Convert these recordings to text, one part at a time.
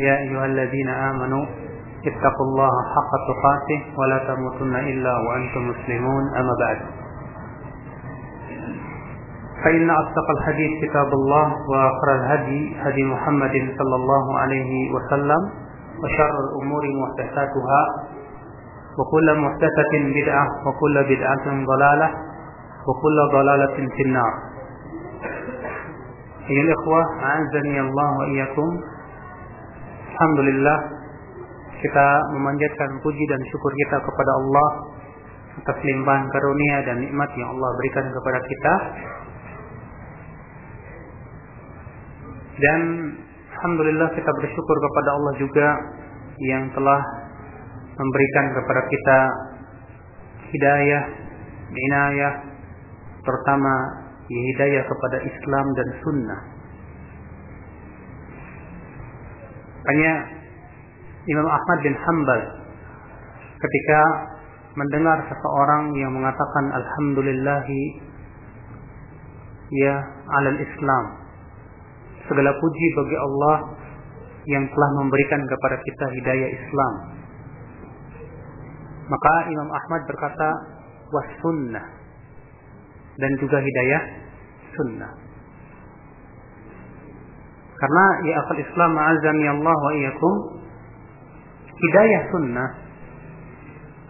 يا أيها الذين آمنوا اتقوا الله حق تقاته ولا تموتن إلا وأنتم مسلمون أما بعد. فإن أصدق الحديث كتاب الله وآخر الهدي هدي محمد صلى الله عليه وسلم وشر الأمور محدثاتها وكل محدثة بدعة وكل بدعة ضلالة وكل ضلالة في النار. أيها الإخوة أعزني الله وإياكم Alhamdulillah kita memanjatkan puji dan syukur kita kepada Allah atas limpahan karunia dan nikmat yang Allah berikan kepada kita. Dan Alhamdulillah kita bersyukur kepada Allah juga yang telah memberikan kepada kita hidayah, inayah, terutama hidayah kepada Islam dan Sunnah. Hanya Imam Ahmad bin Hanbal ketika mendengar seseorang yang mengatakan Alhamdulillahi ya alal Islam segala puji bagi Allah yang telah memberikan kepada kita hidayah Islam maka Imam Ahmad berkata was sunnah dan juga hidayah sunnah. Karena ya akal Islam azami Allah wa iyyakum hidayah sunnah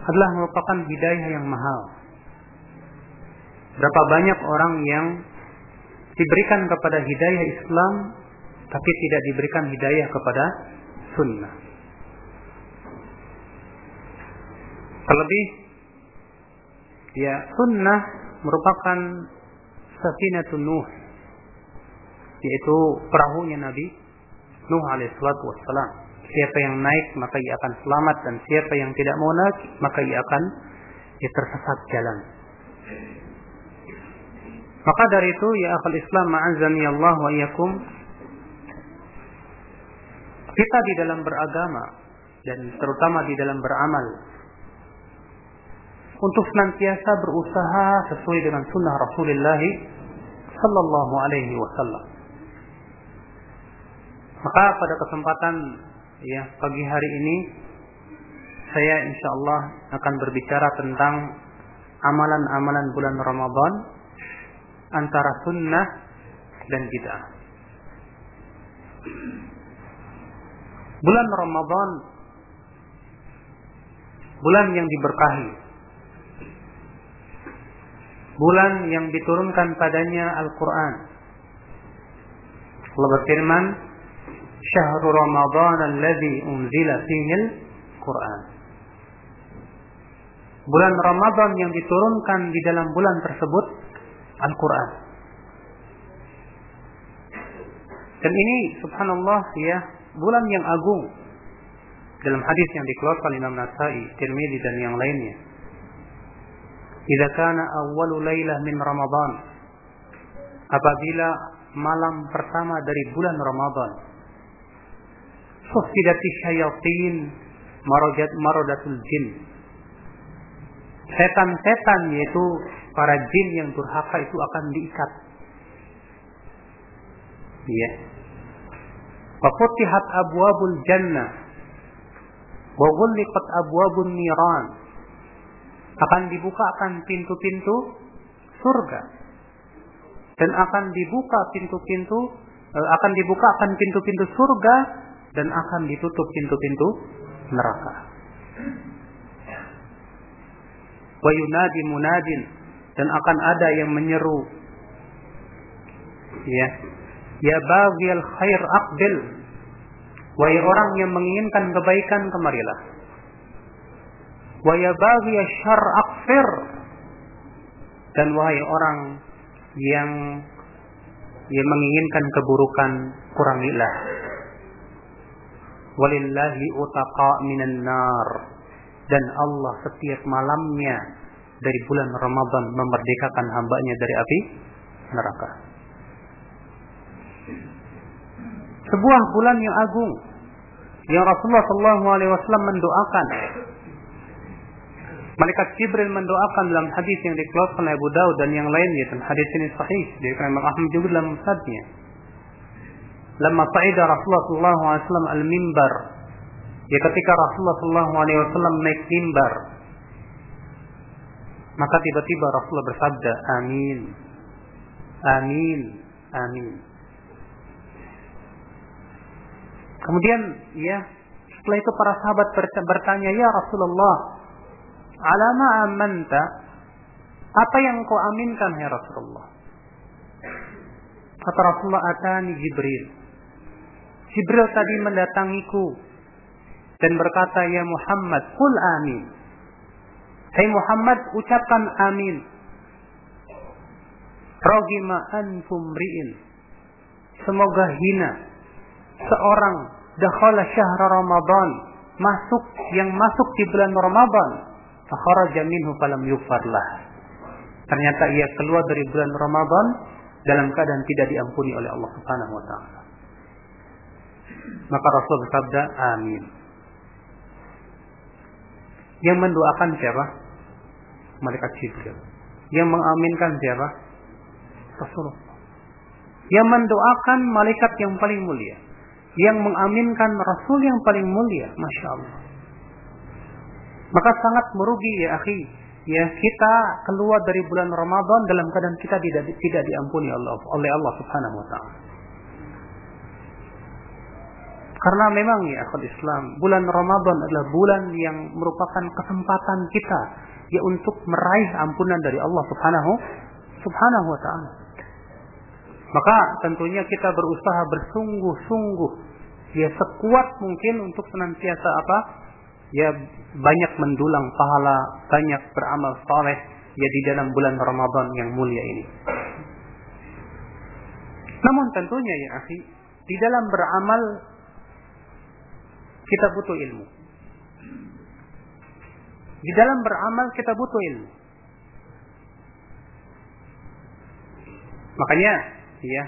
adalah merupakan hidayah yang mahal. Berapa banyak orang yang diberikan kepada hidayah Islam tapi tidak diberikan hidayah kepada sunnah. Terlebih ya sunnah merupakan safinatun Nuh yaitu perahunya Nabi Nuh alaihissalatu wassalam. Siapa yang naik maka ia akan selamat dan siapa yang tidak mau naik maka ia akan ia tersesat jalan. Maka dari itu ya akal Islam ma'azani Allah wa iyakum kita di dalam beragama dan terutama di dalam beramal untuk senantiasa berusaha sesuai dengan sunnah Rasulullah Sallallahu Alaihi Wasallam. Maka pada kesempatan ya pagi hari ini saya insya Allah akan berbicara tentang amalan-amalan bulan Ramadan antara sunnah dan bid'ah. Bulan Ramadan bulan yang diberkahi bulan yang diturunkan padanya Al-Quran. Allah berfirman, Syahrul Ramadan alladhi unzila fihil Quran. Bulan Ramadan yang diturunkan di dalam bulan tersebut Al-Quran. Dan ini subhanallah ya, bulan yang agung. Dalam hadis yang dikeluarkan Imam Nasai, Tirmidzi dan yang lainnya Jika kana awwalu lailah min Ramadan apabila malam pertama dari bulan Ramadan sufidati syayatin marajat maradatul jin. Setan-setan yaitu para jin yang durhaka itu akan diikat. Ya. Wa futihat abwabul jannah wa ghulliqat abwabun niran. Akan dibukakan pintu-pintu surga. Dan akan dibuka pintu-pintu akan dibukakan pintu-pintu surga dan akan ditutup pintu-pintu neraka. Wa yunadi munadin. Dan akan ada yang menyeru. Ya. Ya baghil khair aqbil. Wahai orang yang menginginkan kebaikan kemarilah. Wa ya baghi syarr akfir dan wahai orang yang yang menginginkan keburukan kurangilah walillahi utaqa minan nar. Dan Allah setiap malamnya dari bulan Ramadan memerdekakan hambanya dari api neraka. Sebuah bulan yang agung yang Rasulullah SAW mendoakan. Malaikat Jibril mendoakan dalam hadis yang dikeluarkan oleh Abu Daud dan yang lainnya. Dan hadis ini sahih dari Imam Ahmad juga dalam musnadnya. Lama sa'ida Rasulullah sallallahu alaihi wasallam al-mimbar. Ya ketika Rasulullah sallallahu alaihi wasallam naik mimbar, maka tiba-tiba Rasulullah bersabda, "Amin. Amin. Amin." Kemudian ya, setelah itu para sahabat bertanya, "Ya Rasulullah, alama amanta?" Apa yang kau aminkan ya Rasulullah? Kata Rasulullah, "Atani Jibril." Jibril tadi mendatangiku dan berkata, "Ya Muhammad, kul amin." Hai Muhammad, ucapkan amin. Rogima anfum ri'in. Semoga hina seorang dakhala syahra Ramadan masuk yang masuk di bulan Ramadan fakharaja minhu falam yufarlah. Ternyata ia keluar dari bulan Ramadan dalam keadaan tidak diampuni oleh Allah Subhanahu wa taala. Maka Rasul bersabda, "Amin." Yang mendoakan siapa? Malaikat Jibril. Yang mengaminkan siapa? Rasulullah. Yang mendoakan malaikat yang paling mulia. Yang mengaminkan Rasul yang paling mulia. Masya Allah. Maka sangat merugi ya akhi. Ya kita keluar dari bulan Ramadan dalam keadaan kita tidak tidak diampuni Allah oleh Allah Subhanahu wa taala. Karena memang ya akal Islam, bulan Ramadan adalah bulan yang merupakan kesempatan kita ya untuk meraih ampunan dari Allah Subhanahu Subhanahu wa taala. Maka tentunya kita berusaha bersungguh-sungguh ya sekuat mungkin untuk senantiasa apa? Ya banyak mendulang pahala, banyak beramal saleh ya di dalam bulan Ramadan yang mulia ini. Namun tentunya ya akhi, di dalam beramal kita butuh ilmu. Di dalam beramal kita butuh ilmu. Makanya ya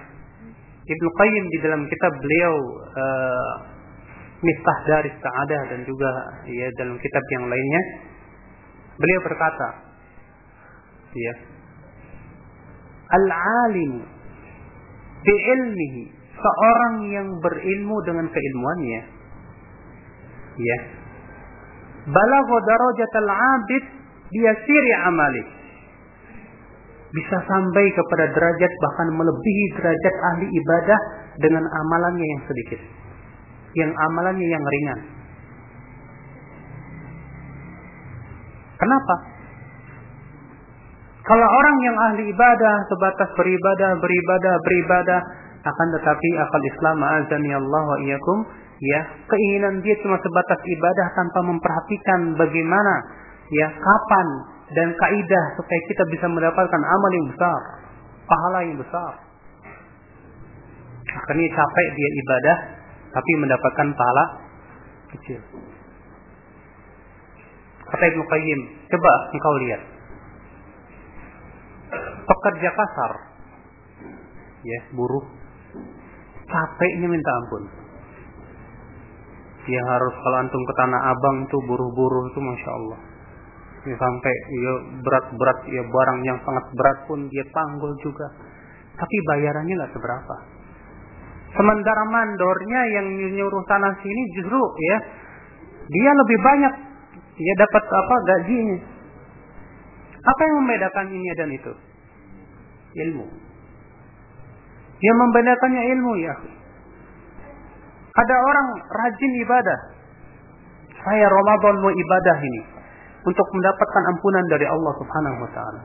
Ibnu Qayyim di dalam kitab beliau uh, Miftah dari Sa'adah dan juga ya dalam kitab yang lainnya beliau berkata ya Al-alim bi'ilmihi seorang yang berilmu dengan keilmuannya ya. Balagha darajatal 'abid biasiri amali. Bisa sampai kepada derajat bahkan melebihi derajat ahli ibadah dengan amalannya yang sedikit. Yang amalannya yang ringan. Kenapa? Kalau orang yang ahli ibadah sebatas beribadah beribadah beribadah akan tetapi akal Islam azani Allah wa iyyakum ya keinginan dia cuma sebatas ibadah tanpa memperhatikan bagaimana ya kapan dan kaidah supaya kita bisa mendapatkan amal yang besar pahala yang besar. Akhirnya capek dia ibadah tapi mendapatkan pahala kecil. Kata Ibnu Qayyim coba engkau lihat. Pekerja kasar ya buruh capeknya minta ampun dia harus kalau antum ke Tanah Abang tuh buruh-buruh itu masya Allah. Ya, sampai ya berat-berat ya barang yang sangat berat pun dia panggul juga. Tapi bayarannya nggak seberapa. Sementara mandornya yang nyuruh sana sini justru ya dia lebih banyak. Ya dapat apa gajinya. Apa yang membedakan ini dan itu? Ilmu. Yang membedakannya ilmu ya ada orang rajin ibadah. Saya Ramadan mau ibadah ini untuk mendapatkan ampunan dari Allah Subhanahu wa taala.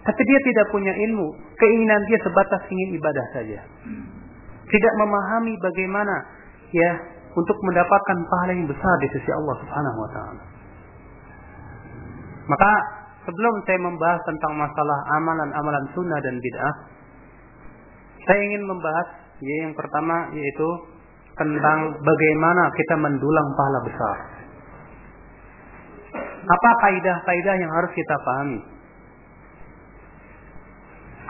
Tapi dia tidak punya ilmu, keinginan dia sebatas ingin ibadah saja. Tidak memahami bagaimana ya untuk mendapatkan pahala yang besar di sisi Allah Subhanahu wa taala. Maka sebelum saya membahas tentang masalah amalan-amalan sunnah dan bid'ah, saya ingin membahas ya, yang pertama yaitu tentang bagaimana kita mendulang pahala besar. Apa kaidah-kaidah yang harus kita pahami?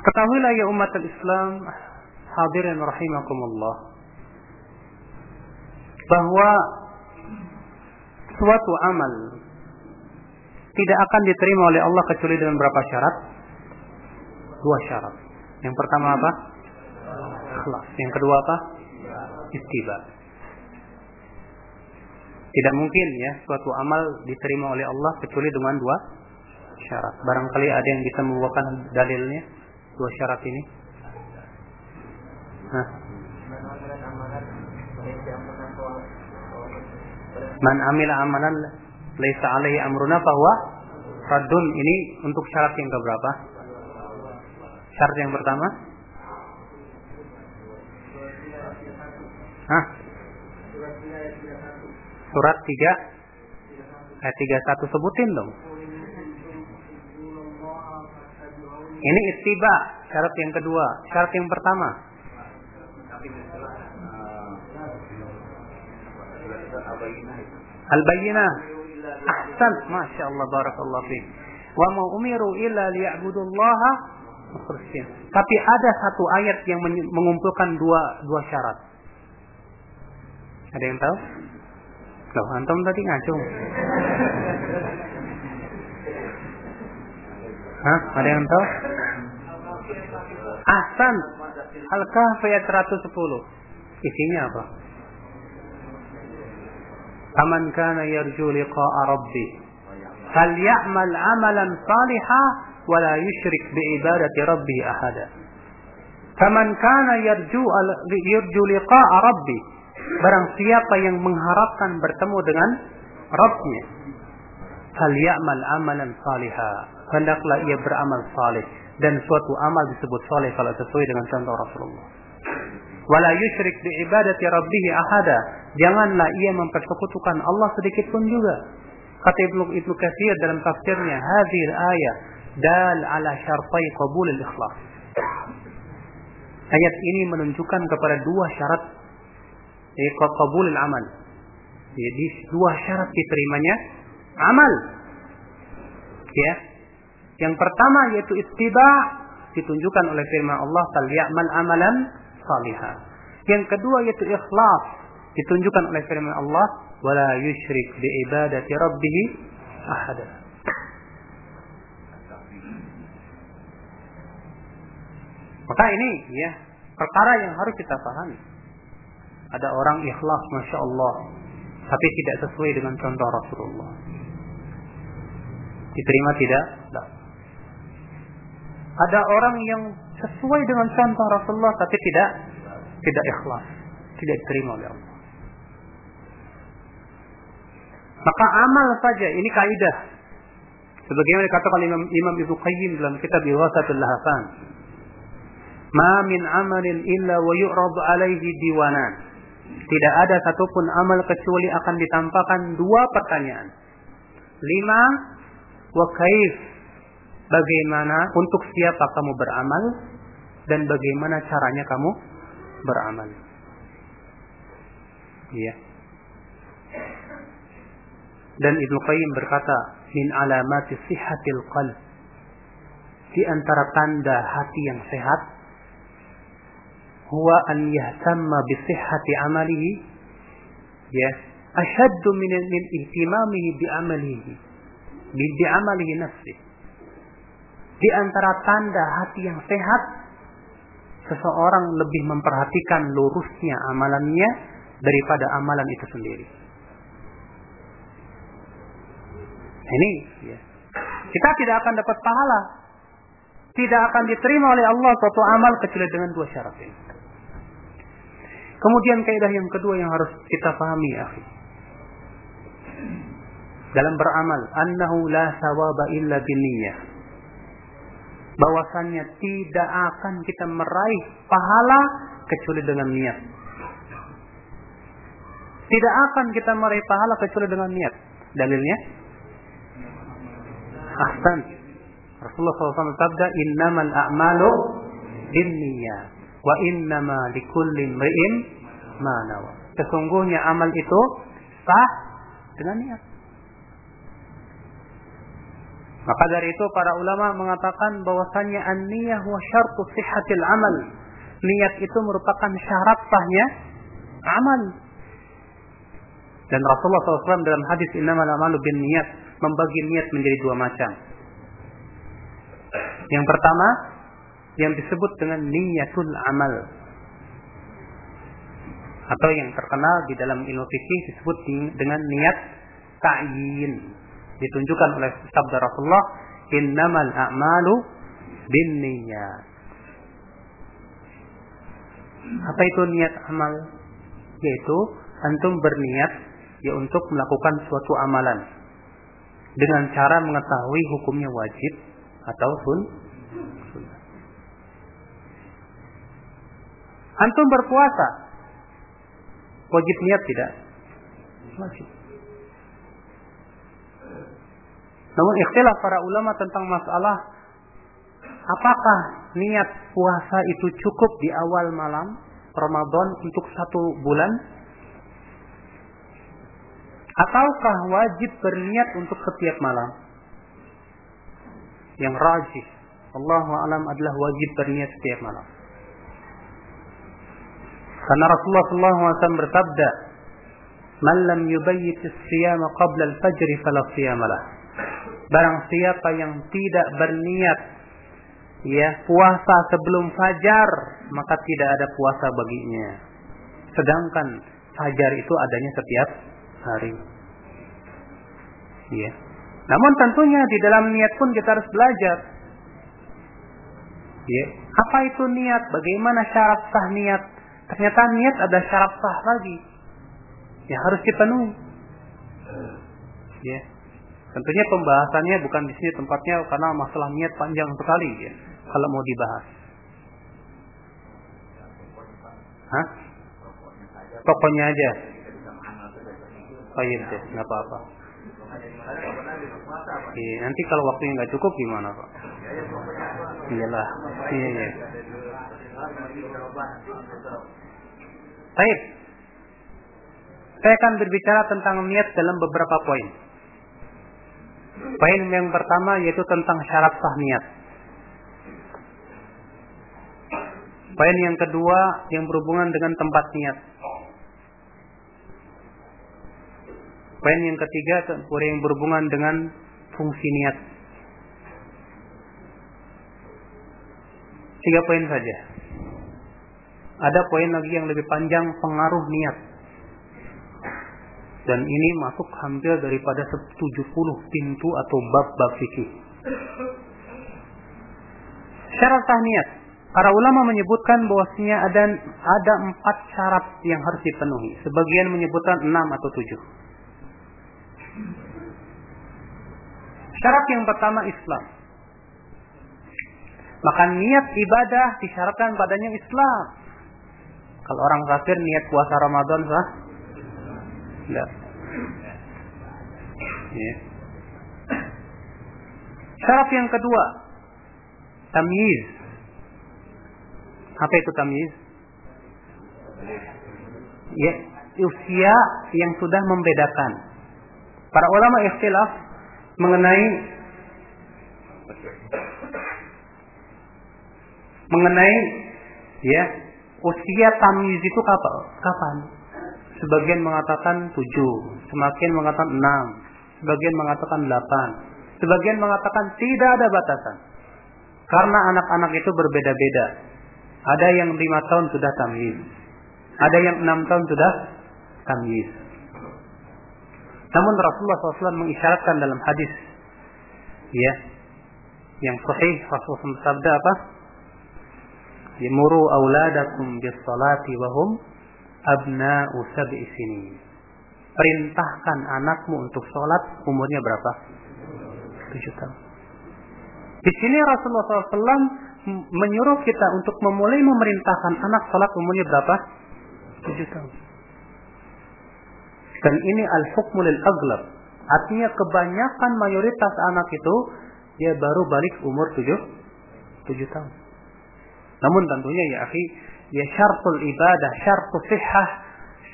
Ketahuilah ya umat Islam, hadirin rahimakumullah, bahwa suatu amal tidak akan diterima oleh Allah kecuali dengan berapa syarat? Dua syarat. Yang pertama apa? Ikhlas. Yang kedua apa? Istiba. Tidak mungkin ya suatu amal diterima oleh Allah kecuali dengan dua syarat. Barangkali ada yang bisa membawakan dalilnya dua syarat ini. Man amila amalan laisa alaihi amruna bahwa raddun ini untuk syarat yang keberapa? Syarat yang pertama? Hah? Surat 3 ayat 31 sebutin dong. Ini ittiba, syarat yang kedua. Syarat yang pertama. Al-bayyinah. Ahsan, Masya Allah, Barakallah fiqh. Wa ma umiru illa liya'budullaha Tapi ada satu ayat yang mengumpulkan dua dua syarat. Ada yang tahu? Loh, antum tadi ngacung. Hah? Ada yang tahu? Ahsan. Al-Kahf ayat 110. Isinya apa? Faman kana yarju liqa'a rabbih falyamal amalan salihan wa la yusyrik bi ibadati rabbih ahada. Faman kana yarju yarju liqa'a rabbih barang siapa yang mengharapkan bertemu dengan Rabbnya falyamal amalan salihah hendaklah ia beramal saleh dan suatu amal disebut saleh kalau sesuai dengan contoh Rasulullah. Wala yusyrik bi ibadati rabbih ahada. Janganlah ia mempersekutukan Allah sedikit pun juga. Kata Ibnu Ibnu Katsir dalam tafsirnya, hadhihi ayat dal ala syartai qabul al-ikhlas. Ayat ini menunjukkan kepada dua syarat qabul al-amal. Jadi dua syarat diterimanya amal. Ya, yang pertama yaitu ittiba ditunjukkan oleh firman Allah falyamal amalan salihah. Yang kedua yaitu ikhlas ditunjukkan oleh firman Allah wala yusyrik bi ibadati rabbih ahada. Maka ini ya perkara yang harus kita pahami. Ada orang ikhlas masya Allah, tapi tidak sesuai dengan contoh Rasulullah. Diterima tidak? Tidak. Ada orang yang sesuai dengan contoh Rasulullah tapi tidak tidak ikhlas, tidak diterima oleh Allah. Maka amal saja ini kaidah. Sebagaimana dikatakan Imam, Imam Ibnu Qayyim dalam kitab Iwasatul Lahafan. Ma min amalin illa wa yu'rad alaihi diwanan. Tidak ada satupun amal kecuali akan ditampakkan dua pertanyaan. Lima wa bagaimana untuk siapa kamu beramal dan bagaimana caranya kamu beramal. Iya. Dan Ibnu Qayyim berkata, min alamati sihatil qalb. Di antara tanda hati yang sehat huwa an yahtamma bi sihhati amalihi ya ashaddu min min ihtimamihi bi amalihi bi, bi amalihi nafsihi di antara tanda hati yang sehat, seseorang lebih memperhatikan lurusnya amalannya daripada amalan itu sendiri. Ini ya. Kita tidak akan dapat pahala. Tidak akan diterima oleh Allah suatu amal kecuali dengan dua syarat ini. Kemudian kaidah yang kedua yang harus kita pahami, akhi. Dalam beramal, annahu la sawaba illa binniyah bahwasannya tidak akan kita meraih pahala kecuali dengan niat. Tidak akan kita meraih pahala kecuali dengan niat. Dalilnya? Ahsan. Rasulullah SAW sabda, Innamal a'malu binniyat. Wa innama likulli mri'in ma Sesungguhnya amal itu sah dengan niat. Maka dari itu para ulama mengatakan bahwasannya an-niyah wa syartu sihhatil amal. Niat itu merupakan syarat sahnya amal. Dan Rasulullah SAW dalam hadis innamal amalu bin niat membagi niat menjadi dua macam. Yang pertama yang disebut dengan niyatul amal. atau yang terkenal di dalam ilmu fikih disebut dengan niat ta'yin. Ditunjukkan oleh sabda Rasulullah innamal a'malu binniyat. Apa itu niat amal? Yaitu antum berniat ya untuk melakukan suatu amalan dengan cara mengetahui hukumnya wajib atau sun Antum berpuasa. Wajib niat tidak? Wajib. Namun ikhtilaf para ulama tentang masalah apakah niat puasa itu cukup di awal malam Ramadan untuk satu bulan? Ataukah wajib berniat untuk setiap malam? Yang rajih. Allah alam adalah wajib berniat setiap malam karena Rasulullah SAW bersabda man lam yubayyit as-siyama qabla al-fajr fala siyama barang siapa yang tidak berniat ya puasa sebelum fajar maka tidak ada puasa baginya. Sedangkan fajar itu adanya setiap hari. Ya. Namun tentunya di dalam niat pun kita harus belajar. Ya apa itu niat? Bagaimana syarat sah niat ternyata niat ada syarat sah lagi yang harus dipenuhi ya tentunya pembahasannya bukan di sini tempatnya karena masalah niat panjang sekali ya kalau mau dibahas. Hah? Pokoknya aja. Oh iya nggak apa-apa. Iya, nanti kalau waktunya nggak cukup gimana pak? Iyalah, iya iya. Baik. Saya akan berbicara tentang niat dalam beberapa poin. Poin yang pertama yaitu tentang syarat sah niat. Poin yang kedua yang berhubungan dengan tempat niat. Poin yang ketiga poin yang berhubungan dengan fungsi niat. Tiga poin saja. Ada poin lagi yang lebih panjang pengaruh niat. Dan ini masuk hampir daripada 70 pintu atau bab-bab fikih. Syarat sah niat. Para ulama menyebutkan bahwasanya ada ada empat syarat yang harus dipenuhi. Sebagian menyebutkan enam atau tujuh. Syarat yang pertama Islam. Maka niat ibadah disyaratkan padanya Islam. Kalau orang kafir niat puasa Ramadan sah? Tidak. Ya. Syarat yang kedua, tamyiz apa itu tamyiz? Ya, usia yang sudah membedakan. Para ulama ikhtilaf mengenai mengenai ya usia tamyiz itu kapan? Kapan? Sebagian mengatakan tujuh, semakin mengatakan enam, sebagian mengatakan delapan, sebagian mengatakan tidak ada batasan. Karena anak-anak itu berbeda-beda. Ada yang lima tahun sudah tamyiz. Ada yang enam tahun sudah tamyiz. Namun Rasulullah SAW mengisyaratkan dalam hadis, ya, yang sahih Rasulullah bersabda apa? Yamuru auladakum bis salati wahum abna'u sab'i sinin. Perintahkan anakmu untuk sholat umurnya berapa? Tujuh tahun. Di sini Rasulullah SAW menyuruh kita untuk memulai memerintahkan anak salat umurnya berapa? 7 tahun. Dan ini al-hukmul aglab. Artinya kebanyakan mayoritas anak itu dia baru balik umur 7 7 tahun. Namun tentunya ya akhi, ya syartul ibadah, syartul sihah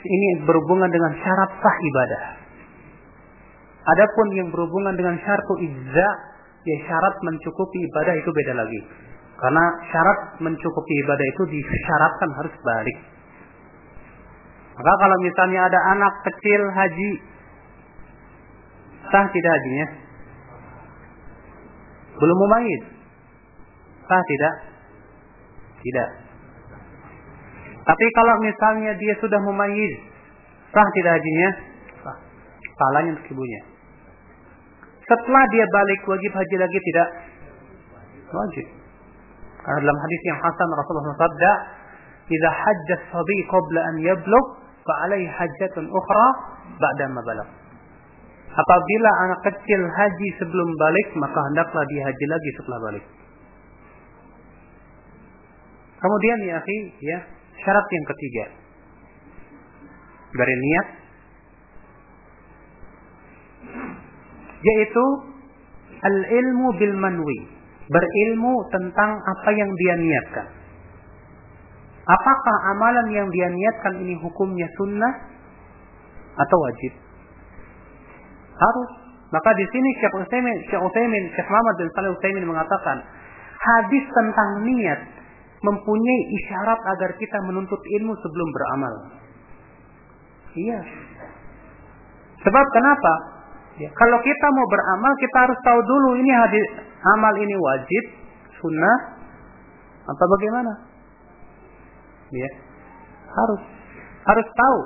ini berhubungan dengan syarat sah ibadah. Adapun yang berhubungan dengan syartul izza, ya syarat mencukupi ibadah itu beda lagi. Karena syarat mencukupi ibadah itu disyaratkan harus balik. Maka kalau misalnya ada anak kecil haji, sah tidak hajinya? Belum mumayyiz. Sah tidak? Tidak. Tapi kalau misalnya dia sudah memayis, sah tidak hajinya? Sah. Pahalanya untuk ibunya. Setelah dia balik wajib haji lagi tidak? Wajib. Karena dalam hadis yang hasan Rasulullah bersabda, "Idza hajjat sabi qabla an yablugh, fa alaihi hajjatun ukhra ba'da ma balagh." Apabila anak kecil haji sebelum balik, maka hendaklah dia haji lagi setelah balik. Kemudian ya akhi, ya, syarat yang ketiga. Dari niat yaitu al-ilmu bil manwi, berilmu tentang apa yang dia niatkan. Apakah amalan yang dia niatkan ini hukumnya sunnah atau wajib? Harus. Maka di sini Syekh Utsaimin, Syekh Utsaimin, Syekh Muhammad bin Shalih Utsaimin mengatakan, hadis tentang niat mempunyai isyarat agar kita menuntut ilmu sebelum beramal. Iya. Sebab kenapa? Ya, kalau kita mau beramal, kita harus tahu dulu ini hadis amal ini wajib, sunnah, apa bagaimana? Ya, harus harus tahu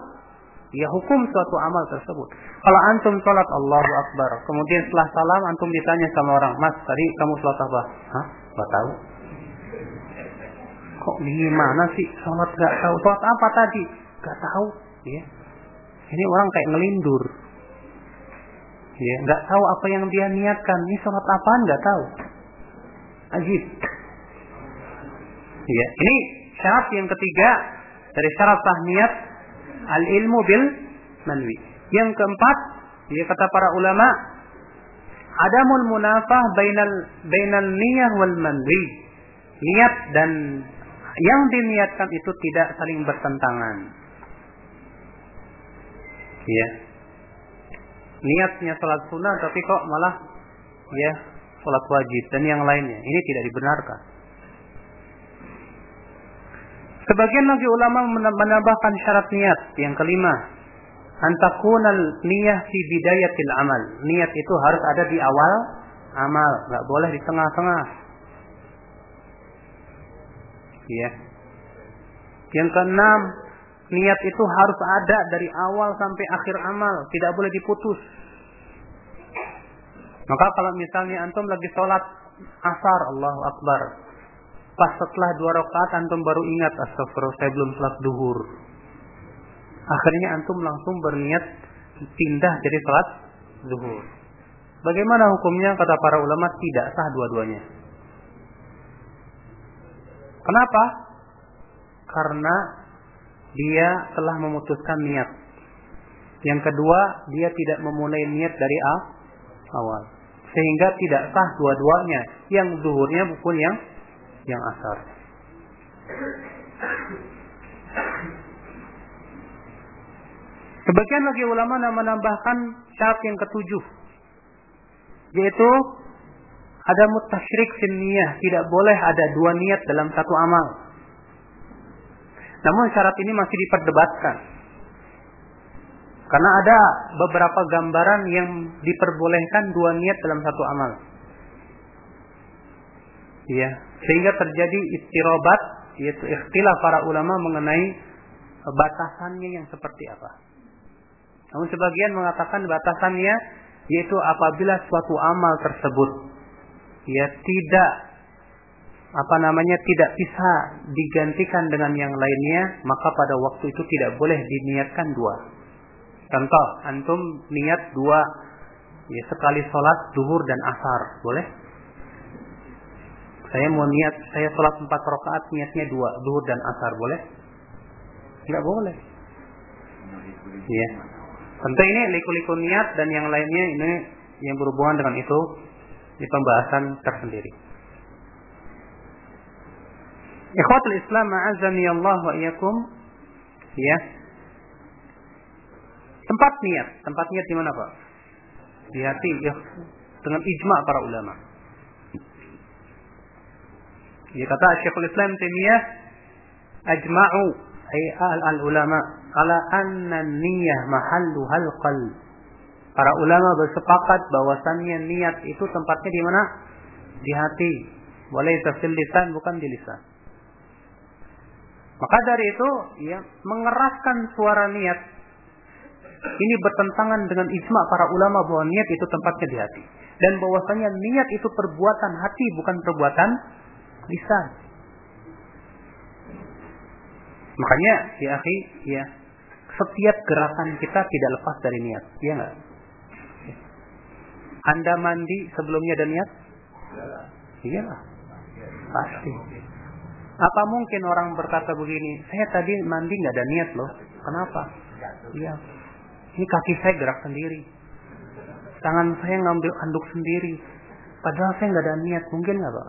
ya hukum suatu amal tersebut. Kalau antum sholat Allahu Akbar, kemudian setelah salam antum ditanya sama orang, Mas tadi kamu sholat apa? Hah? Gak tahu. Kok gimana sih sholat gak tahu? Sholat apa tadi? Gak tahu. Ya. Ini orang kayak ngelindur. Ya, nggak tahu apa yang dia niatkan. Ini sholat apaan nggak tahu. Ajib. Ya, ini syarat yang ketiga dari syarat sah niat al ilmu bil manwi. Yang keempat, ya kata para ulama, adamul munafah bainal bainal niyah wal manwi. Niat dan yang diniatkan itu tidak saling bertentangan. Ya. Niatnya salat sunnah tapi kok malah ya salat wajib dan yang lainnya. Ini tidak dibenarkan. Sebagian lagi ulama menambahkan syarat niat yang kelima. Antakunal niyah fi bidayatil amal. Niat itu harus ada di awal amal, nggak boleh di tengah-tengah. Ya. Yang keenam, niat itu harus ada dari awal sampai akhir amal, tidak boleh diputus. Maka kalau misalnya antum lagi sholat asar, Allahu Akbar, Pas setelah dua rakaat antum baru ingat astagfirullah saya belum sholat duhur. Akhirnya antum langsung berniat pindah jadi sholat duhur. Bagaimana hukumnya kata para ulama tidak sah dua-duanya. Kenapa? Karena dia telah memutuskan niat. Yang kedua, dia tidak memulai niat dari awal. Sehingga tidak sah dua-duanya. Yang duhurnya bukan yang yang asar. Sebagian lagi ulama menambahkan syarat yang ketujuh yaitu ada mutasyrik niyah, tidak boleh ada dua niat dalam satu amal. Namun syarat ini masih diperdebatkan. Karena ada beberapa gambaran yang diperbolehkan dua niat dalam satu amal. Ya, sehingga terjadi istirobat yaitu ikhtilaf para ulama mengenai batasannya yang seperti apa. Namun sebagian mengatakan batasannya yaitu apabila suatu amal tersebut ya tidak apa namanya tidak bisa digantikan dengan yang lainnya maka pada waktu itu tidak boleh diniatkan dua. Contoh, antum niat dua ya sekali sholat duhur dan asar, boleh? Saya mau niat, saya sholat empat rakaat niatnya dua, duhur dan asar, boleh? Tidak boleh. Iya. Tentu ini liku-liku niat dan yang lainnya ini yang berhubungan dengan itu di pembahasan tersendiri. Ikhwatul Islam ma'azani Allah wa iyakum. Ya. Tempat niat, tempat niat di mana Pak? Di hati ya, dengan ijma para ulama. Dia kata Syekhul Islam Taimiyah ajma'u ay al ulama ala anna niyyah mahallu hal qalb. Para ulama bersepakat bahwasannya niat itu tempatnya di mana? Di hati. Boleh tafsir lisan bukan di lisan. Maka dari itu, ya, mengeraskan suara niat ini bertentangan dengan ijma para ulama bahwa niat itu tempatnya di hati dan bahwasanya niat itu perbuatan hati bukan perbuatan lisan. Makanya ya akhi, ya setiap gerakan kita tidak lepas dari niat, ya enggak? Anda mandi sebelumnya ada niat? Iya lah. Pasti. Apa mungkin orang berkata begini, saya tadi mandi nggak ada niat loh. Kenapa? Iya. Ini kaki saya gerak sendiri. Tangan saya ngambil anduk sendiri. Padahal saya nggak ada niat. Mungkin nggak pak?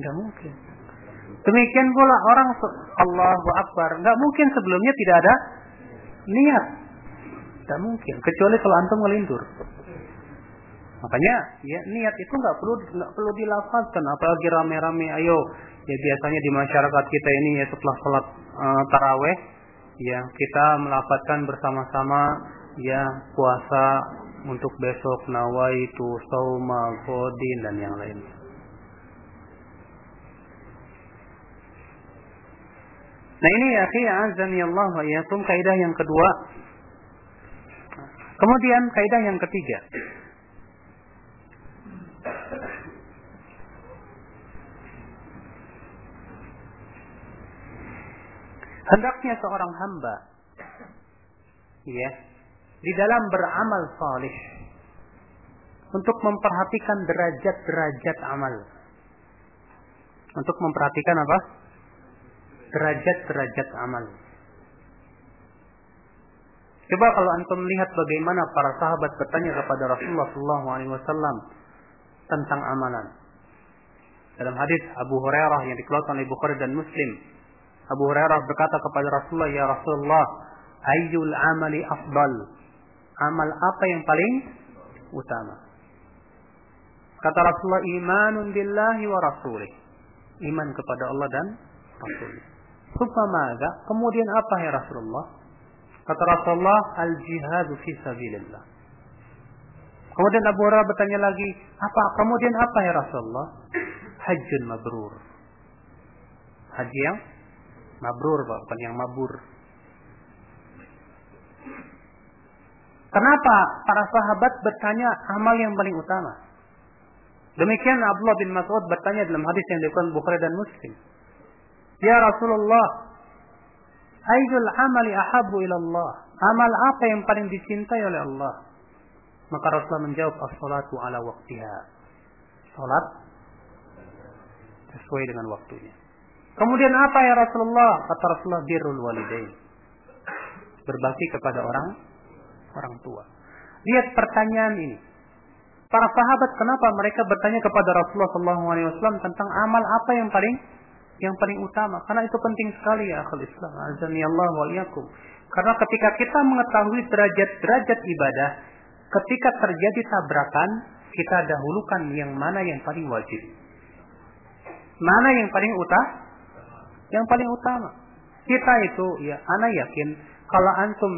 Nggak mungkin. Demikian pula orang Allahu Akbar. Nggak mungkin sebelumnya tidak ada niat. Tidak mungkin. Kecuali kalau antum melintur. Makanya ya niat itu nggak perlu nggak perlu dilafazkan apalagi rame-rame ayo ya biasanya di masyarakat kita ini ya setelah sholat uh, taraweh ya kita melafazkan bersama-sama ya puasa untuk besok nawaitu sauma godin dan yang lain. Nah ini ya akhi azani Allah wa kaidah yang kedua. Kemudian kaidah yang ketiga. Hendaknya seorang hamba ya, di dalam beramal salih untuk memperhatikan derajat-derajat amal. Untuk memperhatikan apa? Derajat-derajat amal. Coba kalau antum melihat bagaimana para sahabat bertanya kepada Rasulullah SAW tentang amalan. Dalam hadis Abu Hurairah yang dikeluarkan oleh Bukhari dan Muslim, Abu Hurairah berkata kepada Rasulullah, "Ya Rasulullah, ayyul amali afdal?" Amal apa yang paling utama? Kata Rasulullah, "Imanun billahi wa rasulih." Iman kepada Allah dan Rasulnya. Summa Kemudian apa ya Rasulullah? Kata Rasulullah, "Al-jihadu fi sabilillah." Kemudian Abu Hurairah bertanya lagi, apa kemudian apa ya Rasulullah? Hajjun mabrur. Haji yang Mabrur Pak, bukan yang mabur. Kenapa para sahabat bertanya amal yang paling utama? Demikian Abdullah bin Mas'ud bertanya dalam hadis yang dikutip Bukhari dan Muslim. Ya Rasulullah, ayyul amali ahabbu ila Allah? Amal apa yang paling dicintai oleh Allah? Maka Rasulullah menjawab as-salatu ala waktiha. Salat sesuai dengan waktunya. Kemudian apa ya Rasulullah? Kata Rasulullah birrul walidain. Berbakti kepada orang orang tua. Lihat pertanyaan ini. Para sahabat kenapa mereka bertanya kepada Rasulullah SAW tentang amal apa yang paling yang paling utama? Karena itu penting sekali ya akhul Islam. Azani Allah. Karena ketika kita mengetahui derajat-derajat ibadah, ketika terjadi tabrakan, kita dahulukan yang mana yang paling wajib. Mana yang paling utama? Yang paling utama. Kita itu ya anak yakin kalau antum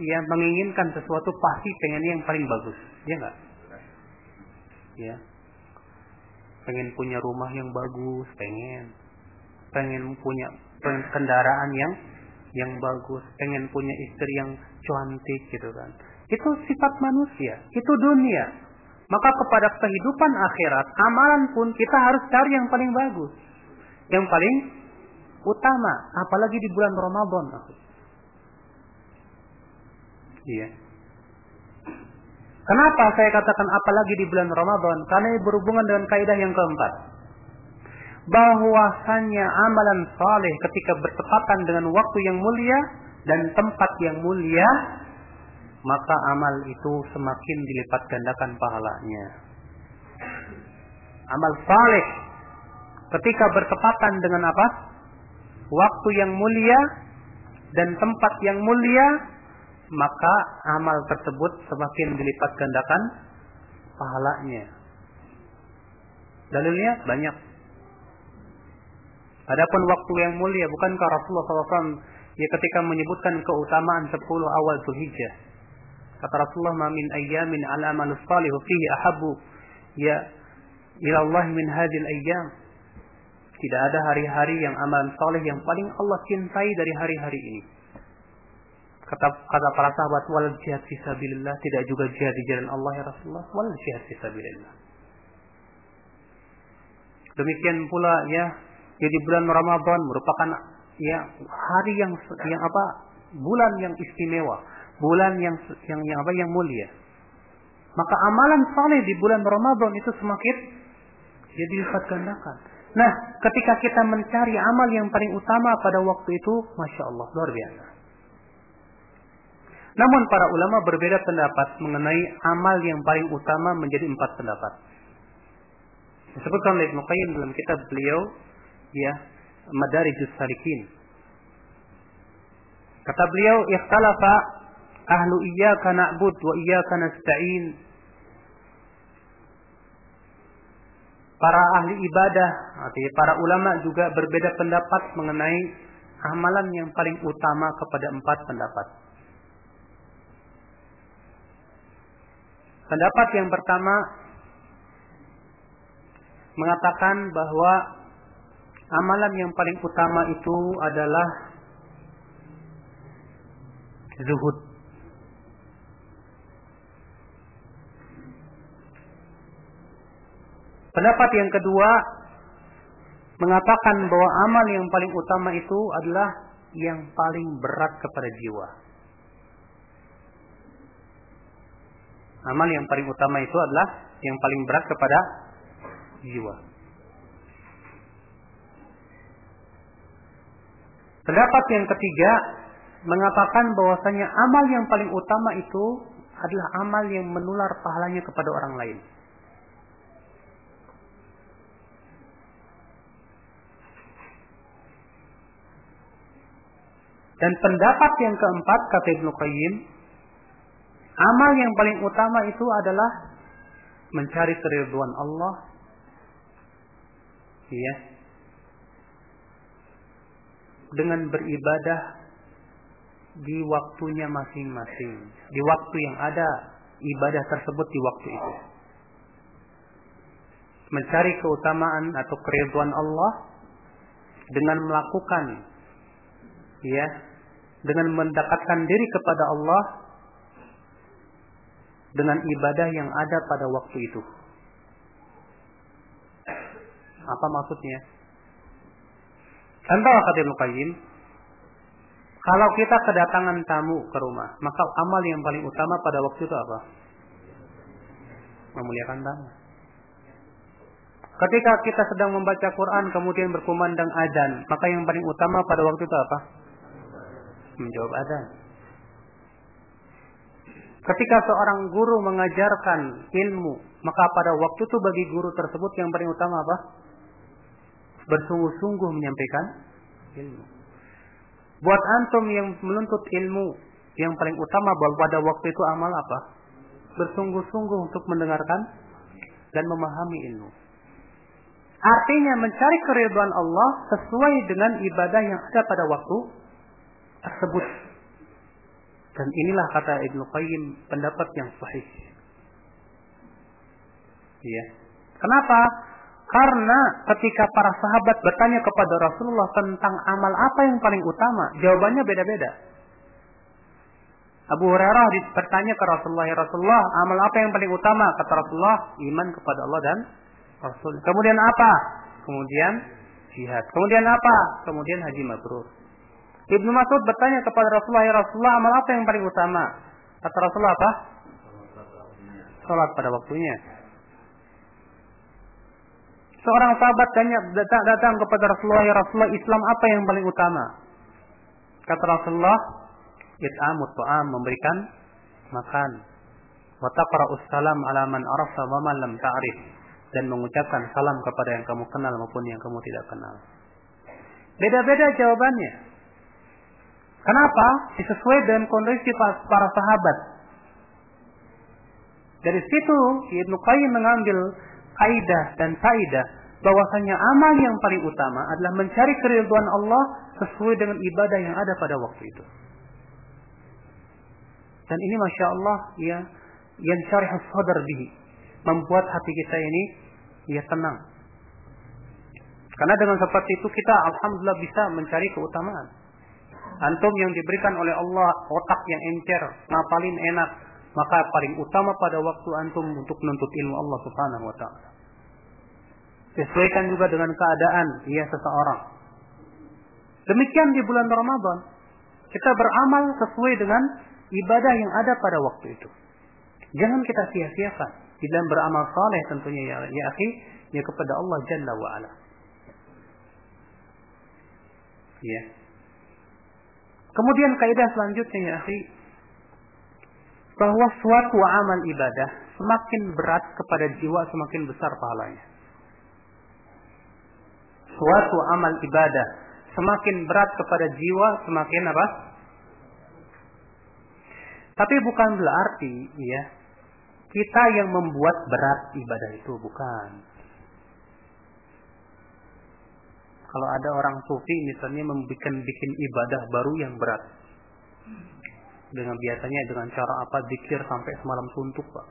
ya menginginkan sesuatu pasti pengen yang paling bagus, ya enggak? Ya. Pengen punya rumah yang bagus, pengen. Pengen punya pengen kendaraan yang yang bagus, pengen punya istri yang cantik gitu kan. Itu sifat manusia, itu dunia. Maka kepada kehidupan akhirat, amalan pun kita harus cari yang paling bagus. Yang paling utama, apalagi di bulan Ramadan. Iya. Kenapa saya katakan apalagi di bulan Ramadan? Karena ini berhubungan dengan kaidah yang keempat. Bahwasannya amalan saleh ketika bertepatan dengan waktu yang mulia dan tempat yang mulia, maka amal itu semakin dilipat gandakan pahalanya. Amal saleh ketika bertepatan dengan apa? Waktu yang mulia dan tempat yang mulia, maka amal tersebut semakin dilipat gandakan pahalanya. Dalilnya banyak. Adapun waktu yang mulia, bukankah Rasulullah SAW ya ketika menyebutkan keutamaan 10 awal Zulhijjah. Kata Rasulullah, "Ma min ayyamin al-amalu salihu fihi ahabbu ya ila Allah min hadhihi al-ayyam." Tidak ada hari-hari yang amalan soleh yang paling Allah cintai dari hari-hari ini. Kata, kata para sahabat, wal jihad fisabilillah, tidak juga jihad di jalan Allah ya Rasulullah, wal jihad fisabilillah. Demikian pula ya, jadi bulan Ramadan merupakan ya hari yang yang apa? bulan yang istimewa, bulan yang yang, yang apa yang mulia. Maka amalan saleh di bulan Ramadan itu semakin ya dilipat gandakan. Nah, ketika kita mencari amal yang paling utama pada waktu itu, masya Allah luar biasa. Namun para ulama berbeda pendapat mengenai amal yang paling utama menjadi empat pendapat. Disebutkan oleh Ibnu dalam kitab beliau, ya, Madarijus Salikin. Kata beliau, "Ikhtalafa ahlu iyyaka na'bud wa iyyaka nasta'in." Para ahli ibadah, artinya para ulama juga berbeda pendapat mengenai amalan yang paling utama kepada empat pendapat. Pendapat yang pertama mengatakan bahwa amalan yang paling utama itu adalah zuhud. Pendapat yang kedua mengatakan bahwa amal yang paling utama itu adalah yang paling berat kepada jiwa. Amal yang paling utama itu adalah yang paling berat kepada jiwa. Pendapat yang ketiga mengatakan bahwasanya amal yang paling utama itu adalah amal yang menular pahalanya kepada orang lain. Dan pendapat yang keempat kata Ibnu Qayyim, amal yang paling utama itu adalah mencari keriduan Allah. Ya. Dengan beribadah di waktunya masing-masing, di waktu yang ada ibadah tersebut di waktu itu. Mencari keutamaan atau keriduan Allah dengan melakukan ya dengan mendekatkan diri kepada Allah dengan ibadah yang ada pada waktu itu. Apa maksudnya? Contoh kata Ibnu Qayyim, kalau kita kedatangan tamu ke rumah, maka amal yang paling utama pada waktu itu apa? Memuliakan tamu. Ketika kita sedang membaca Quran kemudian berkumandang adzan, maka yang paling utama pada waktu itu apa? Menjawab adzan. Ketika seorang guru mengajarkan ilmu, maka pada waktu itu bagi guru tersebut yang paling utama apa? Bersungguh-sungguh menyampaikan ilmu. Buat antum yang menuntut ilmu, yang paling utama bahwa pada waktu itu amal apa? Bersungguh-sungguh untuk mendengarkan dan memahami ilmu. Artinya mencari keriduan Allah sesuai dengan ibadah yang ada pada waktu tersebut. Dan inilah kata Ibnu Qayyim pendapat yang sahih. Ya. Kenapa? Karena ketika para sahabat bertanya kepada Rasulullah tentang amal apa yang paling utama, jawabannya beda-beda. Abu Hurairah bertanya ke Rasulullah, ya Rasulullah, amal apa yang paling utama? Kata Rasulullah, iman kepada Allah dan Rasul. Kemudian apa? Kemudian jihad. Kemudian apa? Kemudian haji mabrur. Ibnu Mas'ud bertanya kepada Rasulullah, "Ya Rasulullah, amal apa yang paling utama?" Kata Rasulullah apa? Salat pada waktunya. Seorang sahabat tanya datang, datang kepada Rasulullah, "Ya Rasulullah, Islam apa yang paling utama?" Kata Rasulullah, "It'amut ta'am, memberikan makan. Wa taqra'us salam ala man arafa wa man lam ta'rif." Dan mengucapkan salam kepada yang kamu kenal maupun yang kamu tidak kenal. Beda-beda jawabannya. Kenapa? Disesuai dengan kondisi para sahabat. Dari situ Ibnu Qayyim mengambil kaidah dan faidah bahwasanya amal yang paling utama adalah mencari keriduan Allah sesuai dengan ibadah yang ada pada waktu itu. Dan ini masya Allah ya yang syarih sadar bihi membuat hati kita ini ya tenang. Karena dengan seperti itu kita alhamdulillah bisa mencari keutamaan. Antum yang diberikan oleh Allah otak yang encer, ngapalin enak, maka paling utama pada waktu antum untuk menuntut ilmu Allah Subhanahu wa taala. Sesuaikan juga dengan keadaan ia seseorang. Demikian di bulan Ramadan. Kita beramal sesuai dengan ibadah yang ada pada waktu itu. Jangan kita sia-siakan di dalam beramal saleh tentunya ya, ya akhi, ya kepada Allah Jalla wa ala. Ya. Kemudian kaidah selanjutnya ya akhi, bahwa suatu amal ibadah semakin berat kepada jiwa semakin besar pahalanya. Suatu amal ibadah semakin berat kepada jiwa semakin apa? Tapi bukan berarti ya kita yang membuat berat ibadah itu bukan. Kalau ada orang sufi misalnya membuat bikin ibadah baru yang berat. Dengan biasanya dengan cara apa dikir sampai semalam suntuk, Pak.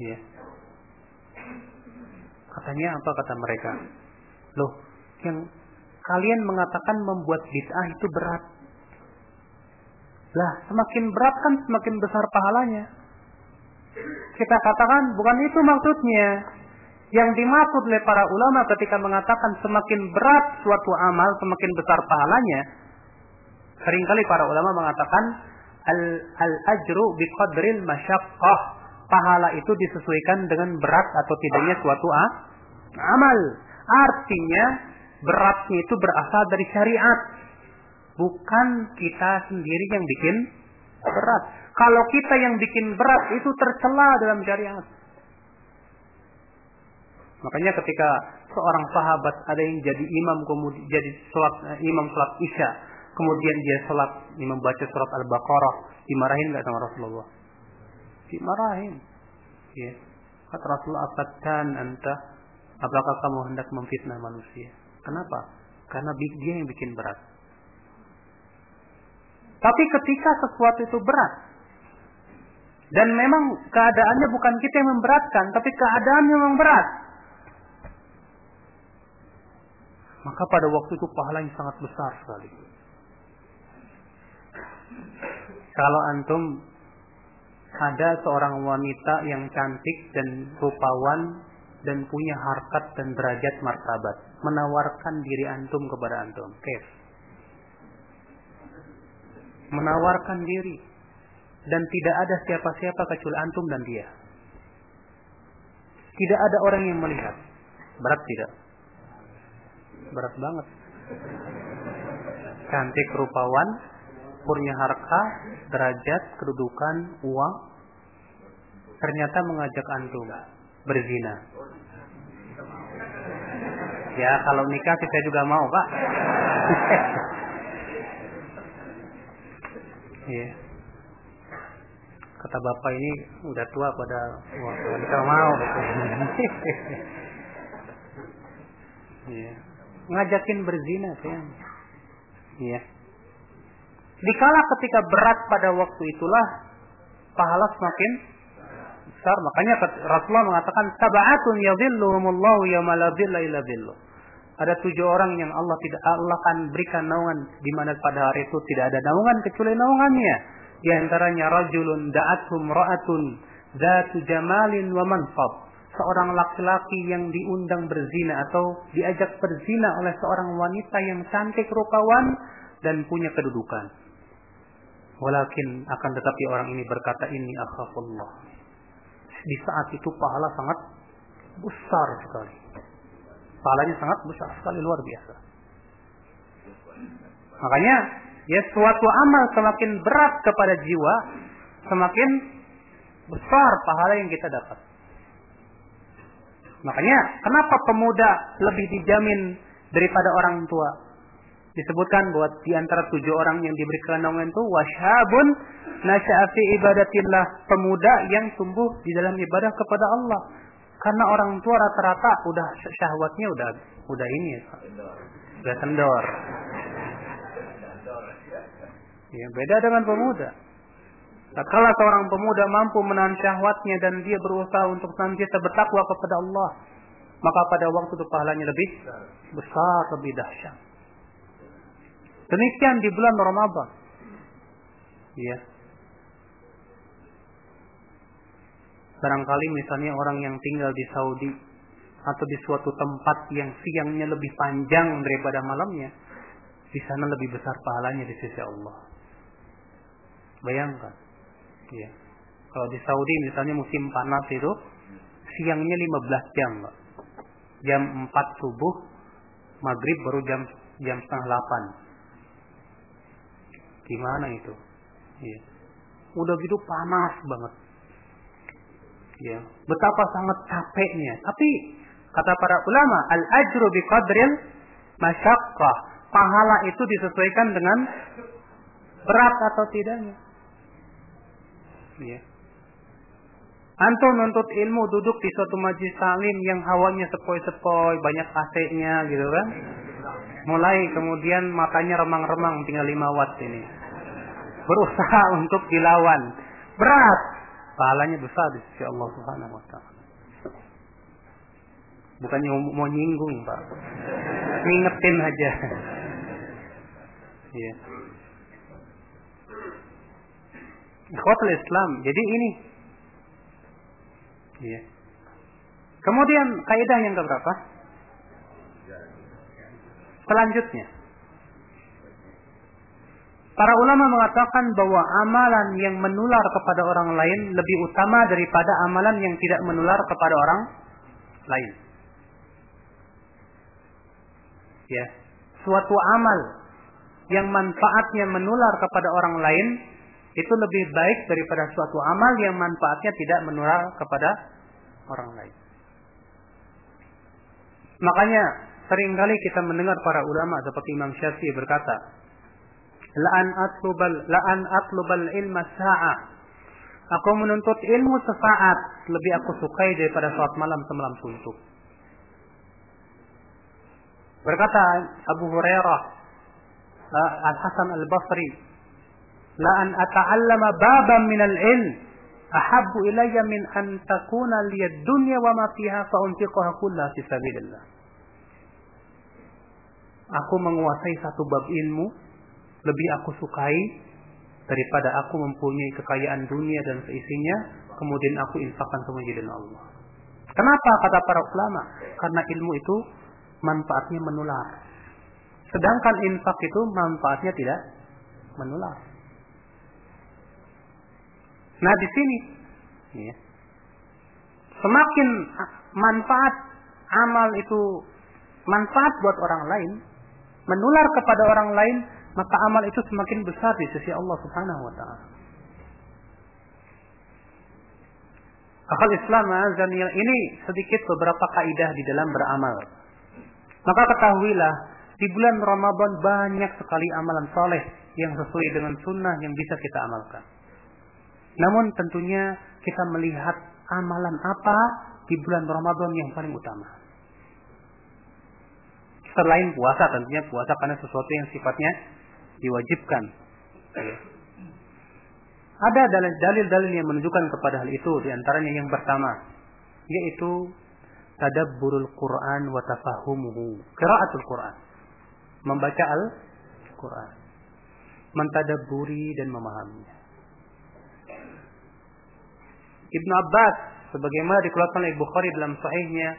Ya. Katanya apa kata mereka? Loh, yang kalian mengatakan membuat bid'ah itu berat. Lah, semakin berat kan semakin besar pahalanya. Kita katakan bukan itu maksudnya. Yang dimaksud oleh para ulama ketika mengatakan semakin berat suatu amal, semakin besar pahalanya. Seringkali para ulama mengatakan al-ajru al biqadril masyaqqah. Pahala itu disesuaikan dengan berat atau tidaknya suatu amal. Artinya beratnya itu berasal dari syariat. Bukan kita sendiri yang bikin berat. Kalau kita yang bikin berat itu tercela dalam syariat. Makanya ketika seorang sahabat ada yang jadi imam kemudian jadi sholat, eh, imam sholat isya, kemudian dia sholat membaca surat al-baqarah, dimarahin nggak sama Rasulullah? Dimarahin. Ya. Kata Rasulullah, "Afatan anta? Apakah kamu hendak memfitnah manusia?" Kenapa? Karena dia yang bikin berat. Tapi ketika sesuatu itu berat, dan memang keadaannya bukan kita yang memberatkan, tapi keadaan memang berat. Maka pada waktu itu pahalanya sangat besar sekali. Kalau antum ada seorang wanita yang cantik dan rupawan dan punya harkat dan derajat martabat menawarkan diri antum kepada antum kef menawarkan diri. Dan tidak ada siapa-siapa kecuali antum dan dia. Tidak ada orang yang melihat. Berat tidak berat banget cantik rupawan punya harta derajat kedudukan uang ternyata mengajak antum berzina. Ya, kalau nikah kita juga mau, Pak. Iya. Kata Bapak ini udah tua pada waktu nikah mau. Iya. Ngajakin berzina, ya. Iya. Dikala ketika berat pada waktu itulah pahala semakin besar. Makanya Rasulullah mengatakan sab'atun yadhilluhumullahu yawma la dhilla illa. Ada tujuh orang yang Allah tidak Allah akan berikan naungan di mana pada hari itu tidak ada naungan kecuali naungannya. Di antaranya rajulun da'athum ra'atun dzatu jamalin wa mansab. Seorang laki-laki yang diundang berzina atau diajak berzina oleh seorang wanita yang cantik rupawan dan punya kedudukan. Walakin akan tetapi orang ini berkata ini akhafullah di saat itu pahala sangat besar sekali. Pahalanya sangat besar sekali luar biasa. Makanya ya suatu amal semakin berat kepada jiwa, semakin besar pahala yang kita dapat. Makanya kenapa pemuda lebih dijamin daripada orang tua? disebutkan bahwa di antara tujuh orang yang diberi naungan itu washabun nasya'afi ibadatillah. Pemuda yang tumbuh di dalam ibadah kepada Allah. Karena orang tua rata-rata udah syahwatnya udah udah ini udah kendor. Ya beda dengan pemuda kalau seorang pemuda mampu menahan syahwatnya dan dia berusaha untuk senantiasa bertakwa kepada Allah maka pada waktu itu pahalanya lebih besar, lebih dahsyat. Demikian di bulan Ramadan. Ya. Barangkali misalnya orang yang tinggal di Saudi atau di suatu tempat yang siangnya lebih panjang daripada malamnya, di sana lebih besar pahalanya di sisi Allah. Bayangkan. Ya. Kalau di Saudi misalnya musim panas itu siangnya 15 jam, Pak. Jam 4 subuh, maghrib baru jam jam setengah 8. Gimana itu? Ya. Udah gitu panas banget. Ya, betapa sangat capeknya. Tapi kata para ulama, al ajru bi qadril masyaqqah. Pahala itu disesuaikan dengan berat atau tidaknya. Ya. Antum nuntut ilmu duduk di suatu majlis salim yang hawanya sepoi-sepoi, banyak AC-nya gitu kan. Mulai kemudian matanya remang-remang tinggal 5 watt ini. Berusaha untuk dilawan. Berat. Pahalanya besar di sisi Allah Subhanahu wa taala. Bukannya mau nyinggung, Pak. Ngingetin aja. Iya. Ikhwatul Islam. Jadi ini Iya. Kemudian kaidah yang keberapa? Selanjutnya. Para ulama mengatakan bahwa amalan yang menular kepada orang lain lebih utama daripada amalan yang tidak menular kepada orang lain. Ya, suatu amal yang manfaatnya menular kepada orang lain itu lebih baik daripada suatu amal yang manfaatnya tidak menular kepada orang lain. Makanya sering kali kita mendengar para ulama seperti Imam Syafi'i berkata, "La'an atlubal la'an atlubal ilma sa'a." Aku menuntut ilmu sesaat lebih aku sukai daripada saat malam semalam suntuk. Berkata Abu Hurairah Al Hasan Al Basri, "La an ata'allama baban min al-ilm ahabbu ilayya min an takuna liyad dunya wa ma fiha fa unfiqaha kullaha fi sabilillah. Aku menguasai satu bab ilmu lebih aku sukai daripada aku mempunyai kekayaan dunia dan seisinya kemudian aku infakkan semuanya dengan Allah. Kenapa kata para ulama? Karena ilmu itu manfaatnya menular. Sedangkan infak itu manfaatnya tidak menular. Nah di sini, ya, semakin manfaat amal itu manfaat buat orang lain, menular kepada orang lain, maka amal itu semakin besar di sisi Allah Subhanahu wa taala. Akal Islam ini sedikit beberapa kaidah di dalam beramal. Maka ketahuilah di bulan Ramadan banyak sekali amalan soleh yang sesuai dengan sunnah yang bisa kita amalkan. Namun tentunya kita melihat amalan apa di bulan Ramadan yang paling utama. Selain puasa tentunya puasa karena sesuatu yang sifatnya diwajibkan. Ada dalil-dalil yang menunjukkan kepada hal itu di antaranya yang pertama yaitu tadabburul Quran wa tafahumuhu. Qiraatul Quran. Membaca Al-Quran. Mentadaburi dan memahaminya. Ibnu Abbas sebagaimana dikeluarkan oleh Bukhari dalam sahihnya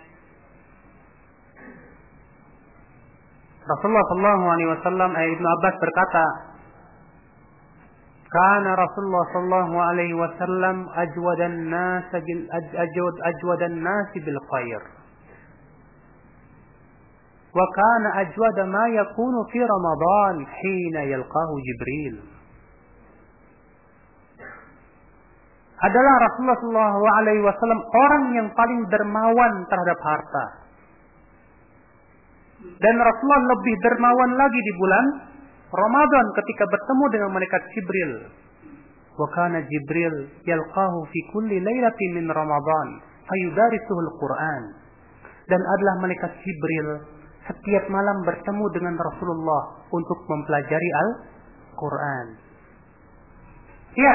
Rasulullah sallallahu alaihi wasallam Ibnu Abbas berkata Kana Rasulullah sallallahu alaihi wasallam ajwadan nas bil ajwad ajwadan nas bil khair وكان أجود ما يكون في رمضان حين يلقاه جبريل adalah Rasulullah Wasallam orang yang paling dermawan terhadap harta. Dan Rasulullah lebih dermawan lagi di bulan Ramadan ketika bertemu dengan malaikat Jibril. Wa kana Jibril yalqahu fi kulli lailatin min Ramadan fayudarisuhu al-Qur'an. Dan adalah malaikat Jibril setiap malam bertemu dengan Rasulullah untuk mempelajari Al-Quran. Ya,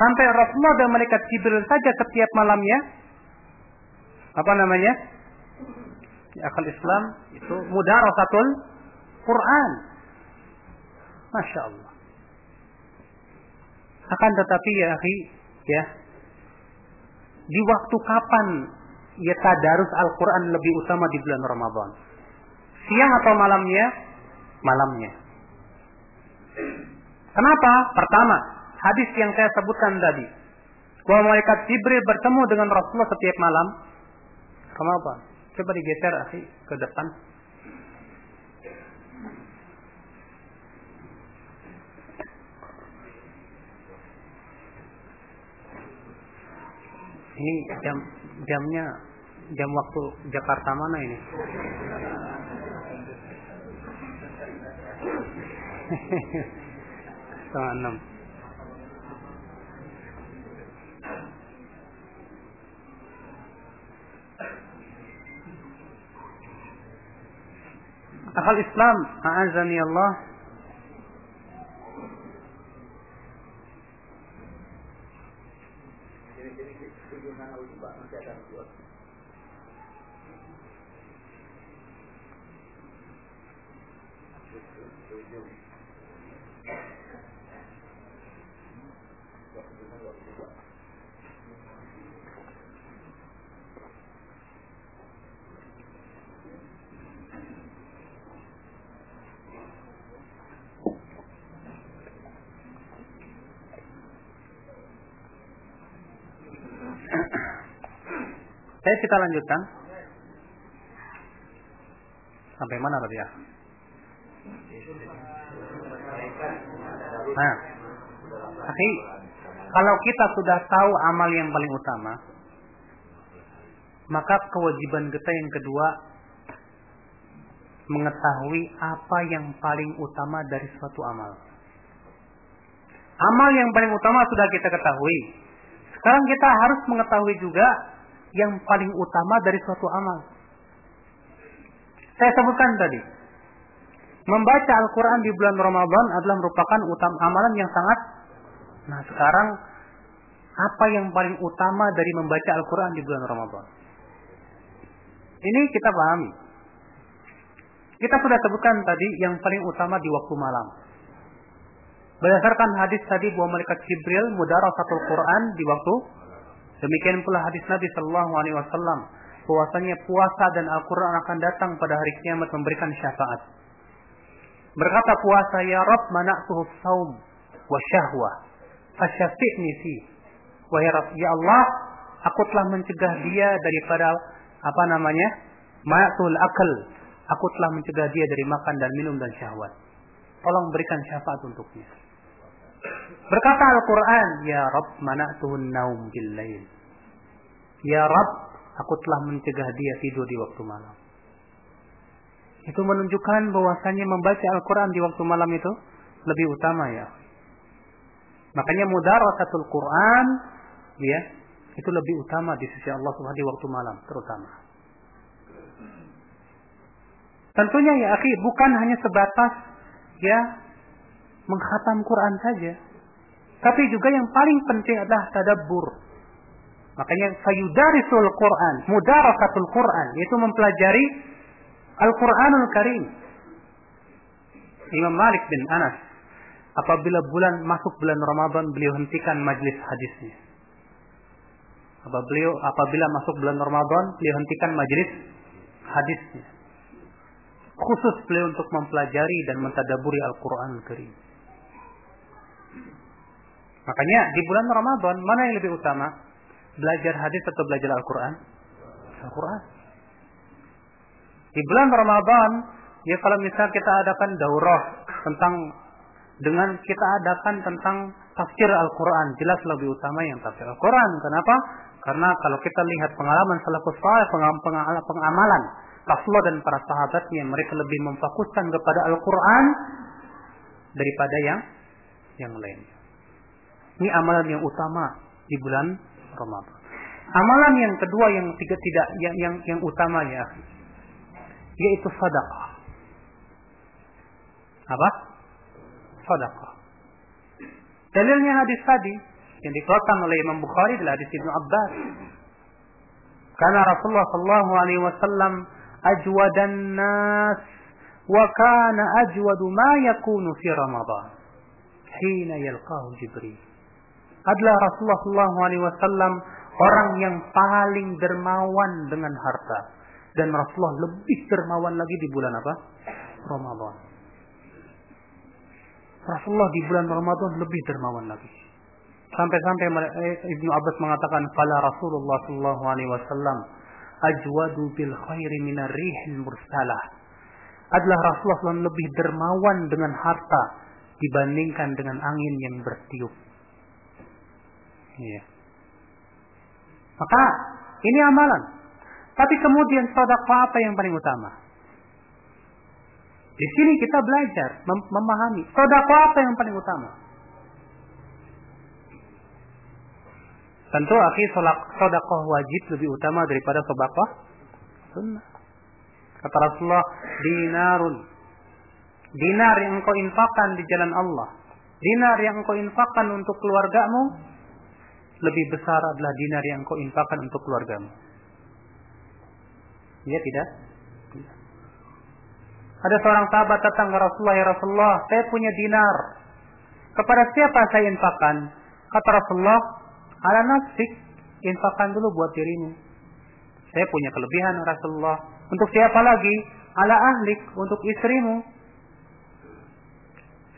Sampai Rasulullah dan malaikat Jibril saja setiap malamnya apa namanya? akal Islam itu mudarasatul Quran. Masya Allah. Akan tetapi ya akhi, ya, di waktu kapan ya tadarus Al-Quran lebih utama di bulan Ramadan? Siang atau malamnya? Malamnya. Kenapa? Pertama, hadis yang saya sebutkan tadi. Bahwa malaikat Jibril bertemu dengan Rasulullah setiap malam. Ramadan. Coba digeser akhi ke depan. Ini jam jamnya jam waktu Jakarta mana ini? Setengah enam. Akal Islam, a'azani Allah, Saya kita lanjutkan. Sampai mana tadi ya? Nah, tapi kalau kita sudah tahu amal yang paling utama, maka kewajiban kita yang kedua mengetahui apa yang paling utama dari suatu amal. Amal yang paling utama sudah kita ketahui. Sekarang kita harus mengetahui juga yang paling utama dari suatu amal. Saya sebutkan tadi, membaca Al-Quran di bulan Ramadan adalah merupakan utama amalan yang sangat. Nah sekarang apa yang paling utama dari membaca Al-Quran di bulan Ramadan? Ini kita pahami. Kita sudah sebutkan tadi yang paling utama di waktu malam. Berdasarkan hadis tadi bahwa malaikat Jibril mudarasatul Quran di waktu Demikian pula hadis Nabi Shallallahu Alaihi Wasallam bahwasanya puasa dan Al-Quran akan datang pada hari kiamat memberikan syafaat. Berkata puasa ya Rabb mana'tuhu saum wa syahwa fasyafi'ni fi. Wahai Rabb, ya Allah, aku telah mencegah dia daripada apa namanya? Ma'tul akal. Aku telah mencegah dia dari makan dan minum dan syahwat. Tolong berikan syafaat untuknya. Berkata Al-Quran, Ya Rabb mana'tuhun naum billail. Ya Rabb, aku telah mencegah dia tidur di waktu malam. Itu menunjukkan bahwasanya membaca Al-Quran di waktu malam itu lebih utama ya. Makanya mudarasatul Quran ya, itu lebih utama di sisi Allah Subhanahu di waktu malam terutama. Tentunya ya akhi, bukan hanya sebatas ya menghatam Quran saja. Tapi juga yang paling penting adalah tadabbur. Makanya fayudarisul Quran, mudarakatul Quran, yaitu mempelajari Al-Quranul Karim. Imam Malik bin Anas, apabila bulan masuk bulan Ramadan, beliau hentikan majlis hadisnya. Apabila, apabila masuk bulan Ramadan, beliau hentikan majlis hadisnya. Khusus beliau untuk mempelajari dan mentadaburi Al-Quran Karim. Makanya di bulan Ramadan mana yang lebih utama? Belajar hadis atau belajar Al-Quran? Al-Quran. Di bulan Ramadan, ya kalau misal kita adakan daurah tentang dengan kita adakan tentang tafsir Al-Quran, jelas lebih utama yang tafsir Al-Quran. Kenapa? Karena kalau kita lihat pengalaman salafus saleh, pengamalan Rasulullah dan para sahabatnya, mereka lebih memfokuskan kepada Al-Quran daripada yang yang lain. Ini amalan yang utama di bulan Ramadan. Amalan yang kedua yang tiga tidak yang yang yang utama ya, yaitu sedekah. Apa? Sedekah. Dalilnya hadis tadi yang dikeluarkan oleh Imam Bukhari adalah hadis Ibnu Abbas. Karena Rasulullah Shallallahu Alaihi Wasallam ajwadan nas wa kana ajwadu ma yakunu fi Ramadan hina yalqahu Jibril adalah Rasulullah wasallam orang yang paling dermawan dengan harta dan Rasulullah lebih dermawan lagi di bulan apa? Ramadan. Rasulullah di bulan Ramadan lebih dermawan lagi. Sampai-sampai eh, Ibnu Abbas mengatakan, "Fala Rasulullah sallallahu alaihi wasallam ajwadu bil khairi minar rihil mursalah." Adalah Rasulullah SAW lebih dermawan dengan harta dibandingkan dengan angin yang bertiup. Iya. Maka ini amalan. Tapi kemudian sedekah apa yang paling utama? Di sini kita belajar mem memahami sedekah apa yang paling utama. Tentu akhi sedekah wajib lebih utama daripada sedekah sunnah. Kata Rasulullah, dinarun. Dinar yang engkau infakkan di jalan Allah. Dinar yang engkau infakkan untuk keluargamu lebih besar adalah dinar yang engkau infakkan untuk keluargamu. Ya tidak? Ada seorang sahabat datang ke Rasulullah, ya Rasulullah, saya punya dinar. Kepada siapa saya infakkan? Kata Rasulullah, Ala nafsik, infakkan dulu buat dirimu. Saya punya kelebihan Rasulullah. Untuk siapa lagi? Ala ahlik, untuk istrimu.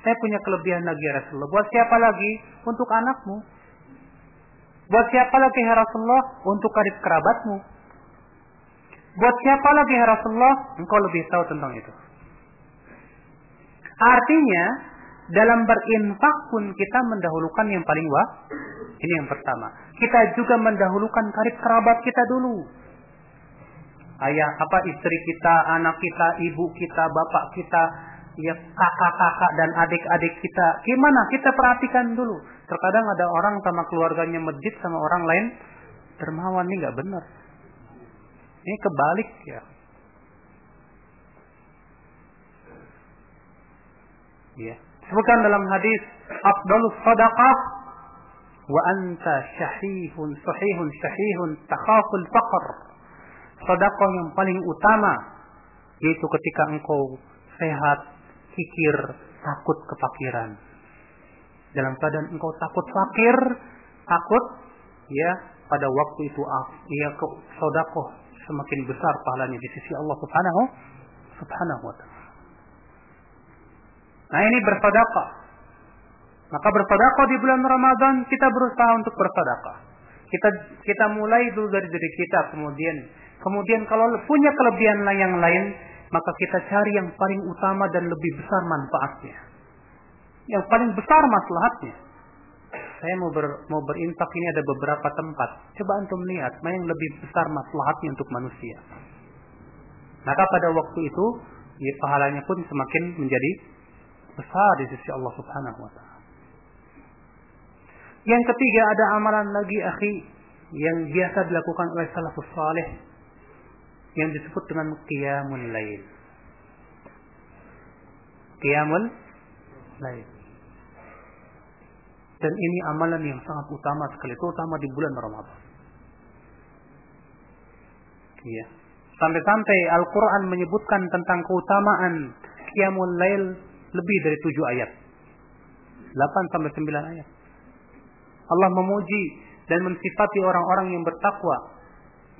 Saya punya kelebihan lagi ya Rasulullah. Buat siapa lagi? Untuk anakmu. Buat siapa lagi ya Rasulullah? Untuk karib kerabatmu. Buat siapa lagi ya Rasulullah? Engkau lebih tahu tentang itu. Artinya, dalam berinfak pun kita mendahulukan yang paling wah, ini yang pertama. Kita juga mendahulukan karib kerabat kita dulu. Ayah, apa istri kita, anak kita, ibu kita, bapak kita, ya kakak-kakak dan adik-adik kita. Gimana? Kita perhatikan dulu. Terkadang ada orang sama keluarganya masjid sama orang lain dermawan ini nggak benar. Ini kebalik ya. Ya. Sebutkan dalam hadis afdalus sadaqah wa anta syahihun sahihun syahihun takhaful faqr. Sedekah yang paling utama yaitu ketika engkau sehat, kikir, takut kefakiran. Dalam keadaan engkau takut fakir, takut ya pada waktu itu ah, ya sedekah semakin besar pahalanya di sisi Allah Subhanahu Subhanahu wa taala. Nah, ini bersedekah maka bersedekah di bulan Ramadan kita berusaha untuk bersedekah. Kita kita mulai dulu dari diri kita kemudian kemudian kalau punya kelebihan yang lain maka kita cari yang paling utama dan lebih besar manfaatnya. Yang paling besar maslahatnya. Saya mau ber, mau berinfak ini ada beberapa tempat. Coba antum lihat mana yang lebih besar maslahatnya untuk manusia. Maka pada waktu itu ya pahalanya pun semakin menjadi besar di sisi Allah Subhanahu wa taala. Yang ketiga ada amalan lagi akhi yang biasa dilakukan oleh salafus saleh yang disebut dengan qiyamul lail. Qiyamul lail. Dan ini amalan yang sangat utama sekali, terutama di bulan Ramadan. Iya. Sampai-sampai Al-Quran menyebutkan tentang keutamaan Qiyamul Lail lebih dari tujuh ayat. 8 sampai 9 ayat. Allah memuji dan mensifati orang-orang yang bertakwa.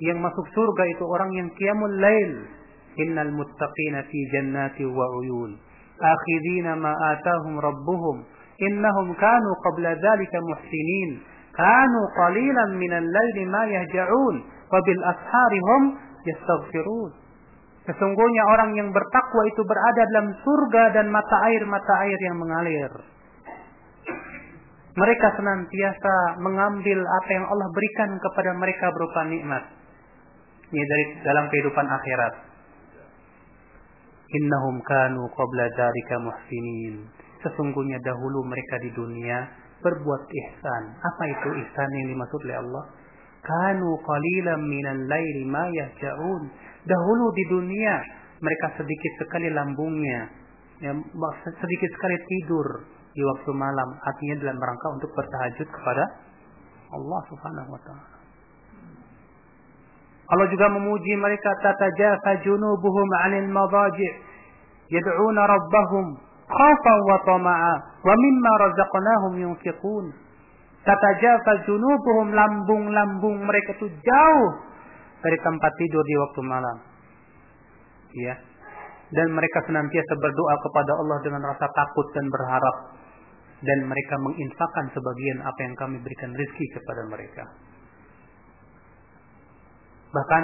Yang masuk surga itu orang yang qiyamul lail. Innal muttaqina fi jannati wa uyun. Akhidina ma atahum rabbuhum. Innahum kanu qabla dhalika muhsinin. Kanu qalilan minal layli ma yahja'un. Wabil asharihum yastaghfirun. Sesungguhnya orang yang bertakwa itu berada dalam surga dan mata air-mata air yang mengalir. Mereka senantiasa mengambil apa yang Allah berikan kepada mereka berupa nikmat. Ini dari dalam kehidupan akhirat. Innahum kanu qabla dzalika muhsinin. Sesungguhnya dahulu mereka di dunia berbuat ihsan. Apa itu ihsan yang dimaksud oleh Allah? Kanu qalilan minal laili ma yahja'un. Dahulu di dunia mereka sedikit sekali lambungnya, ya, sedikit sekali tidur, di waktu malam artinya dalam rangka untuk bertahajud kepada Allah Subhanahu wa taala. Allah juga memuji mereka tatajafa junubuhum 'anil madaji' yad'una rabbahum khafan wa tama'a wa mimma razaqnahum yunfiqun. Tatajafa junubuhum lambung-lambung mereka itu jauh dari tempat tidur di waktu malam. Ya. Dan mereka senantiasa berdoa kepada Allah dengan rasa takut dan berharap dan mereka menginfakkan sebagian apa yang kami berikan rezeki kepada mereka. Bahkan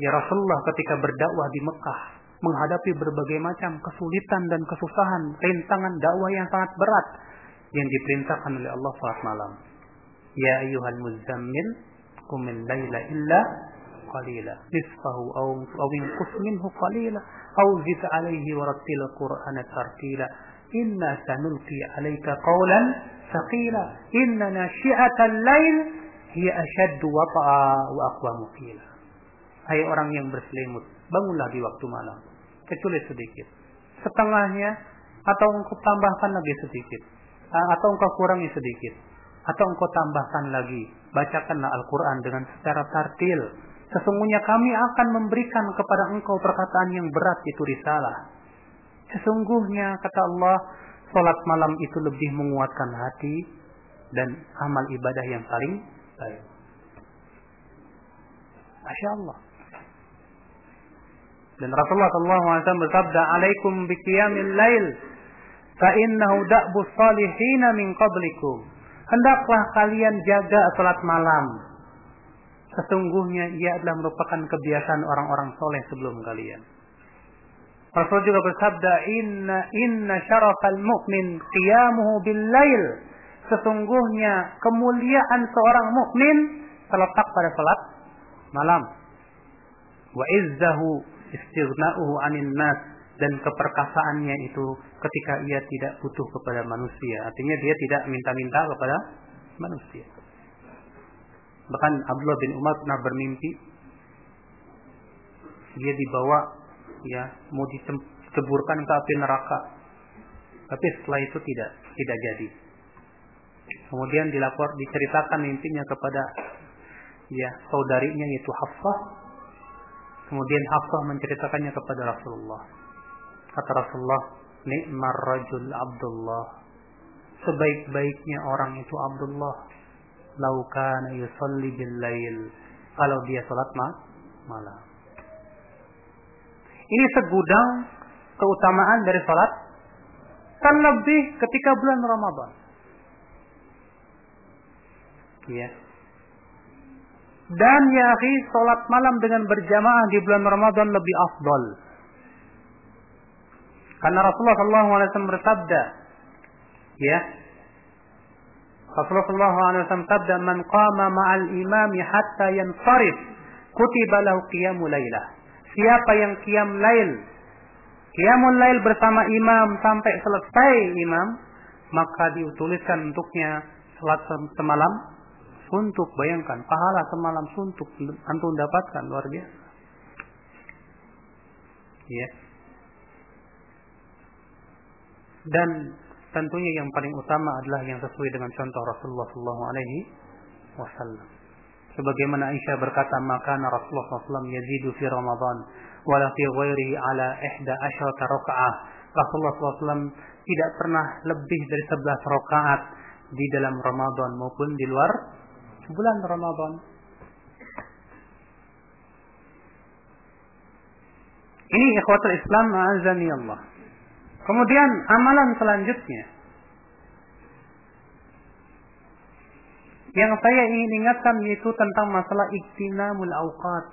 ya Rasulullah ketika berdakwah di Mekah menghadapi berbagai macam kesulitan dan kesusahan, rintangan dakwah yang sangat berat yang diperintahkan oleh Allah saat malam. Ya ayyuhal muzammil qumil laila illa qalila. Nisfahu aw aw inqus minhu qalila. Aw zid alayhi wa qur'ana tartila. Inna sanulqi alayka qawlan thaqila. Inna nashi'atal lail hiya ashaddu wata'a wa aqwamu qila. Hai orang yang berselimut, bangunlah di waktu malam. Kecuali sedikit. Setengahnya, atau engkau tambahkan lagi sedikit. Atau engkau kurangi sedikit. Atau engkau tambahkan lagi. Bacakanlah Al-Quran dengan secara tartil. Sesungguhnya kami akan memberikan kepada engkau perkataan yang berat itu risalah. Sesungguhnya, kata Allah, Salat malam itu lebih menguatkan hati dan amal ibadah yang paling baik. Masya Allah. Dan Rasulullah SAW bersabda, "Alaikum biqiyamil lail, fa innahu da'bu salihin min qablikum." Hendaklah kalian jaga salat malam. Sesungguhnya ia adalah merupakan kebiasaan orang-orang soleh sebelum kalian. Rasul juga bersabda, "Inna inna syarafal mu'min qiyamuhu bil lail." Sesungguhnya kemuliaan seorang mukmin terletak pada salat malam. Wa izzahu istighna'uhu 'anil nas dan keperkasaannya itu ketika ia tidak butuh kepada manusia. Artinya dia tidak minta-minta kepada manusia. Bahkan Abdullah bin Umar pernah bermimpi dia dibawa ya mau diceburkan ke api neraka. Tapi setelah itu tidak tidak jadi. Kemudian dilapor diceritakan mimpinya kepada ya saudarinya yaitu Hafsah Kemudian Hafsah menceritakannya kepada Rasulullah. Kata Rasulullah, Ni'mar rajul Abdullah. Sebaik-baiknya orang itu Abdullah. Laukana yusalli bil lail. Kalau dia salat malam. Ini segudang keutamaan dari salat. Terlebih ketika bulan Ramadan. Ya. Dan ya akhi, salat malam dengan berjamaah di bulan Ramadan lebih afdal. Karena Rasulullah SAW bersabda, ya, Rasulullah SAW bersabda, "Man qama ma'al imami hatta yansarif, kutiba lahu qiyamu lailah." Siapa yang qiyam lail, qiyamul lail bersama imam sampai selesai imam, maka dituliskan untuknya salat semalam suntuk bayangkan pahala semalam suntuk antum dapatkan luar biasa ya dan tentunya yang paling utama adalah yang sesuai dengan contoh Rasulullah Shallallahu Alaihi Wasallam. Sebagaimana Aisyah berkata, maka Rasulullah SAW yazidu fi Ramadan, wala fi ghairihi ala ihda asyrata raka'ah. Rasulullah SAW tidak pernah lebih dari 11 rakaat di dalam Ramadan maupun di luar bulan Ramadan. Ini ikhwatul Islam azani Allah. Kemudian amalan selanjutnya yang saya ingin ingatkan yaitu tentang masalah iktinamul awqat.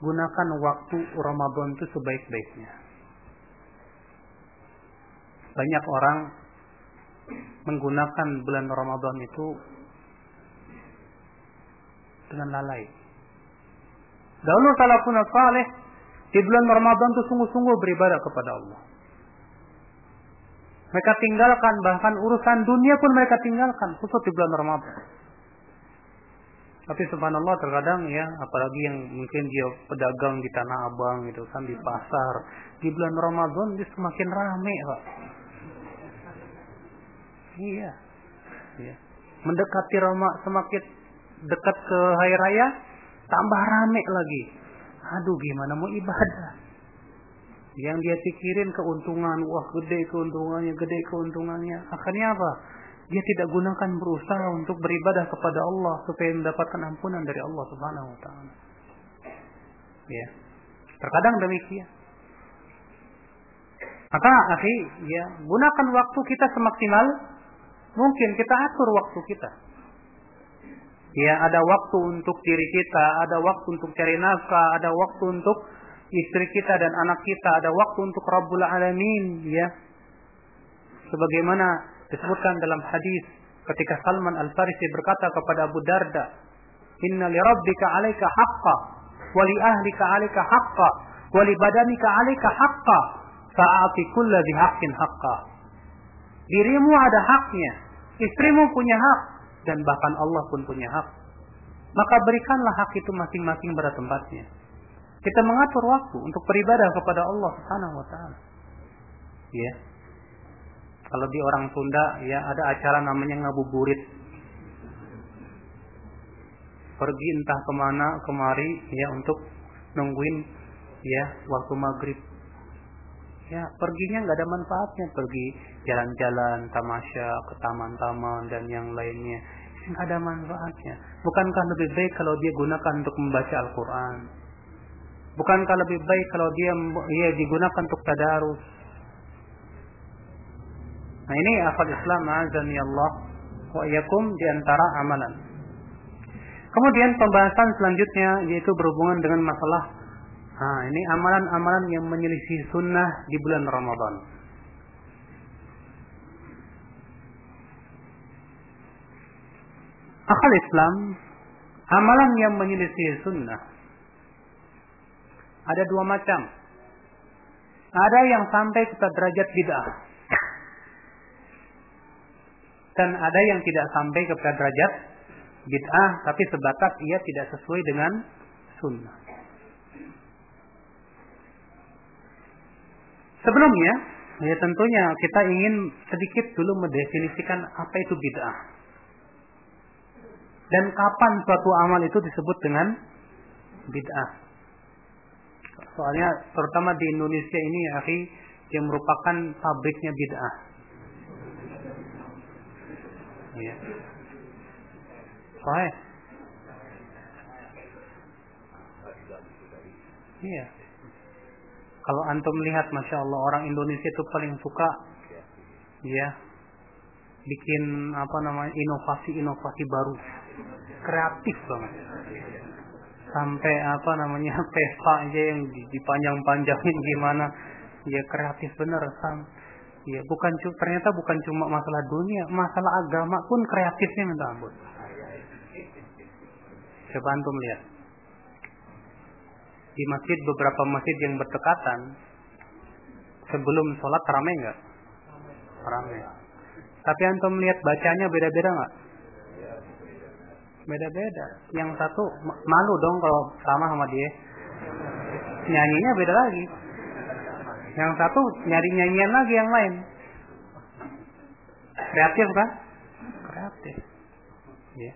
Gunakan waktu Ramadan itu sebaik-baiknya. Banyak orang menggunakan bulan Ramadan itu dengan lalai. Dahulu salafun saleh di bulan Ramadan itu sungguh-sungguh beribadah kepada Allah. Mereka tinggalkan bahkan urusan dunia pun mereka tinggalkan khusus di bulan Ramadan. Tapi subhanallah terkadang ya, apalagi yang mungkin dia pedagang di Tanah Abang gitu kan di pasar, di bulan Ramadan dia semakin rame, Pak. Iya. Iya. Mendekati Ramadan semakin dekat ke hari raya, tambah rame lagi. Aduh, gimana mau ibadah? Yang dia pikirin keuntungan, wah gede keuntungannya, gede keuntungannya. Akhirnya apa? Dia tidak gunakan berusaha untuk beribadah kepada Allah supaya mendapatkan ampunan dari Allah Subhanahu wa taala. Ya. Terkadang demikian. Maka akhi, ya, gunakan waktu kita semaksimal mungkin kita atur waktu kita. Ya, ada waktu untuk diri kita, ada waktu untuk cari nafkah, ada waktu untuk istri kita dan anak kita, ada waktu untuk Rabbul Alamin, ya. Sebagaimana disebutkan dalam hadis ketika Salman Al-Farisi berkata kepada Abu Darda, "Inna li rabbika 'alaika haqqa wa li ahlika 'alaika haqqa wa li badanika 'alaika haqqa fa'ati kulla dhi haqqin haqqa." Dirimu ada haknya, istrimu punya hak dan bahkan Allah pun punya hak. Maka berikanlah hak itu masing-masing pada tempatnya. Kita mengatur waktu untuk beribadah kepada Allah Subhanahu wa taala. Ya. Kalau di orang Sunda ya ada acara namanya ngabuburit. Pergi entah ke mana kemari ya untuk nungguin ya waktu maghrib. Ya perginya nggak ada manfaatnya pergi jalan-jalan tamasya ke taman-taman dan yang lainnya nggak ada manfaatnya. Bukankah lebih baik kalau dia gunakan untuk membaca Al-Quran? Bukankah lebih baik kalau dia ya, digunakan untuk tadarus? Nah ini akal Islam azani Allah wa yakum di antara amalan. Kemudian pembahasan selanjutnya yaitu berhubungan dengan masalah Nah, ini amalan-amalan yang menyelisih sunnah di bulan Ramadan. Akal Islam, amalan yang menyelisih sunnah ada dua macam. Ada yang sampai ke derajat bid'ah. Dan ada yang tidak sampai ke derajat bid'ah, tapi sebatas ia tidak sesuai dengan sunnah. Sebelumnya, ya tentunya kita ingin sedikit dulu mendefinisikan apa itu bid'ah. Dan kapan suatu amal itu disebut dengan bid'ah. Soalnya terutama di Indonesia ini ya yang merupakan pabriknya bid'ah. Iya. Soalnya Iya. Kalau antum lihat, masya Allah orang Indonesia itu paling suka, ya, bikin apa namanya inovasi-inovasi baru, kreatif banget. Sampai apa namanya pesta aja yang dipanjang-panjangin gimana. Ya kreatif bener sam ya bukan ternyata bukan cuma masalah dunia masalah agama pun kreatifnya minta ampun. Coba antum lihat di masjid beberapa masjid yang berdekatan sebelum sholat ramai nggak ramai tapi antum lihat bacanya beda-beda nggak beda-beda. Yang satu malu dong kalau sama sama dia. Nyanyinya beda lagi. Yang satu nyari nyanyian lagi yang lain. Kreatif kan? Kreatif. Ya.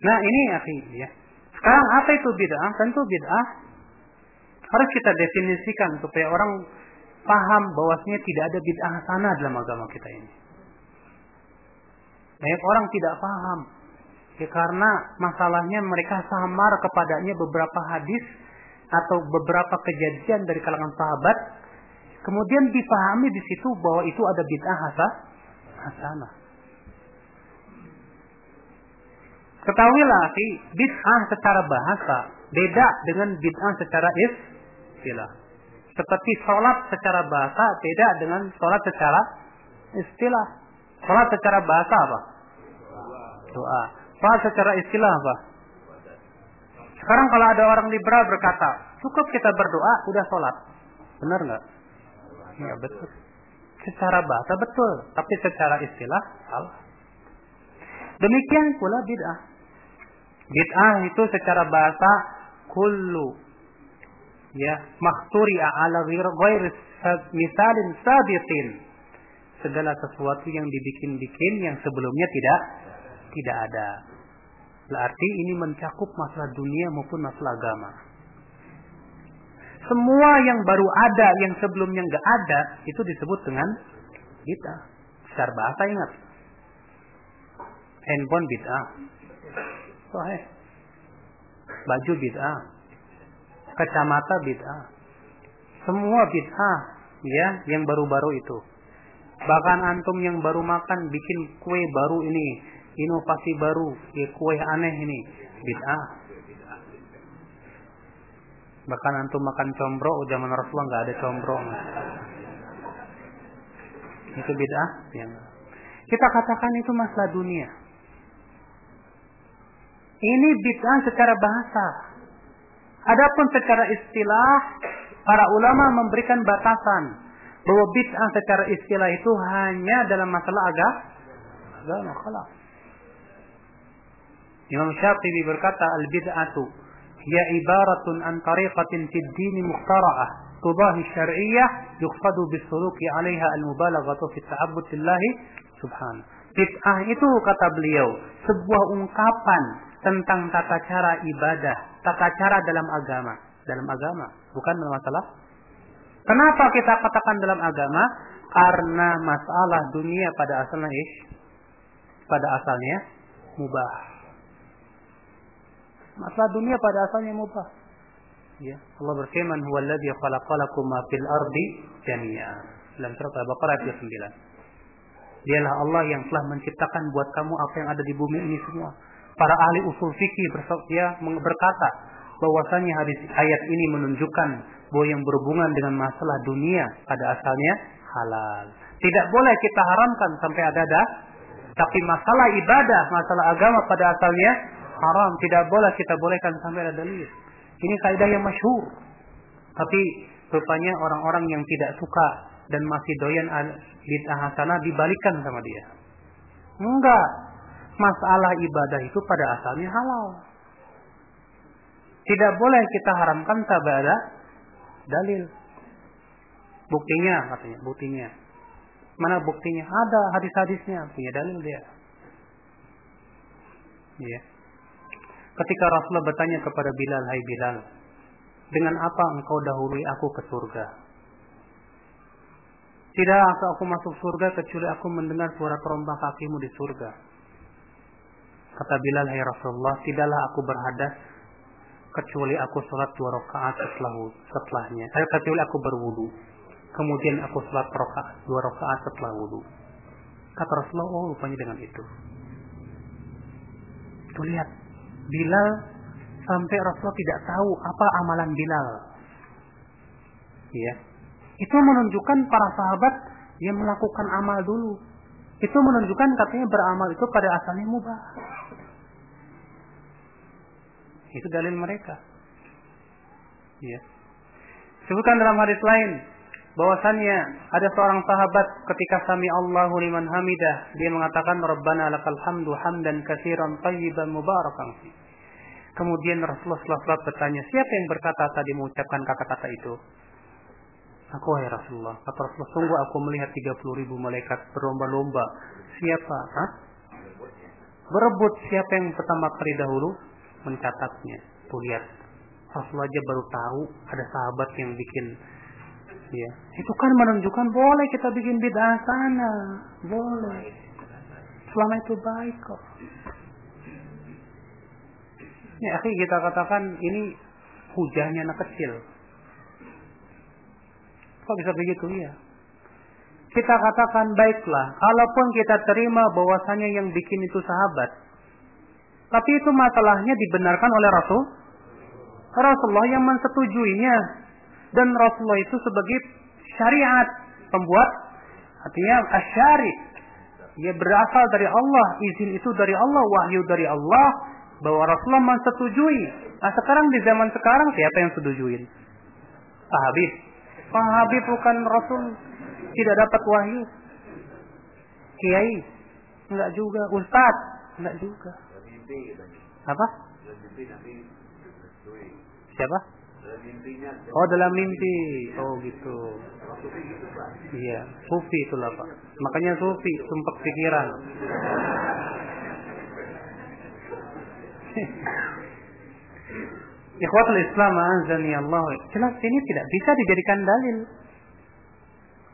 Nah ini akhi ya. Sekarang apa itu bid'ah? Tentu bid'ah harus kita definisikan supaya orang paham bahwasanya tidak ada bid'ah sana dalam agama kita ini. Banyak orang tidak paham. Ya, karena masalahnya mereka samar kepadanya beberapa hadis atau beberapa kejadian dari kalangan sahabat. Kemudian dipahami di situ bahwa itu ada bid'ah hasanah. Ketahuilah, bid'ah secara bahasa beda dengan bid'ah secara istilah. Seperti sholat secara bahasa beda dengan sholat secara istilah. Sholat secara bahasa apa? Doa. Sholat secara istilah apa? Sekarang kalau ada orang liberal berkata, cukup kita berdoa, udah sholat. Benar nggak? Ya betul. Secara bahasa betul, tapi secara istilah salah. Demikian pula bid'ah. Bid'ah itu secara bahasa kullu ya makhturi ala ghair misalin sabitin segala sesuatu yang dibikin-bikin yang sebelumnya tidak tidak ada. Berarti ini mencakup masalah dunia maupun masalah agama. Semua yang baru ada, yang sebelumnya nggak ada, itu disebut dengan bid'ah. Secara bahasa ingat. Handphone bid'ah. Sahih. Baju bid'ah. Kacamata bid'ah. Semua bid'ah ya yang baru-baru itu. Bahkan antum yang baru makan bikin kue baru ini, inovasi baru, ya kue aneh ini, bid'ah. Bahkan antum makan combro, zaman Rasulullah nggak ada combro. Itu bid'ah. Yang kita katakan itu masalah dunia. Ini bid'ah secara bahasa. Adapun secara istilah, para ulama memberikan batasan bahwa bid'ah secara istilah itu hanya dalam masalah agama. Agama. Imam Syafi'i berkata al-bid'atu hiya ibaratun an tariqatin fid din mukhtara'ah tudahi syar'iyyah yuqsadu bisuluki 'alaiha al-mubalaghatu fi ta'abbud lillahi subhanahu. Bid'ah itu kata beliau sebuah ungkapan tentang tata cara ibadah, tata cara dalam agama, dalam agama, bukan dalam masalah Kenapa kita katakan dalam agama? Karena masalah dunia pada asalnya ish, pada asalnya mubah. Masalah dunia pada asalnya mubah. Ya, Allah berfirman, "Huwallazi khalaqalakum fil ardi jami'a." Dalam surat Al-Baqarah ayat 9. Dialah Allah yang telah menciptakan buat kamu apa yang ada di bumi ini semua. Para ahli usul fikih ya, berkata bahwasanya hadis ayat ini menunjukkan bahwa yang berhubungan dengan masalah dunia pada asalnya halal. Tidak boleh kita haramkan sampai ada dah. Tapi masalah ibadah, masalah agama pada asalnya haram. Tidak boleh kita bolehkan sampai ada dalil. Ini kaidah yang masyhur. Tapi rupanya orang-orang yang tidak suka dan masih doyan bid'ah hasanah dibalikan sama dia. Enggak. Masalah ibadah itu pada asalnya halal. Tidak boleh kita haramkan sampai ada dalil. Buktinya katanya, buktinya. Mana buktinya? Ada hadis-hadisnya, punya dalil dia. Ya. Ketika Rasulullah bertanya kepada Bilal, "Hai Bilal, dengan apa engkau dahului aku ke surga?" Tidak aku masuk surga kecuali aku mendengar suara terombah kakimu di surga. Kata Bilal, "Hai Rasulullah, tidaklah aku berhadas kecuali aku sholat dua rakaat setelah setelahnya. Eh, kecuali aku berwudu. Kemudian aku sholat dua rakaat setelah wudu. Kata Rasulullah, oh rupanya dengan itu. Tuh lihat, Bilal sampai Rasulullah tidak tahu apa amalan Bilal. Ya. Itu menunjukkan para sahabat yang melakukan amal dulu. Itu menunjukkan katanya beramal itu pada asalnya mubah. Itu dalil mereka. Ya. Sebutkan dalam hadis lain bahwasannya ada seorang sahabat ketika sami Allahu liman hamidah dia mengatakan Rabbana lakal hamdu hamdan katsiran tayyiban mubarakan Kemudian Rasulullah SAW bertanya, siapa yang berkata tadi mengucapkan kata-kata itu? Aku ya Rasulullah. Kata Rasulullah, sungguh aku melihat 30 ribu malaikat berlomba-lomba. Siapa? Hah? Berebut siapa yang pertama kali dahulu mencatatnya. Tuh lihat, Rasulullah aja baru tahu ada sahabat yang bikin ya. Itu kan menunjukkan boleh kita bikin bid'ah sana, boleh. Selama itu baik kok. Ya, akhirnya kita katakan ini hujahnya anak kecil. Kok bisa begitu ya? Kita katakan baiklah, kalaupun kita terima bahwasanya yang bikin itu sahabat, tapi itu masalahnya dibenarkan oleh Rasul. Rasulullah yang mensetujuinya. Dan Rasulullah itu sebagai syariat. Pembuat. Artinya asyari. Ia berasal dari Allah. Izin itu dari Allah. Wahyu dari Allah. Bahwa Rasulullah mensetujui. Nah sekarang di zaman sekarang siapa yang setujuin? Pak Habib. Pak Habib bukan Rasul. Tidak dapat wahyu. Kiai. Enggak juga. Ustadz. Enggak juga. Apa? Siapa? Oh dalam mimpi. Oh gitu. Iya, sufi itulah pak. Makanya sufi, sumpah pikiran. Ikhwatul Islam azani Allah. Jelas ini tidak bisa dijadikan dalil.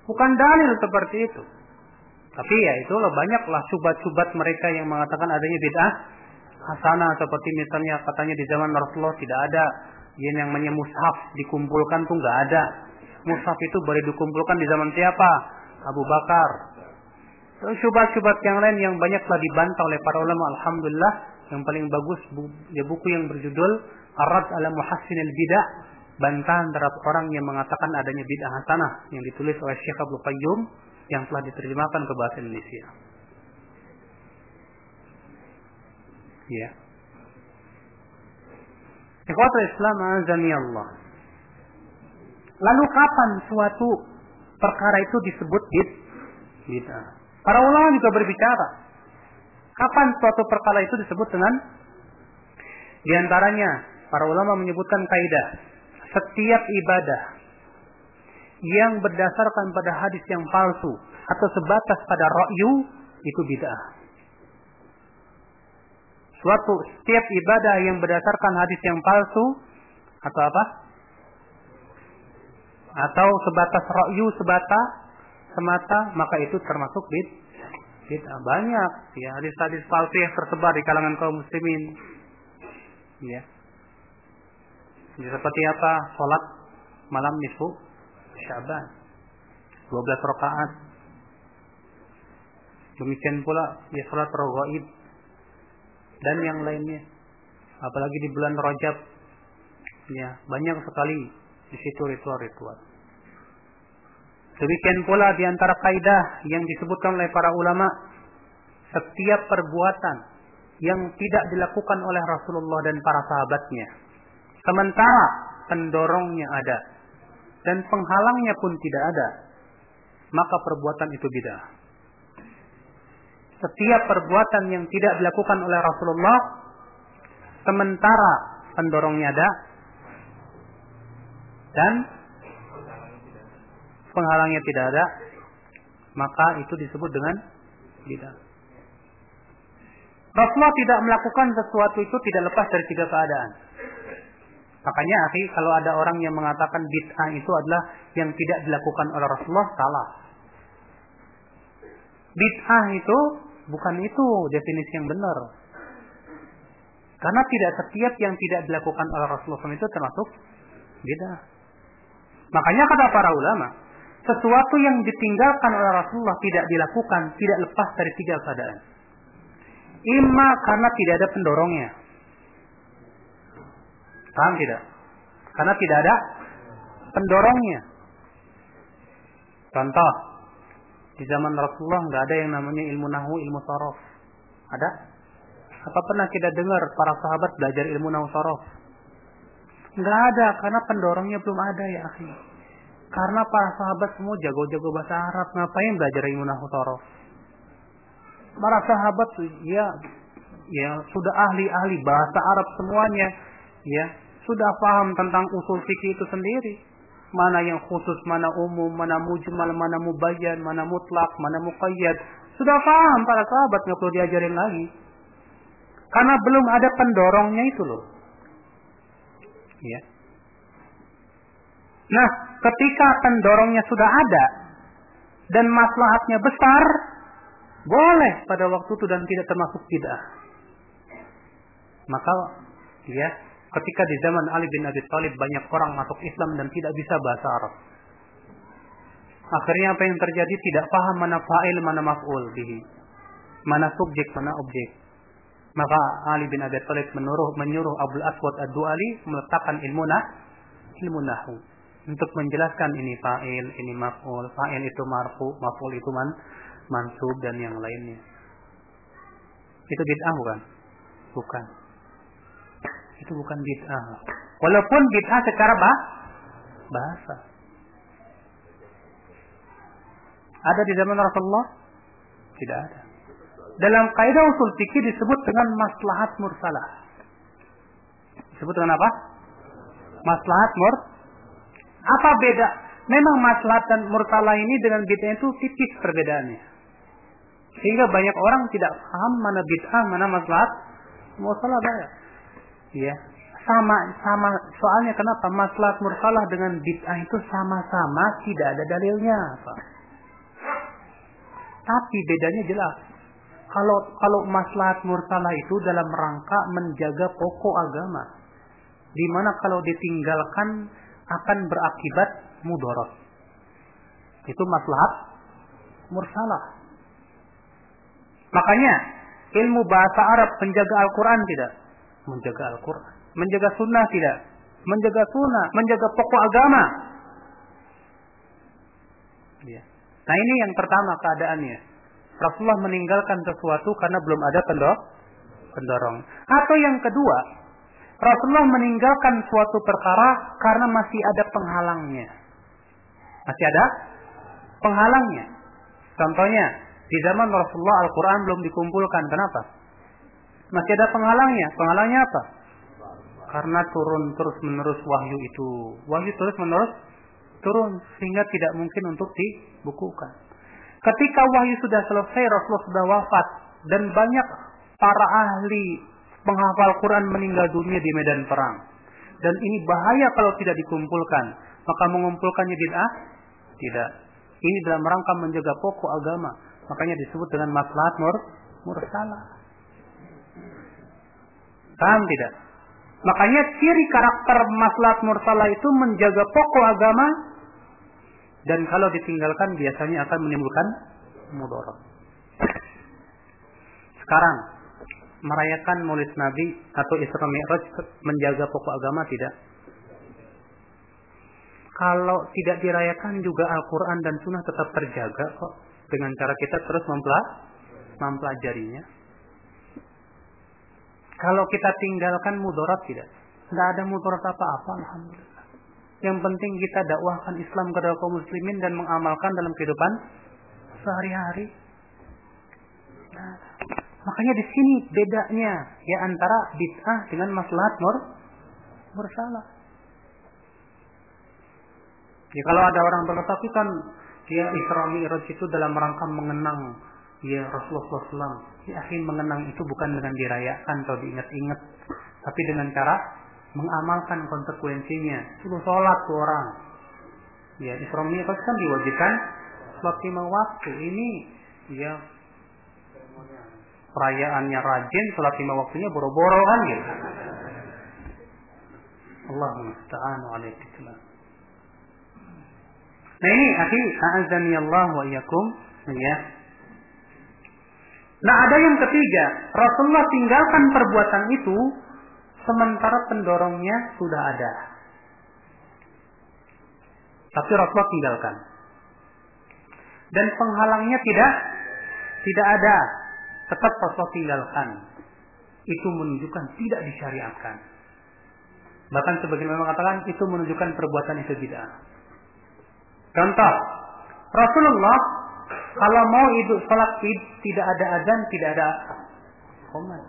Bukan dalil seperti itu. Tapi ya itulah banyaklah subat-subat mereka yang mengatakan adanya bid'ah hasanah seperti misalnya katanya di zaman Rasulullah tidak ada yang namanya mushaf dikumpulkan tuh nggak ada. Mushaf itu boleh dikumpulkan di zaman siapa? Abu Bakar. Syubhat-syubhat yang lain yang banyak telah dibantah oleh para ulama. Alhamdulillah yang paling bagus ya buku yang berjudul Arad ala Muhassin al-Bidah bantahan terhadap orang yang mengatakan adanya bid'ah hasanah yang ditulis oleh Syekh Abdul Qayyum yang telah diterjemahkan ke bahasa Indonesia. Ya. Ikhwatul Islam azani Allah. Lalu kapan suatu perkara itu disebut bid'ah? Para ulama juga berbicara. Kapan suatu perkara itu disebut dengan di antaranya para ulama menyebutkan kaidah setiap ibadah yang berdasarkan pada hadis yang palsu atau sebatas pada ra'yu itu bid'ah. Suatu setiap ibadah yang berdasarkan hadis yang palsu atau apa? Atau sebatas ra'yu sebata semata maka itu termasuk bid bid'ah. Banyak ya hadis-hadis palsu yang tersebar di kalangan kaum muslimin. Ya. Seperti apa? Salat malam nisfu Syaban. 12 rakaat. Demikian pula ya salat raghaib dan yang lainnya. Apalagi di bulan Rajab. Ya, banyak sekali di situ ritual-ritual. Demikian pula di antara kaidah yang disebutkan oleh para ulama, setiap perbuatan yang tidak dilakukan oleh Rasulullah dan para sahabatnya, sementara pendorongnya ada, dan penghalangnya pun tidak ada, maka perbuatan itu bid'ah. Setiap perbuatan yang tidak dilakukan oleh Rasulullah sementara pendorongnya ada dan penghalangnya tidak ada, maka itu disebut dengan bid'ah. Rasulullah tidak melakukan sesuatu itu tidak lepas dari tiga keadaan. Makanya akhi, kalau ada orang yang mengatakan bid'ah itu adalah yang tidak dilakukan oleh Rasulullah, salah. Bid'ah itu bukan itu definisi yang benar. Karena tidak setiap yang tidak dilakukan oleh Rasulullah itu termasuk bid'ah. Makanya kata para ulama, sesuatu yang ditinggalkan oleh Rasulullah tidak dilakukan, tidak lepas dari tiga keadaan. Ima karena tidak ada pendorongnya. Paham tidak? Karena tidak ada pendorongnya. Contoh, di zaman Rasulullah nggak ada yang namanya ilmu nahu, ilmu sorof. Ada? Apa pernah kita dengar para sahabat belajar ilmu nahu sorof? Nggak ada, karena pendorongnya belum ada ya akhi. Karena para sahabat semua jago-jago bahasa Arab, ngapain belajar ilmu nahu sorof? Para sahabat ya ya sudah ahli-ahli bahasa Arab semuanya, ya sudah paham tentang usul fikih itu sendiri. Mana yang khusus, mana umum, mana mujmal, mana mubayyan, mana mutlak, mana muqayyad. Sudah paham para sahabat, nggak perlu diajarin lagi. Karena belum ada pendorongnya itu loh. Ya. Nah, ketika pendorongnya sudah ada dan maslahatnya besar, boleh pada waktu itu dan tidak termasuk tidak. Maka ya ketika di zaman Ali bin Abi Thalib banyak orang masuk Islam dan tidak bisa bahasa Arab. Akhirnya apa yang terjadi tidak paham mana fa'il mana maf'ul bihi. Mana subjek mana objek. Maka Ali bin Abi Thalib menyuruh menyuruh Abdul Aswad Ad-Du'ali meletakkan ilmu nah, ilmu nahu untuk menjelaskan ini fa'il, ini maf'ul, fa'il itu marfu, maf'ul itu man mansub dan yang lainnya. Itu bid'ah bukan? Bukan itu bukan bid'ah. Walaupun bid'ah secara bah bahasa. Ada di zaman Rasulullah? Tidak ada. Dalam kaidah usul fikih disebut dengan maslahat mursalah. Disebut dengan apa? Maslahat mur. Apa beda? Memang maslahat dan mursalah ini dengan bid'ah itu tipis perbedaannya. Sehingga banyak orang tidak paham mana bid'ah, mana maslahat. Mursalah banyak. Ya, sama sama soalnya kenapa? Maslahat mursalah dengan bid'ah itu sama-sama tidak ada dalilnya Pak. tapi bedanya jelas. Kalau kalau maslahat mursalah itu dalam rangka menjaga pokok agama di mana kalau ditinggalkan akan berakibat mudarat itu maslahat mursalah. Makanya ilmu bahasa Arab menjaga Al-Quran tidak menjaga Al-Quran Menjaga sunnah tidak? Menjaga sunnah, menjaga pokok agama. Ya. Nah ini yang pertama keadaannya. Rasulullah meninggalkan sesuatu karena belum ada pendorong. pendorong. Atau yang kedua, Rasulullah meninggalkan suatu perkara karena masih ada penghalangnya. Masih ada penghalangnya. Contohnya, di zaman Rasulullah Al-Quran belum dikumpulkan. Kenapa? Masih ada penghalangnya. Penghalangnya apa? karena turun terus menerus wahyu itu. Wahyu terus menerus turun sehingga tidak mungkin untuk dibukukan. Ketika wahyu sudah selesai, Rasulullah sudah wafat dan banyak para ahli penghafal Quran meninggal dunia di medan perang. Dan ini bahaya kalau tidak dikumpulkan. Maka mengumpulkannya bid'ah? Tidak. Ini dalam rangka menjaga pokok agama. Makanya disebut dengan maslahat mur mursalah. Paham tidak? Makanya ciri karakter maslahat mursalah itu menjaga pokok agama dan kalau ditinggalkan biasanya akan menimbulkan mudarat. Sekarang merayakan Maulid Nabi atau Isra Mi'raj menjaga pokok agama tidak? Kalau tidak dirayakan juga Al-Quran dan Sunnah tetap terjaga kok dengan cara kita terus mempelajarinya. Kalau kita tinggalkan mudarat tidak. Tidak ada mudarat apa-apa, Alhamdulillah. Yang penting kita dakwahkan Islam kepada kaum muslimin dan mengamalkan dalam kehidupan sehari-hari. Nah, makanya di sini bedanya ya antara bid'ah dengan maslahat mur bersalah. Ya kalau ada orang berkata kan ya Isra Mi'raj itu dalam rangka mengenang ya Rasulullah SAW ya akhir mengenang itu bukan dengan dirayakan atau diingat-ingat tapi dengan cara mengamalkan konsekuensinya. Suruh sholat tuh orang. Ya Isra Mi'raj kan diwajibkan sholat lima waktu. Ini ya perayaannya rajin sholat lima waktunya boro-boro kan gitu. Allah musta'an Nah ini akhi, a'azani Allah wa iyakum ya Nah ada yang ketiga, Rasulullah tinggalkan perbuatan itu sementara pendorongnya sudah ada. Tapi Rasulullah tinggalkan. Dan penghalangnya tidak tidak ada. Tetap Rasulullah tinggalkan. Itu menunjukkan tidak disyariatkan. Bahkan sebagian memang mengatakan itu menunjukkan perbuatan itu tidak. Contoh, Rasulullah kalau mau hidup sholat id tidak ada azan, tidak ada komat.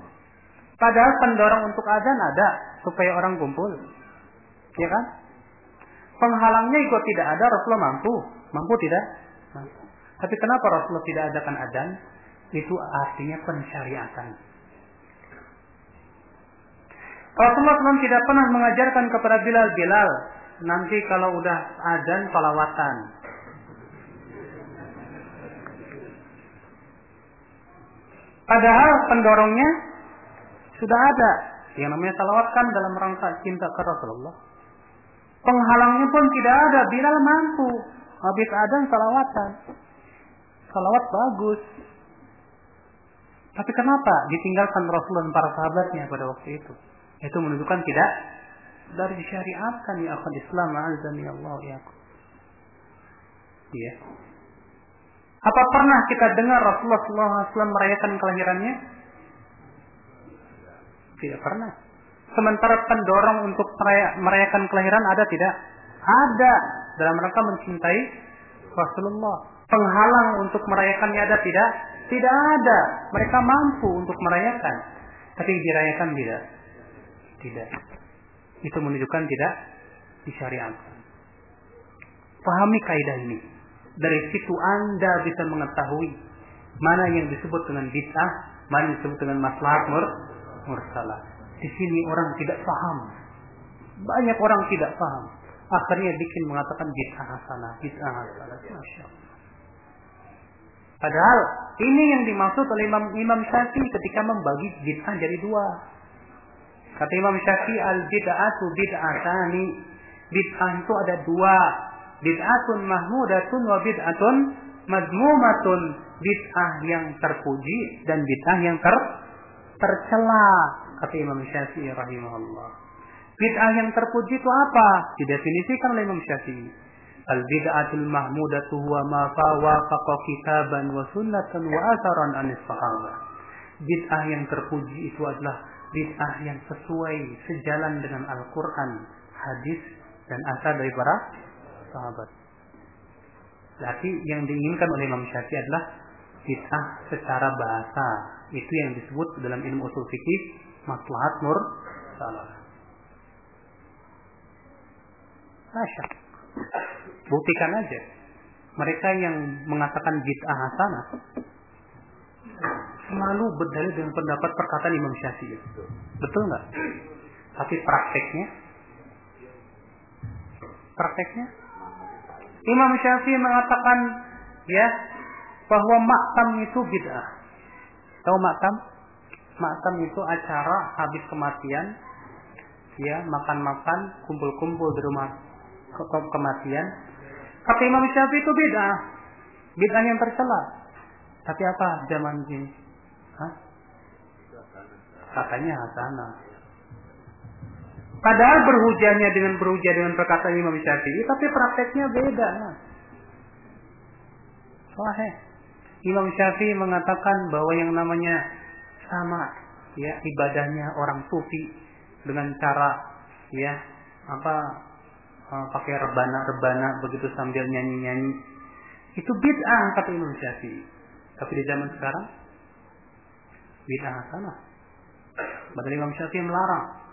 Padahal pendorong untuk azan ada supaya orang kumpul, ya kan? Penghalangnya ikut tidak ada, Rasulullah mampu, mampu tidak? Mampu. Tapi kenapa Rasulullah tidak adakan azan? Itu artinya pensyariatan. Rasulullah SAW tidak pernah mengajarkan kepada Bilal Bilal nanti kalau udah azan salawatan Padahal pendorongnya sudah ada. Yang namanya salawat kan dalam rangka cinta ke Rasulullah. Penghalangnya pun tidak ada. Bilal mampu. Habis adan salawatan. Salawat bagus. Tapi kenapa ditinggalkan Rasulullah dan para sahabatnya pada waktu itu? Itu menunjukkan tidak dari disyariatkan ya akan Islam azani Allah ya. Iya. Apa pernah kita dengar Rasulullah SAW merayakan kelahirannya? Tidak pernah. Sementara pendorong untuk merayakan kelahiran ada tidak? Ada. Dalam rangka mencintai Rasulullah. Penghalang untuk merayakannya ada tidak? Tidak ada. Mereka mampu untuk merayakan. Tapi dirayakan tidak? Tidak. Itu menunjukkan tidak disyariatkan. Pahami kaidah ini. Dari situ Anda bisa mengetahui mana yang disebut dengan bid'ah, mana yang disebut dengan maslahat mur mursalah. Di sini orang tidak paham. Banyak orang tidak paham. Akhirnya bikin mengatakan bid'ah hasanah, bid'ah hasanah. Masya. Padahal ini yang dimaksud oleh Imam, Imam Syafi'i ketika membagi bid'ah jadi dua. Kata Imam Syafi'i al bid'atu bid'atani. Bid'ah itu ada dua. Bid'atun mahmudatun wa bid'atun madmumatun. Bid'ah yang terpuji dan bid'ah yang ter tercela. Kata Imam Syafi'i rahimahullah. Bid'ah yang terpuji itu apa? Didefinisikan oleh Imam Syafi'i Al-bid'atul mahmudatu huwa ma fawafaqa kitaban wa sunnatan wa asaran anis sahabah. Bid'ah yang terpuji itu adalah bid'ah yang sesuai sejalan dengan Al-Quran, hadis, dan asal dari para sahabat. Berarti yang diinginkan oleh Imam Syafi'i adalah bid'ah secara bahasa. Itu yang disebut dalam ilmu usul fikih maslahat mur salah. Masya. Buktikan aja. Mereka yang mengatakan bid'ah hasanah selalu berdalil dengan pendapat perkataan Imam Syafi'i. Betul nggak? Tapi prakteknya, prakteknya, Imam Syafi'i mengatakan ya bahwa maktam itu bid'ah. Tahu maktam? Maktam itu acara habis kematian, ya makan-makan, kumpul-kumpul di rumah ke kematian. Kata Imam Syafi'i itu beda. Bid'ah yang tercela. Tapi apa zaman ini? Hah? Katanya hasanah. Padahal berhujahnya dengan berhujah dengan perkataan Imam Syafi'i, tapi prakteknya beda. Sahih. Imam Syafi'i mengatakan bahwa yang namanya sama ya ibadahnya orang sufi dengan cara ya apa uh, pakai rebana-rebana begitu sambil nyanyi-nyanyi. Itu bid'ah kata Imam Syafi'i. Tapi di zaman sekarang bid'ah sana. Padahal Imam Syafi'i melarang.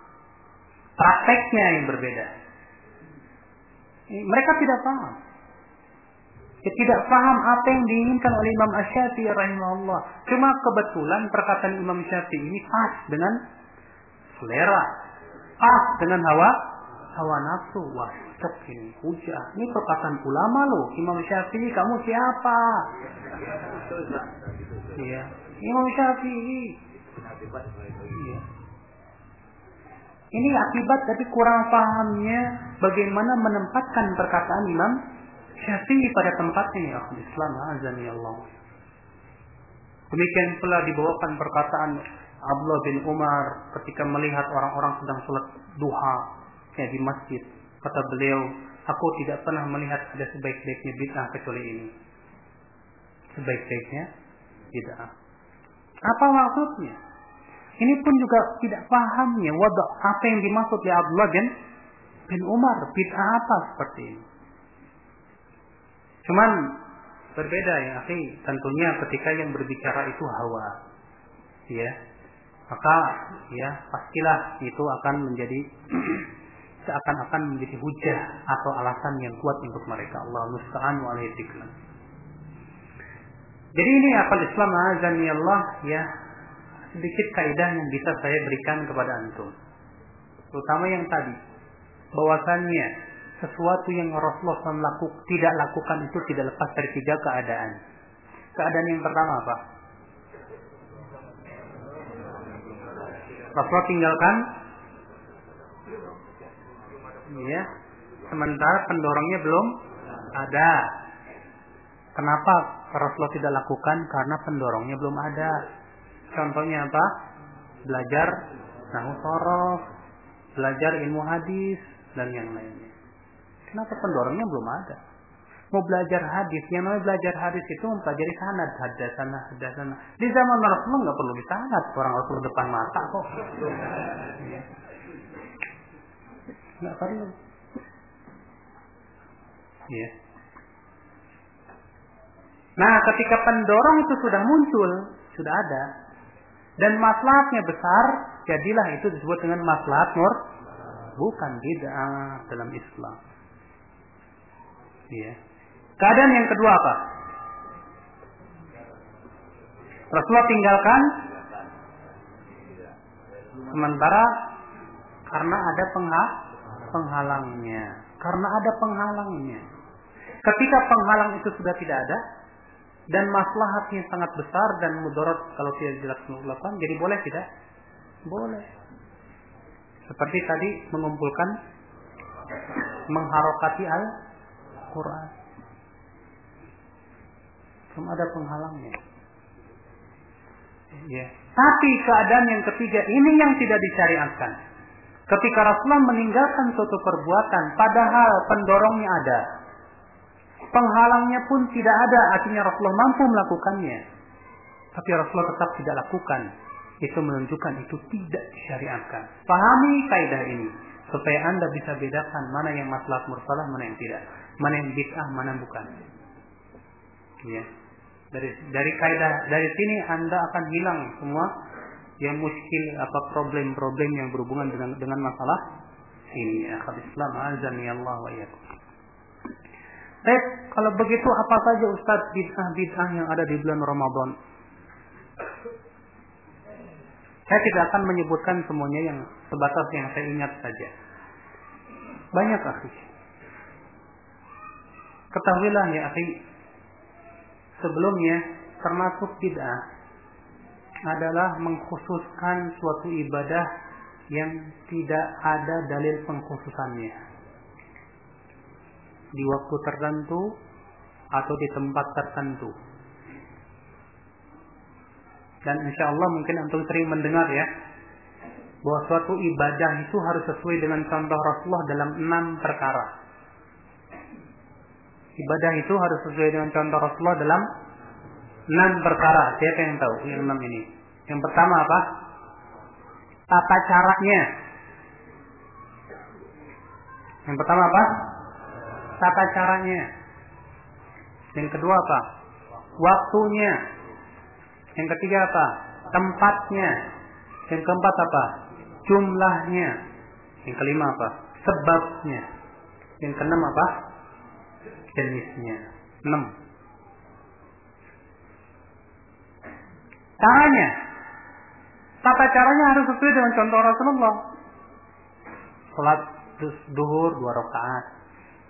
Prakteknya yang berbeda. Mereka tidak paham. tidak paham apa yang diinginkan oleh Imam Syafi'i rahimahullah. Cuma kebetulan perkataan Imam Syafi'i ini pas dengan selera, pas dengan hawa hawa nafsu. Wah, cocok ini hujah. Ini perkataan ulama loh. Imam Syafi'i kamu siapa? Iya. Imam Syafi'i. Iya. Ini akibat dari kurang pahamnya bagaimana menempatkan perkataan Imam Syafi'i pada tempatnya ya Islam azan ya Allah. Demikian pula dibawakan perkataan Abdullah bin Umar ketika melihat orang-orang sedang sholat duha ya di masjid. Kata beliau, aku tidak pernah melihat ada sebaik-baiknya bid'ah kecuali ini. Sebaik-baiknya bid'ah. Apa maksudnya? Ini pun juga tidak pahamnya wadah apa yang dimaksud oleh Abdullah bin, bin Umar. Bid'ah apa seperti ini? Cuman berbeda ya, akhi. Tentunya ketika yang berbicara itu hawa. Ya. Maka ya pastilah itu akan menjadi seakan-akan menjadi hujah atau alasan yang kuat untuk mereka. Allah musta'an wa Jadi ini akal Islam azani Allah ya sedikit kaidah yang bisa saya berikan kepada antum. Terutama yang tadi bahwasannya sesuatu yang Rasulullah SAW laku, tidak lakukan itu tidak lepas dari tiga keadaan. Keadaan yang pertama apa? Rasulullah tinggalkan ya sementara pendorongnya belum ada kenapa Rasulullah tidak lakukan karena pendorongnya belum ada contohnya apa? Belajar nahu sorof belajar ilmu hadis dan yang lainnya. Kenapa pendorongnya belum ada? Mau belajar hadis yang namanya belajar hadis itu mempelajari sanad hadasana hadasana di zaman Rasulullah nggak perlu di sanad orang Rasul depan mata kok. Nggak perlu. Ya. Nah, ketika pendorong itu sudah muncul, sudah ada, dan maslahatnya besar, jadilah itu disebut dengan maslahat nur, bukan bid'ah dalam Islam. Ya. Keadaan yang kedua apa? Rasulullah tinggalkan Sementara karena ada penghalangnya. Karena ada penghalangnya. Ketika penghalang itu sudah tidak ada, dan maslahatnya sangat besar dan mudarat kalau tidak dilakukan, jadi boleh tidak? Boleh. Seperti tadi mengumpulkan mengharokati Al-Quran. Cuma ada penghalangnya. Ya. Tapi keadaan yang ketiga ini yang tidak disyariatkan. Ketika Rasulullah meninggalkan suatu perbuatan, padahal pendorongnya ada, penghalangnya pun tidak ada, artinya Rasulullah mampu melakukannya. Tapi Rasulullah tetap tidak lakukan. Itu menunjukkan itu tidak disyariatkan. Pahami kaidah ini supaya Anda bisa bedakan mana yang masalah mursalah, mana yang tidak. Mana yang bid'ah, mana bukan. Ya. Dari dari kaidah dari sini Anda akan hilang semua yang muskil apa problem-problem yang berhubungan dengan dengan masalah ini. Ya, Islam azan ya Allah wa iyyakum. Baik, kalau begitu apa saja Ustaz bid'ah-bid'ah yang ada di bulan Ramadan? Saya tidak akan menyebutkan semuanya yang sebatas yang saya ingat saja. Banyak akhi. Ketahuilah ya akhi, sebelumnya termasuk bid'ah adalah mengkhususkan suatu ibadah yang tidak ada dalil pengkhususannya di waktu tertentu atau di tempat tertentu. Dan insya Allah mungkin antum sering mendengar ya bahwa suatu ibadah itu harus sesuai dengan contoh Rasulullah dalam enam perkara. Ibadah itu harus sesuai dengan contoh Rasulullah dalam enam perkara. Siapa yang tahu yang enam ini? Yang pertama apa? Tata caranya. Yang pertama apa? Tata caranya. Yang kedua apa? Waktunya. Yang ketiga apa? Tempatnya. Yang keempat apa? Jumlahnya. Yang kelima apa? Sebabnya. Yang keenam apa? Jenisnya. Enam. Caranya. Tata caranya harus sesuai dengan contoh Rasulullah. Salat duhur dua rakaat.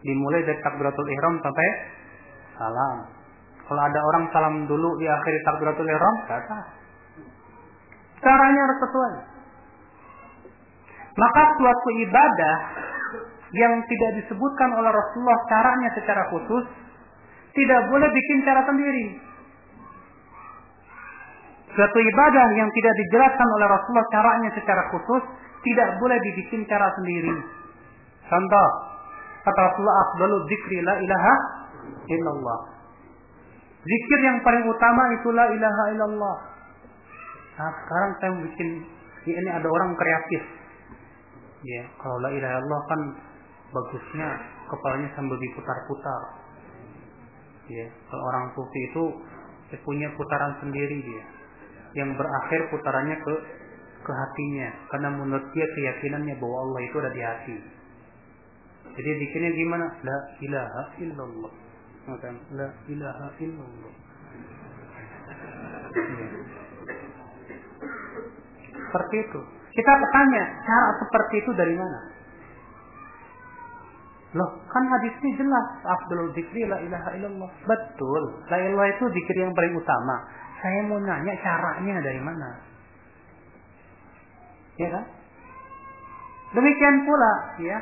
Dimulai dari takbiratul ihram sampai salam. Kalau ada orang salam dulu di akhir takbiratul ihram, kata. Caranya harus sesuai. Maka suatu ibadah yang tidak disebutkan oleh Rasulullah caranya secara khusus, tidak boleh bikin cara sendiri. Suatu ibadah yang tidak dijelaskan oleh Rasulullah caranya secara khusus, tidak boleh dibikin cara sendiri. Contoh, kata Rasulullah, afdalu dzikri la ilaha illallah. Zikir yang paling utama itu la ilaha illallah. Nah, sekarang saya bikin ini ada orang kreatif. Ya, kalau la ilaha illallah kan bagusnya kepalanya sambil diputar-putar. Ya, kalau orang sufi itu punya putaran sendiri dia yang berakhir putarannya ke ke hatinya karena menurut dia keyakinannya bahwa Allah itu ada di hati. Jadi dikirnya gimana? La ilaha illallah. Maka la ilaha illallah. Seperti itu. Kita bertanya, cara seperti itu dari mana? Loh, kan hadisnya jelas. Abdul Zikri la ilaha illallah. Betul. La ilaha itu zikir yang paling utama. Saya mau nanya caranya dari mana? Ya kan? Demikian pula, ya.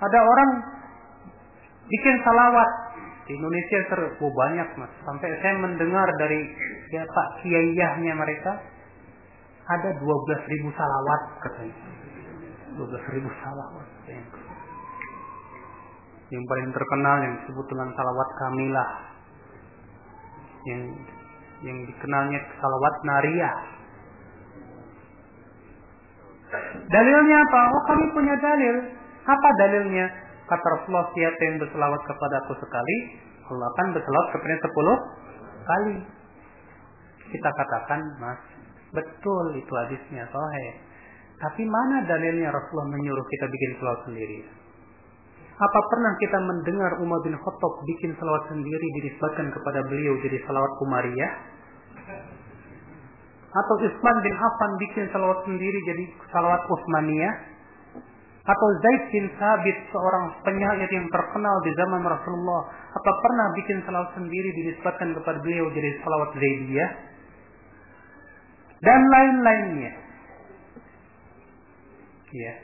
Ada orang bikin salawat di Indonesia ter oh, banyak mas. Sampai saya mendengar dari ya Pak Kiaiahnya mereka ada 12 ribu salawat katanya. 12 ribu salawat. Yang paling terkenal yang disebut dengan salawat kamilah. Yang yang dikenalnya salawat nariyah. Dalilnya apa? Oh kami punya dalil. Apa dalilnya? Kata Rasulullah siapa yang berselawat kepada aku sekali, Allah akan berselawat kepada sepuluh kali. Kita katakan, mas, betul itu hadisnya, sohe. Tapi mana dalilnya Rasulullah menyuruh kita bikin selawat sendiri? Apa pernah kita mendengar Umar bin Khattab bikin salawat sendiri dinisbatkan kepada beliau jadi salawat Umariyah? Atau Utsman bin Affan bikin salawat sendiri jadi salawat Utsmaniyah. Atau Zaid bin Sabit seorang penyair yang terkenal di zaman Rasulullah. Atau pernah bikin salawat sendiri dinisbatkan kepada beliau jadi salawat Zaidiyah. Dan lain-lainnya. Ya.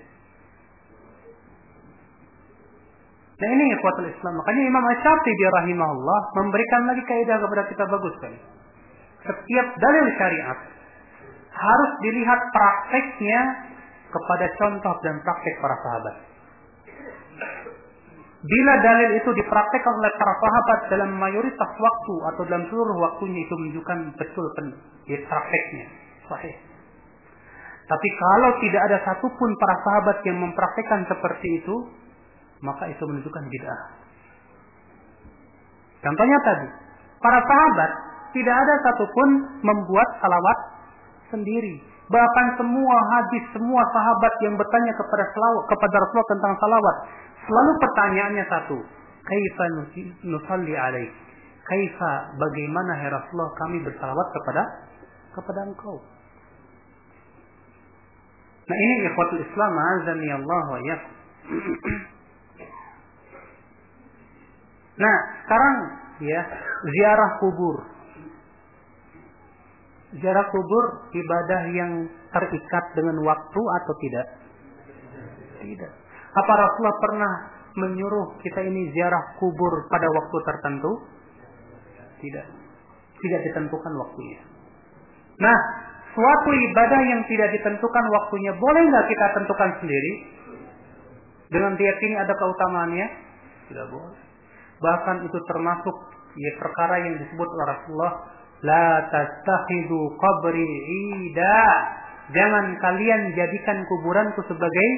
Nah ini kekuatan Islam. Makanya Imam Asyafi'i rahimahullah memberikan lagi kaidah kepada kita bagus sekali. Setiap dalil syariat harus dilihat prakteknya kepada contoh dan praktek para sahabat. Bila dalil itu dipraktekkan oleh para sahabat dalam mayoritas waktu atau dalam seluruh waktunya itu menunjukkan betul ya, prakteknya. Sahih. Tapi kalau tidak ada satupun para sahabat yang mempraktekkan seperti itu, maka itu menunjukkan bid'ah. Contohnya tadi, para sahabat tidak ada satupun membuat salawat sendiri. Bahkan semua hadis, semua sahabat yang bertanya kepada salawat, kepada Rasulullah tentang salawat, selalu pertanyaannya satu, kaifa nusalli alaih? Kaifa bagaimana ya Rasulullah kami bersalawat kepada kepada engkau? Nah ini ikhwatul Islam azani Allah wa Nah, sekarang ya, ziarah kubur. Ziarah kubur ibadah yang terikat dengan waktu atau tidak? Tidak. Apa Rasulullah pernah menyuruh kita ini ziarah kubur pada waktu tertentu? Tidak. Tidak ditentukan waktunya. Nah, suatu ibadah yang tidak ditentukan waktunya, boleh nggak kita tentukan sendiri? Dengan diyakini ada keutamaannya? Tidak boleh. Bahkan itu termasuk ya perkara yang disebut oleh Rasulullah la tastakhidu qabri ida. Jangan kalian jadikan kuburanku sebagai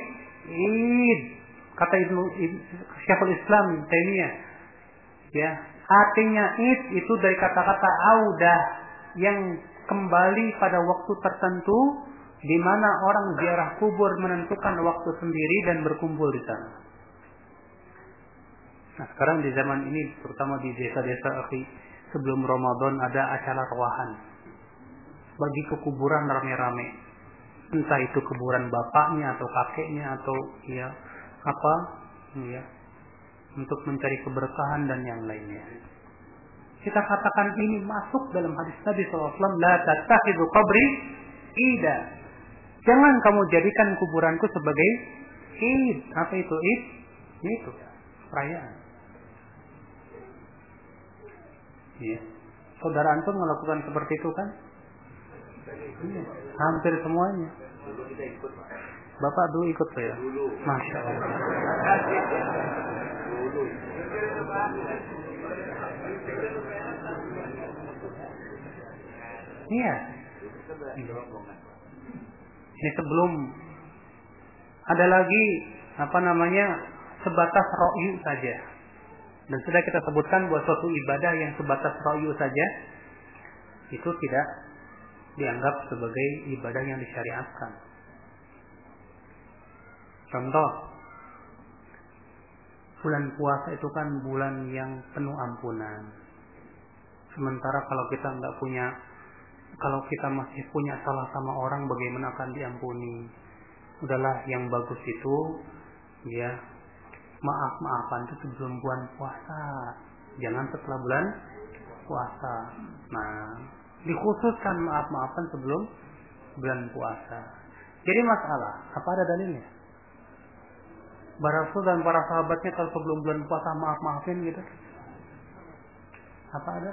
id. Kata Ibnu Syekhul Islam Taimiyah. Ya, artinya id itu dari kata-kata audah yang kembali pada waktu tertentu di mana orang ziarah kubur menentukan waktu sendiri dan berkumpul di sana. Nah sekarang di zaman ini terutama di desa-desa akhi sebelum Ramadan ada acara ruahan. Bagi kekuburan rame-rame. Entah itu kuburan bapaknya atau kakeknya atau ya apa ya untuk mencari keberkahan dan yang lainnya. Kita katakan ini masuk dalam hadis Nabi SAW la tattakhidhu qabri ida. Jangan kamu jadikan kuburanku sebagai id. Apa itu id? Itu perayaan Iya. Saudara antum melakukan seperti itu kan? Iya. Hampir semuanya. Bapak dulu ikut saya. Masya Allah. Iya. Ini sebelum ada lagi apa namanya sebatas ro'yu saja. Dan sudah kita sebutkan bahwa suatu ibadah yang sebatas royu saja itu tidak dianggap sebagai ibadah yang disyariatkan. Contoh, bulan puasa itu kan bulan yang penuh ampunan. Sementara kalau kita nggak punya, kalau kita masih punya salah sama orang, bagaimana akan diampuni? Udahlah yang bagus itu, ya maaf-maafan itu sebelum bulan puasa. Jangan setelah bulan puasa. Nah, dikhususkan maaf-maafan sebelum bulan puasa. Jadi masalah, apa ada dalilnya? Para dan para sahabatnya kalau sebelum bulan puasa maaf-maafin gitu. Apa ada?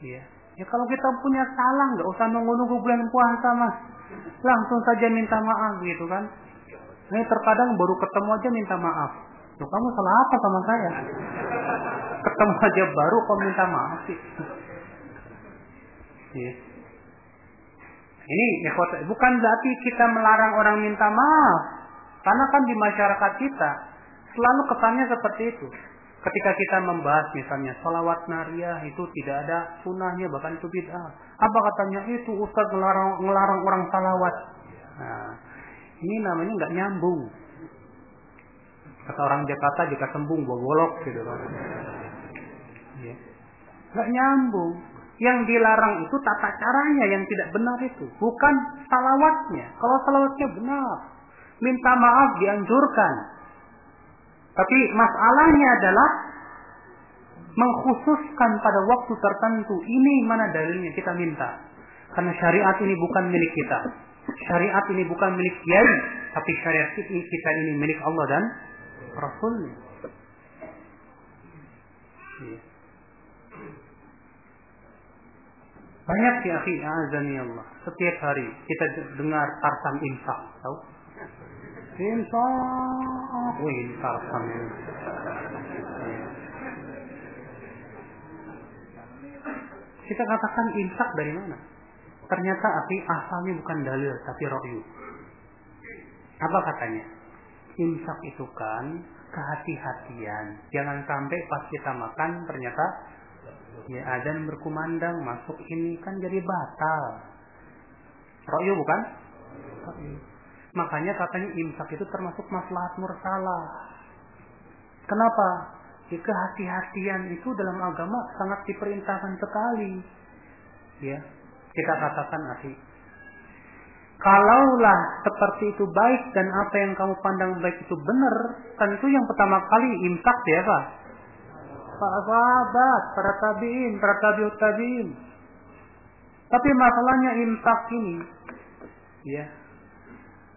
Iya. Ya kalau kita punya salah nggak usah nunggu-nunggu bulan puasa mas, langsung saja minta maaf gitu kan. Ini terkadang baru ketemu aja minta maaf. Tuh kamu salah apa sama saya? Ketemu aja baru kok minta maaf sih. Iya. Ini bukan berarti kita melarang orang minta maaf. Karena kan di masyarakat kita selalu kesannya seperti itu. Ketika kita membahas misalnya salawat nariyah itu tidak ada sunahnya bahkan itu bid'ah. Apa katanya itu Ustaz ngelarang, ngelarang orang salawat. Nah, ini namanya nggak nyambung. Kata orang Jakarta jika sembung golok gitu kan. Ya. Nggak nyambung. Yang dilarang itu tata caranya yang tidak benar itu, bukan salawatnya. Kalau salawatnya benar, minta maaf dianjurkan. Tapi masalahnya adalah mengkhususkan pada waktu tertentu. Ini mana dalilnya kita minta. Karena syariat ini bukan milik kita. Syariat ini bukan milik kiai, tapi syariat ini kita ini milik Allah dan Rasulnya. Iya. Banyak ya akhi, azani Allah. Setiap hari kita dengar tarsan infak, tahu? Infak, wih tarsan ini. Kita katakan infak dari mana? Ternyata akhi asalnya bukan dalil tapi rohyu. Apa katanya? Infak itu kan kehati-hatian. Jangan sampai pas kita makan ternyata Ya adzan berkumandang masuk ini kan jadi batal. Ro'yu bukan? Makanya katanya imsak itu termasuk maslahat mursalah. Kenapa? Ya, kehati-hatian itu dalam agama sangat diperintahkan sekali. Ya, kita katakan akhi. Kalaulah seperti itu baik dan apa yang kamu pandang baik itu benar, tentu yang pertama kali imsak Pak para sahabat, para tabiin, para tabiut tabiin. Tapi masalahnya infak ini, ya,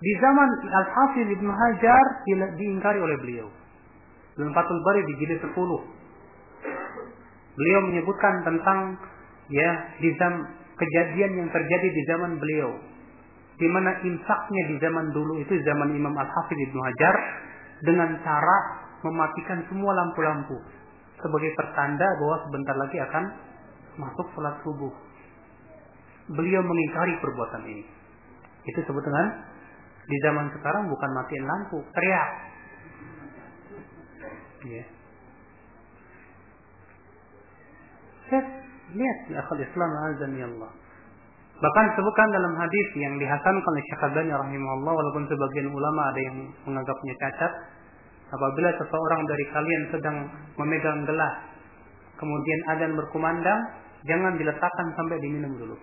di zaman Al Hafiz Ibnu Hajar diingkari oleh beliau. Dalam Fathul Bari di jilid 10. Beliau menyebutkan tentang ya di zaman kejadian yang terjadi di zaman beliau di mana infaknya di zaman dulu itu zaman Imam Al Hafiz Ibnu Hajar dengan cara mematikan semua lampu-lampu sebagai pertanda bahwa sebentar lagi akan masuk sholat subuh. Beliau mengingkari perbuatan ini. Itu sebut dengan di zaman sekarang bukan matiin lampu, teriak. Ya. Saya lihat di akal Islam azan ya Allah. Bahkan sebutkan dalam hadis yang dihasankan oleh Syekh Albani rahimahullah walaupun sebagian ulama ada yang menganggapnya cacat, Apabila seseorang dari kalian sedang memegang gelas, kemudian adzan berkumandang, jangan diletakkan sampai diminum dulu.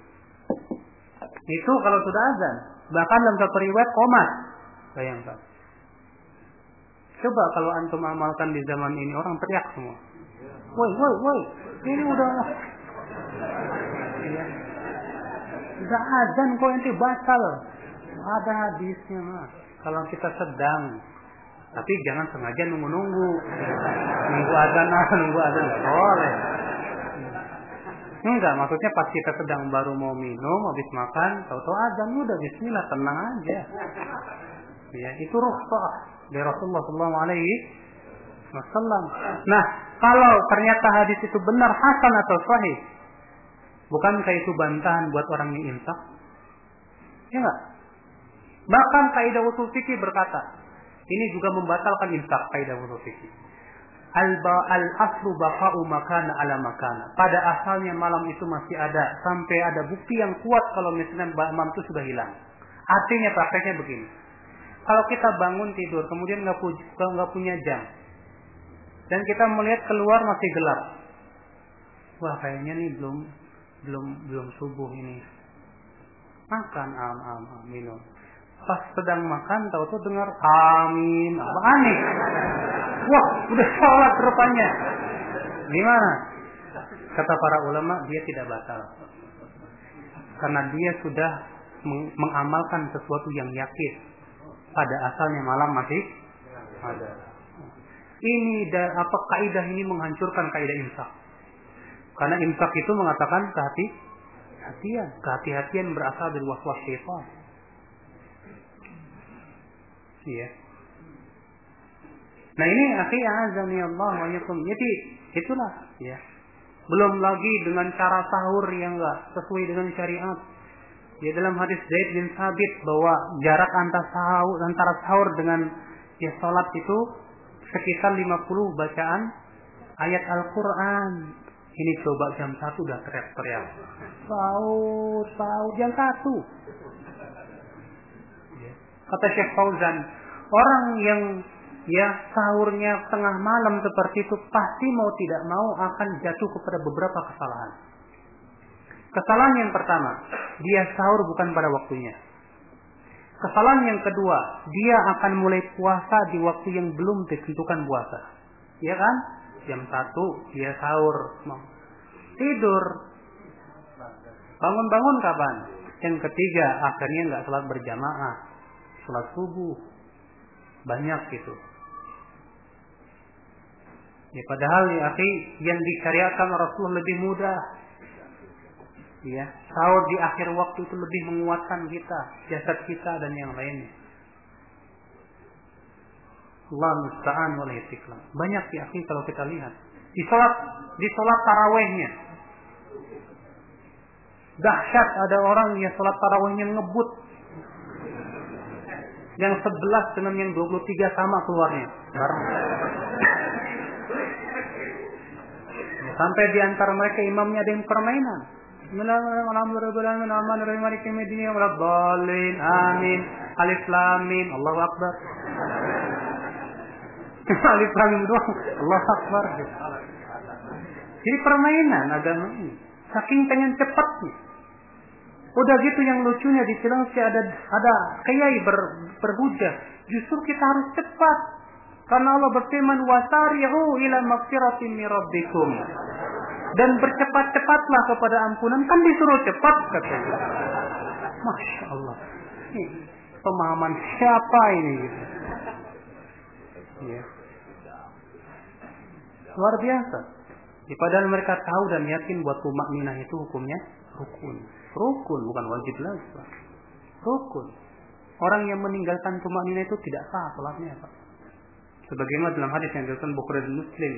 Itu kalau sudah azan. Bahkan dalam satu riwayat komat. Bayangkan. Coba kalau antum amalkan di zaman ini orang teriak semua. Woi, woi, woi, ini udah ya. Udah azan kok ente batal. Ada hadisnya mah. Kalau kita sedang tapi jangan sengaja nunggu-nunggu. Nunggu azan, ah, nunggu azan. Boleh. Enggak, maksudnya pas kita sedang baru mau minum, habis makan, tahu-tahu azan udah bismillah, tenang aja. Ya, itu rukhsah dari Rasulullah sallallahu alaihi wasallam. Nah, kalau ternyata hadis itu benar hasan atau sahih, bukankah itu bantahan buat orang yang infak? Ya enggak? Bahkan kaidah usul fikih berkata, ini juga membatalkan infak kaidah usul fikih. Al al aslu baqa'u makana ala makana. Pada asalnya malam itu masih ada sampai ada bukti yang kuat kalau misalnya malam itu sudah hilang. Artinya prakteknya begini. Kalau kita bangun tidur kemudian nggak punya jam dan kita melihat keluar masih gelap. Wah kayaknya nih belum belum belum subuh ini. Makan am am, am minum. Pas sedang makan tahu tuh dengar amin. Apa aneh? Wah udah sholat rupanya. Gimana? Kata para ulama dia tidak batal. Karena dia sudah mengamalkan sesuatu yang yakin. Pada asalnya malam masih ada. Ini dan apa kaidah ini menghancurkan kaidah infak karena infak itu mengatakan kehati hatian kehati-hatian berasal dari waswas syaitan Ya. Nah ini akhi azami Allah wa yakum. Jadi itulah ya. Belum lagi dengan cara sahur yang enggak sesuai dengan syariat. Ya dalam hadis Zaid bin Sabit bahwa jarak antara sahur antara sahur dengan ya salat itu sekitar 50 bacaan ayat Al-Qur'an. Ini coba jam satu udah teriak-teriak. Sahur, sahur jam satu. Kata Syekh Fauzan, orang yang ya sahurnya tengah malam seperti itu pasti mau tidak mau akan jatuh kepada beberapa kesalahan. Kesalahan yang pertama, dia sahur bukan pada waktunya. Kesalahan yang kedua, dia akan mulai puasa di waktu yang belum ditentukan puasa. Ya kan? Jam satu dia sahur. Tidur. Bangun-bangun kapan? Yang ketiga, akhirnya nggak sholat berjamaah. Sholat subuh. Banyak gitu. Ya padahal ya akhi yang disyariatkan Rasulullah lebih mudah. Ya, sahur di akhir waktu itu lebih menguatkan kita, jasad kita dan yang lainnya. Allah musta'an wa Banyak ya akhi kalau kita lihat. Di salat di salat tarawihnya. Dahsyat ada orang yang salat tarawihnya ngebut. Yang 11 dengan yang 23 sama keluarnya. Bareng. Sampai di antara mereka imamnya ada yang permainan. Amin. Alif lam mim. Allahu akbar. Alif lam doang. Allahu akbar. Jadi permainan agama ini. Saking pengen cepatnya. Udah gitu yang lucunya di film sih ada ada kiai ber, berhujah. Justru kita harus cepat. Karena Allah berfirman wasari'u ila magfiratin min rabbikum. Dan bercepat-cepatlah kepada ampunan kan disuruh cepat katanya. Masya Allah. Ini pemahaman siapa ini? Ya. Luar biasa. Ya, padahal mereka tahu dan yakin buat tumak minah itu hukumnya rukun. Rukun bukan wajib lagi. Rukun. Orang yang meninggalkan tumak minah itu tidak sah salatnya, Pak sebagaimana dalam hadis yang diriwayatkan Bukhari dan Muslim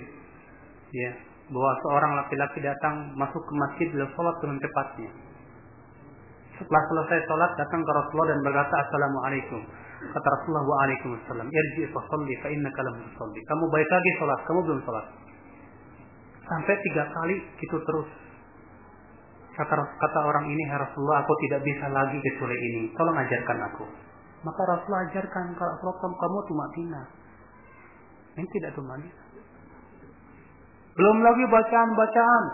ya bahwa seorang laki-laki datang masuk ke masjid dan sholat dengan tepatnya setelah selesai sholat datang ke Rasulullah dan berkata Assalamualaikum kata Rasulullah wa Waalaikumsalam. Irji fa salli fa innaka lam tusalli. Kamu balik lagi sholat kamu belum sholat. Sampai tiga kali gitu terus. Kata, kata orang ini ya Rasulullah aku tidak bisa lagi kecuali ini. Tolong ajarkan aku. Maka Rasulullah ajarkan kalau kamu tuh matina ini tidak tumbang. Belum lagi bacaan-bacaan.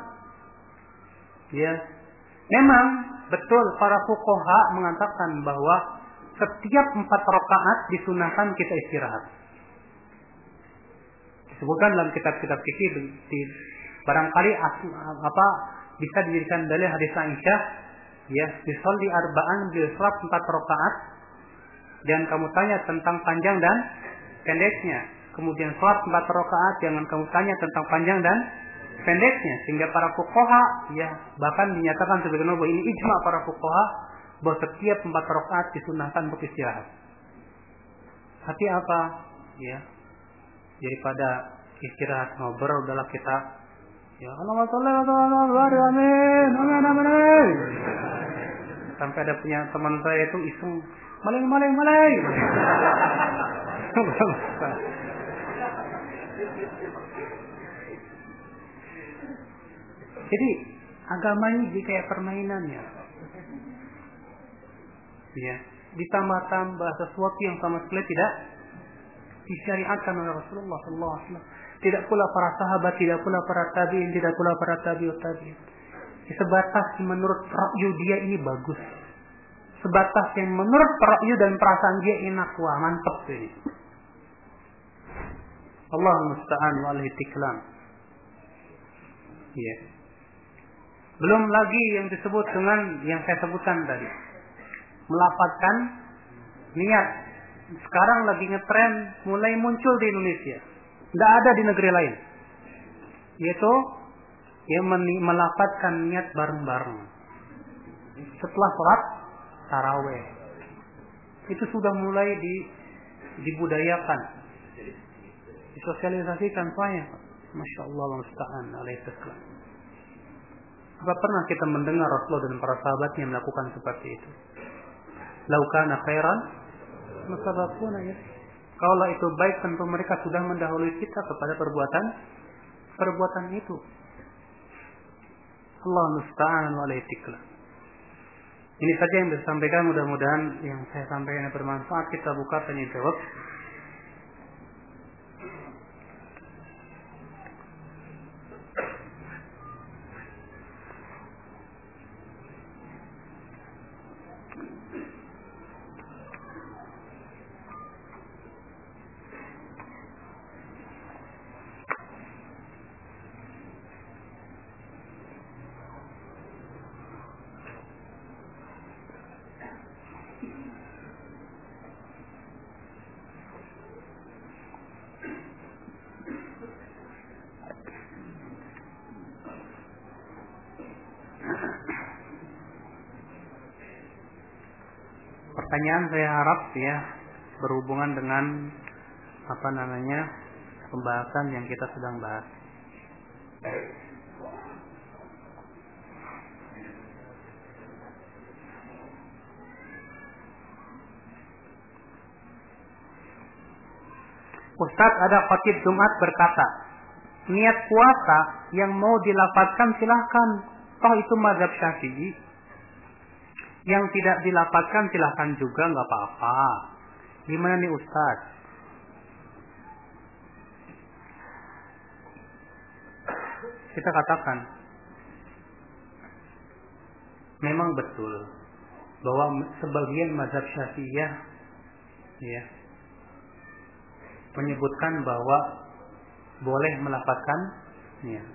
Ya. Memang betul para fukoha mengatakan bahwa setiap empat rakaat disunahkan kita istirahat. Disebutkan dalam kitab-kitab fikih di, barangkali apa bisa dijadikan dalil hadis Aisyah ya di arba'an di sholat empat rakaat. Dan kamu tanya tentang panjang dan pendeknya. Kemudian sholat empat rakaat jangan kamu tanya tentang panjang dan pendeknya. Sehingga para fuqaha ya bahkan dinyatakan sebagai bahwa ini ijma para fuqaha bahwa setiap empat rakaat disunahkan untuk istirahat. Hati apa? Ya. Daripada istirahat ngobrol udahlah kita ya Allah Allah amin amin amin sampai ada punya teman saya itu iseng maling maling maling Jadi agama ini jadi kayak permainan ya. Ditambah-tambah sesuatu yang sama sekali tidak disyariatkan oleh Rasulullah SAW. Tidak pula para sahabat, tidak pula para tabiin, tidak pula para tabiut tabiin. Sebatas menurut rakyu dia ini bagus. Sebatas yang menurut rakyu dan perasaan dia enak, wah mantep ini. Allah musta'an wa alaihi tiklam. Ya. Belum lagi yang disebut dengan yang saya sebutkan tadi. Melapatkan niat. Sekarang lagi ngetren mulai muncul di Indonesia. Tidak ada di negeri lain. Yaitu yang melapatkan niat bareng-bareng. Setelah sholat taraweh. Itu sudah mulai di, dibudayakan. Disosialisasikan saya. Masya Allah, musta'an apa pernah kita mendengar Rasulullah dan para sahabatnya melakukan seperti itu? Laukana khairan masabakuna ya. Kalau itu baik tentu mereka sudah mendahului kita kepada perbuatan perbuatan itu. Allah musta'an wa Ini saja yang bisa sampaikan mudah-mudahan yang saya sampaikan bermanfaat. Kita buka jawab. Pertanyaan saya harap ya berhubungan dengan apa namanya pembahasan yang kita sedang bahas. Ustadz ada khatib Jumat berkata, niat puasa yang mau dilapatkan silahkan. Toh itu mazhab syafi'i. Yang tidak dilapatkan silahkan juga nggak apa-apa. Gimana nih Ustadz? Kita katakan, memang betul bahwa sebagian mazhab syafi'iyah ya, menyebutkan bahwa boleh melapatkan niat.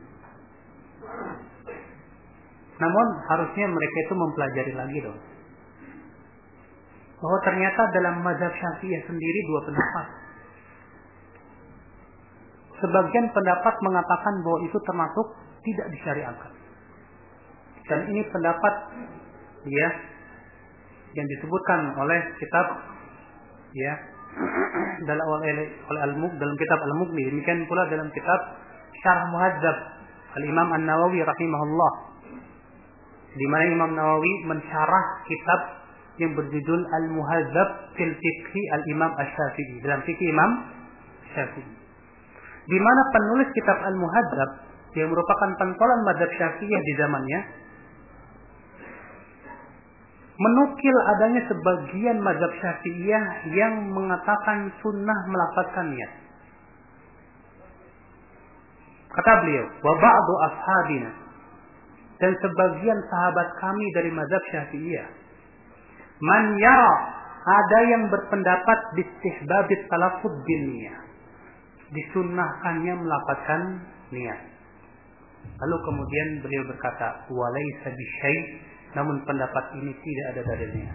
Namun harusnya mereka itu mempelajari lagi dong. Bahwa ternyata dalam mazhab syafi'iyah sendiri dua pendapat. Sebagian pendapat mengatakan bahwa itu termasuk tidak disyariatkan. Dan ini pendapat ya yang disebutkan oleh kitab ya dalam oleh, Al-Mug dalam kitab Al-Mughni demikian pula dalam kitab Syarh Muhadzab Al-Imam An-Nawawi rahimahullah di mana Imam Nawawi mensyarah kitab yang berjudul Al-Muhadzab fil Fiqhi Al-Imam Asy-Syafi'i dalam fikih Imam Syafi'i di mana penulis kitab Al-Muhadzab yang merupakan pentolan mazhab Syafi'iyah di zamannya menukil adanya sebagian mazhab syafi'iyah yang mengatakan sunnah melafazkan niat. Kata beliau, wa ba'du ashabina dan sebagian sahabat kami dari mazhab syafi'iyah man yara ada yang berpendapat bistihbabit talafud bin niat. Disunnahkannya melafazkan niat. Lalu kemudian beliau berkata, "Walaysa bisyai' Namun pendapat ini tidak ada dalilnya.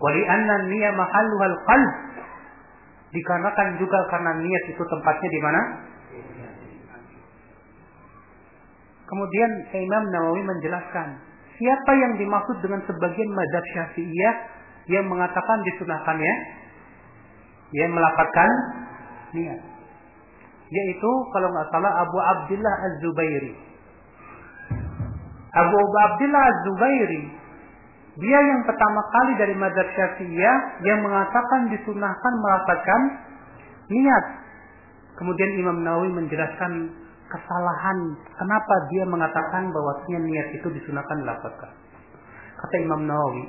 Wali anna niya mahalluhal qalb. Dikarenakan juga karena niat itu tempatnya di mana? Kemudian Imam Nawawi menjelaskan siapa yang dimaksud dengan sebagian madhab syafi'iyah yang mengatakan disunahkannya yang melapatkan niat. Yaitu kalau nggak salah Abu Abdullah Az-Zubairi. Abu Abdullah Az-Zubairi dia yang pertama kali dari madhab syafi'iyah yang mengatakan disunahkan melafazkan niat. Kemudian Imam Nawawi menjelaskan kesalahan kenapa dia mengatakan bahwasanya niat itu disunahkan melafazkan. Kata Imam Nawawi,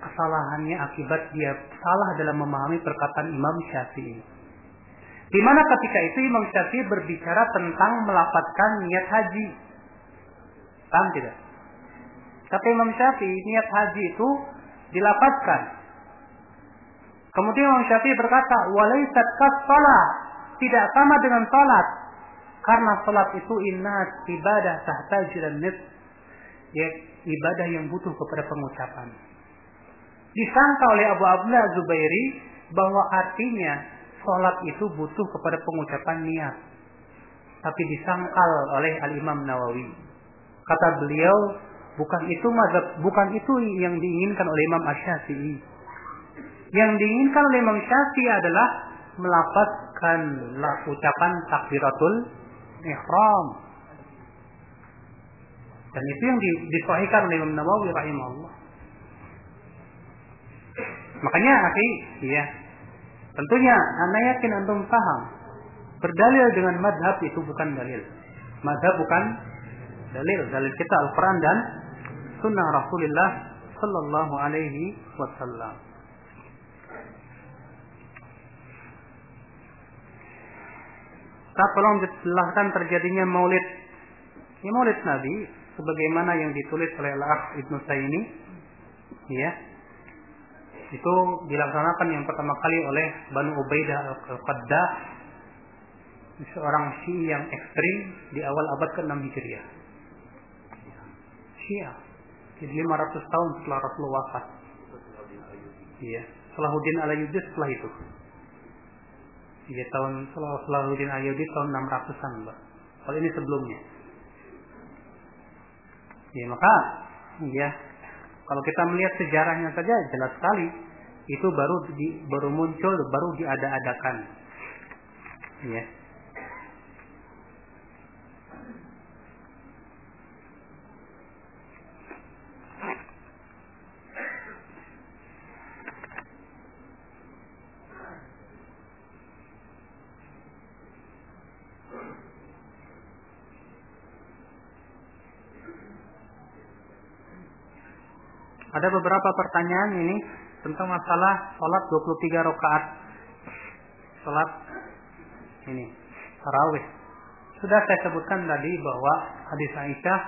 kesalahannya akibat dia salah dalam memahami perkataan Imam Syafi'i. Di mana ketika itu Imam Syafi'i berbicara tentang melafazkan niat haji. Paham tidak? Kata Imam Syafi'i, niat haji itu dilapatkan. Kemudian Imam Syafi'i berkata, "Walaisat kas salat." Tidak sama dengan salat. Karena salat itu inna ibadah tahtaj dan nif. Ya, ibadah yang butuh kepada pengucapan. Disangka oleh Abu Abdullah Zubairi bahwa artinya salat itu butuh kepada pengucapan niat. Tapi disangkal oleh Al-Imam Nawawi Kata beliau, bukan itu mazhab, bukan itu yang diinginkan oleh Imam Asy-Syafi'i. Yang diinginkan oleh Imam Syafi'i adalah melafazkan ucapan takbiratul ihram. Dan itu yang disahihkan oleh Imam Nawawi rahimahullah. Makanya akhi, ya. Tentunya anda yakin antum paham. Berdalil dengan madhab itu bukan dalil. Madhab bukan dalil dalil kita Al-Quran dan Sunnah Rasulullah Sallallahu Alaihi Wasallam. Kita tolong jelaskan terjadinya maulid. Ini maulid Nabi sebagaimana yang ditulis oleh Al-Akh Ibnu Saini. Ya. Itu dilaksanakan yang pertama kali oleh Banu Ubaidah Al-Qaddah seorang Syi'i yang ekstrim di awal abad ke-6 Hijriah. Syiah. Jadi 500 tahun setelah Rasulullah wafat. Iya. Salahuddin Alayubi setelah itu. Iya tahun Salahuddin Alayubi tahun 600-an, Mbak. Kalau ini sebelumnya. Ya maka, ya Kalau kita melihat sejarahnya saja jelas sekali itu baru di, baru muncul, baru diada-adakan. Ya. Ada beberapa pertanyaan ini tentang masalah sholat 23 rakaat. Sholat ini tarawih. Sudah saya sebutkan tadi bahwa hadis Aisyah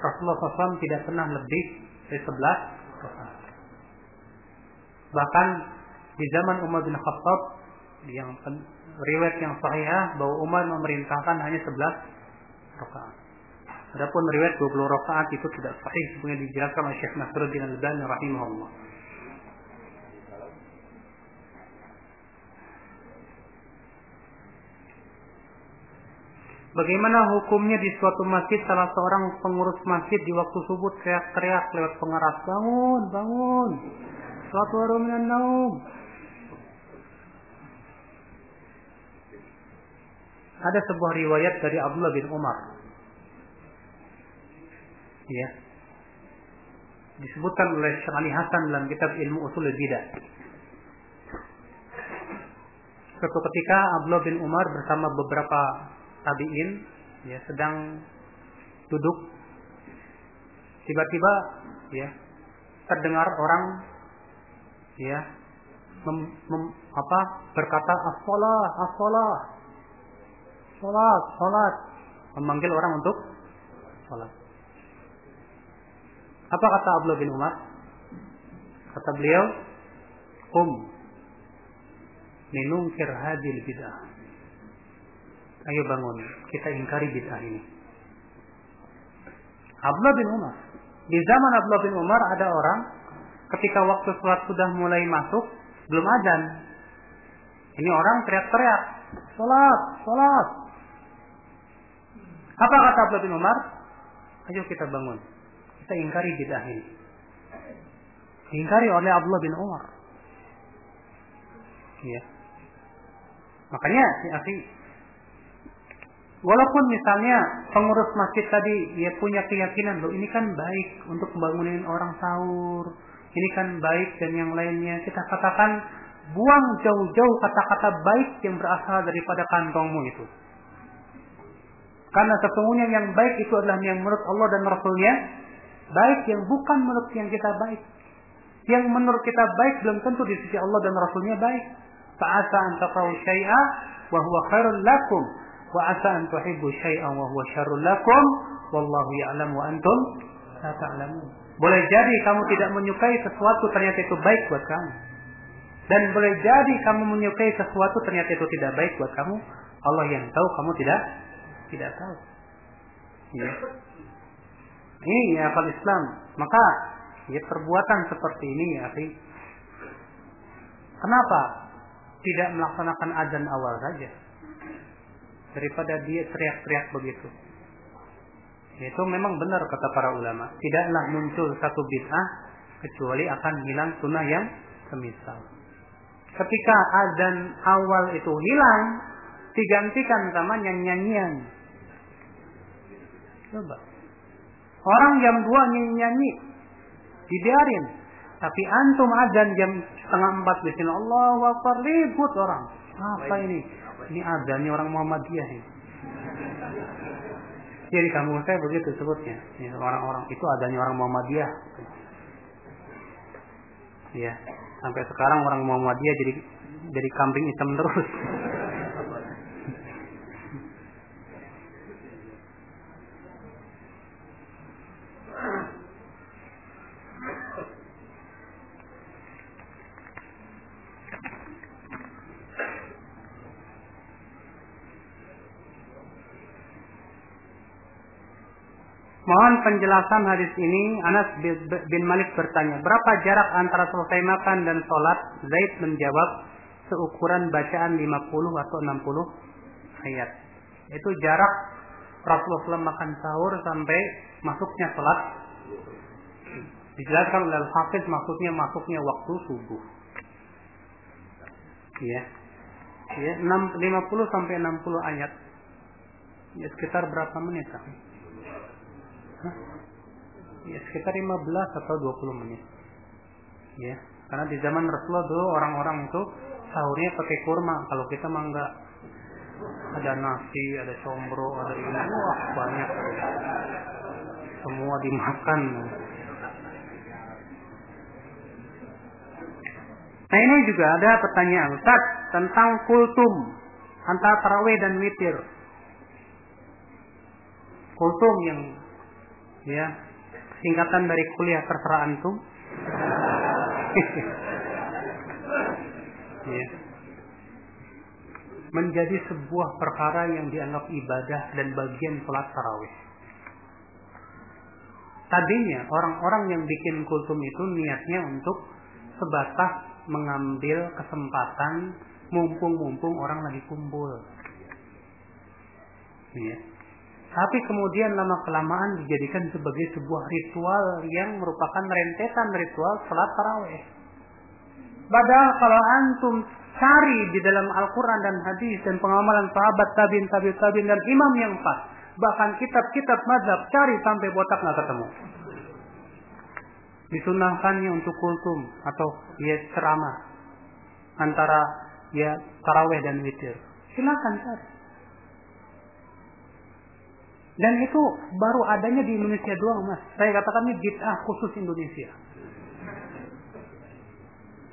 Rasulullah SAW tidak pernah lebih dari 11 rakaat. Bahkan di zaman Umar bin Khattab yang riwayat yang sahih bahwa Umar memerintahkan hanya 11 rakaat. Adapun riwayat 20 rakaat itu tidak sahih sebenarnya dijelaskan oleh Syekh Nasruddin Al-Albani rahimahullah. Bagaimana hukumnya di suatu masjid salah seorang pengurus masjid di waktu subuh teriak-teriak lewat pengeras bangun, bangun. Suatu minan naum. Ada sebuah riwayat dari Abdullah bin Umar ya. Disebutkan oleh Syekh Ali Hasan dalam kitab Ilmu Usul Bidah. Suatu ketika Abdullah bin Umar bersama beberapa tabi'in ya sedang duduk. Tiba-tiba ya terdengar orang ya mem, mem, apa berkata as-shalah as-shalah salat salat. Memanggil orang untuk salat apa kata Abdullah bin Umar? Kata beliau, "Um minungkir hadil bid'ah." Ayo bangun, kita ingkari bid'ah ini. Abdullah bin Umar. Di zaman Abdullah bin Umar ada orang ketika waktu sholat sudah mulai masuk, belum azan. Ini orang teriak-teriak, sholat, sholat. Apa kata Abdullah bin Umar? Ayo kita bangun. Kita ingkari bid'ah ini. Diingkari oleh Abdullah bin Umar. Ya. Makanya, si akhi, walaupun misalnya pengurus masjid tadi ya punya keyakinan loh ini kan baik untuk membangunin orang sahur, ini kan baik dan yang lainnya, kita katakan buang jauh-jauh kata-kata baik yang berasal daripada kantongmu itu. Karena sesungguhnya yang baik itu adalah yang menurut Allah dan Rasulnya baik yang bukan menurut yang kita baik. Yang menurut kita baik belum tentu di sisi Allah dan Rasulnya baik. Fa'asa an taqaw syai'a wa huwa khairul lakum wa asa an tuhibbu syai'an wa huwa syarrul lakum wallahu ya'lam wa antum la ta'lamun. Boleh jadi kamu tidak menyukai sesuatu ternyata itu baik buat kamu. Dan boleh jadi kamu menyukai sesuatu ternyata itu tidak baik buat kamu. Allah yang tahu kamu tidak tidak tahu. Ya. Ini ya akal Islam. Maka ya perbuatan seperti ini ya Kenapa tidak melaksanakan azan awal saja? Daripada dia teriak-teriak begitu. Itu memang benar kata para ulama. Tidaklah muncul satu bid'ah kecuali akan hilang sunnah yang semisal. Ketika azan awal itu hilang, digantikan sama nyanyian. Coba. Orang jam 2 nyanyi-nyanyi. Dibiarin. Tapi antum azan jam setengah empat di sini. Allah Akbar ribut orang. Apa ini? Ini azannya orang Muhammadiyah ini. Jadi kampung saya begitu sebutnya. Ya, orang-orang itu adanya orang Muhammadiyah. Ya, sampai sekarang orang Muhammadiyah jadi jadi kambing hitam terus. Mohon penjelasan hadis ini. Anas bin Malik bertanya, berapa jarak antara selesai makan dan sholat? Zaid menjawab, seukuran bacaan 50 atau 60 ayat. Itu jarak Rasulullah makan sahur sampai masuknya sholat Dijelaskan oleh Al-Hafiz maksudnya masuknya waktu subuh. Ya. Ya, 6, 50 sampai 60 ayat. Ya sekitar berapa menit? Ya sekitar 15 atau 20 menit. Ya, karena di zaman Rasulullah dulu orang-orang itu sahurnya pakai kurma. Kalau kita mah enggak ada nasi, ada combro, ada ini, wah banyak. Semua dimakan. Nah ini juga ada pertanyaan Ustaz tentang kultum antara tarawih dan witir. Kultum yang ya singkatan dari kuliah terserah antum. ya. Menjadi sebuah perkara yang dianggap ibadah dan bagian sholat tarawih. Tadinya orang-orang yang bikin kultum itu niatnya untuk sebatas mengambil kesempatan mumpung-mumpung orang lagi kumpul. Ya. Tapi kemudian lama kelamaan dijadikan sebagai sebuah ritual yang merupakan rentetan ritual salat tarawih. Padahal kalau antum cari di dalam Al-Quran dan hadis dan pengamalan sahabat tabiin tabiin tabiin dan imam yang pas, bahkan kitab-kitab mazhab cari sampai botak nggak ketemu. Disunahkannya untuk kultum atau ya ceramah antara ya taraweh dan witir. Silakan cari. Dan itu baru adanya di Indonesia doang, Mas. Saya katakan ini bid'ah khusus Indonesia.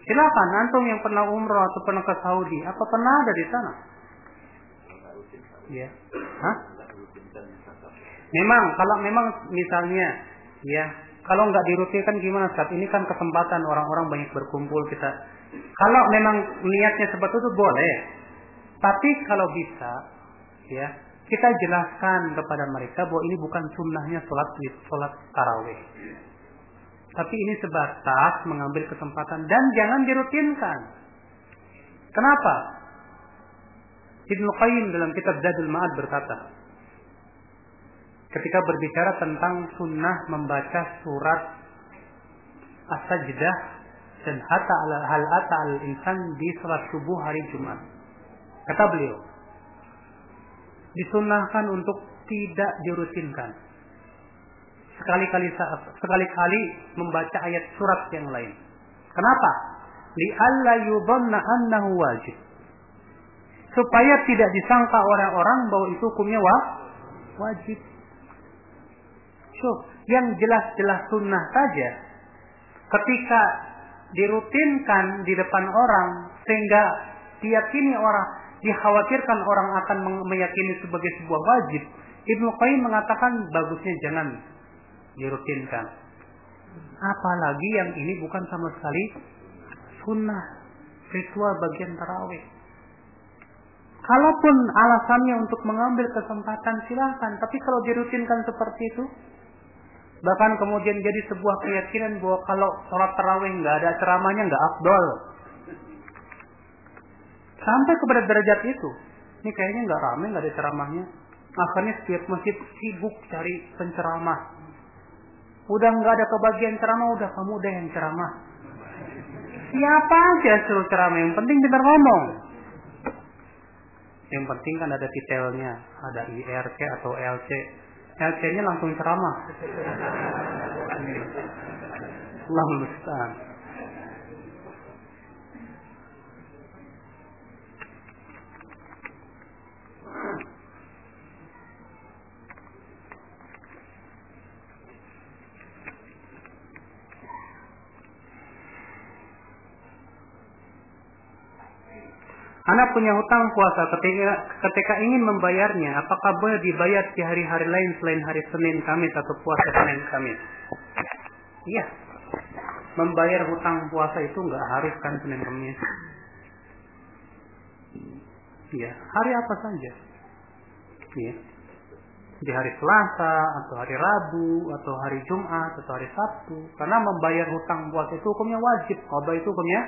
Silakan antum yang pernah umroh atau pernah ke Saudi, apa pernah ada di sana? Ya. Hah? Memang kalau memang misalnya ya, kalau nggak dirutinkan gimana saat ini kan kesempatan orang-orang banyak berkumpul kita. Kalau memang niatnya seperti itu boleh. Tapi kalau bisa ya, kita jelaskan kepada mereka bahwa ini bukan sunnahnya sholat sholat tarawih. Tapi ini sebatas mengambil kesempatan dan jangan dirutinkan. Kenapa? Ibnu Qayyim dalam kitab Zadul Ma'ad berkata, ketika berbicara tentang sunnah membaca surat As-Sajdah dan hatta al hal al insan di salat subuh hari Jumat. Kata beliau, disunahkan untuk tidak dirutinkan. Sekali-kali sekali-kali membaca ayat surat yang lain. Kenapa? Li'alla yudhanna annahu wajib. Supaya tidak disangka orang-orang bahwa itu hukumnya wa wajib. So, yang jelas-jelas sunnah saja ketika dirutinkan di depan orang sehingga diyakini orang dikhawatirkan orang akan meyakini sebagai sebuah wajib, Ibnu Qayyim mengatakan bagusnya jangan dirutinkan. Apalagi yang ini bukan sama sekali sunnah ritual bagian tarawih. Kalaupun alasannya untuk mengambil kesempatan silahkan, tapi kalau dirutinkan seperti itu, bahkan kemudian jadi sebuah keyakinan bahwa kalau sholat tarawih nggak ada ceramahnya nggak afdol, Sampai kepada derajat itu. Ini kayaknya nggak rame, nggak ada ceramahnya. Akhirnya setiap masjid sibuk cari penceramah. Udah nggak ada kebagian ceramah, udah kamu deh yang ceramah. Siapa aja suruh ceramah, yang penting benar ngomong. Yang penting kan ada detailnya, ada IRC atau LC. LC-nya langsung ceramah. Allah Anak punya hutang puasa ketika, ketika ingin membayarnya, apakah boleh dibayar di hari-hari lain selain hari Senin, Kamis atau puasa Senin, Kamis? Iya. Membayar hutang puasa itu nggak harus kan Senin, Kamis. Iya, hari apa saja. Iya. Di hari Selasa atau hari Rabu atau hari Jumat atau hari Sabtu. Karena membayar hutang puasa itu hukumnya wajib. Qadha itu hukumnya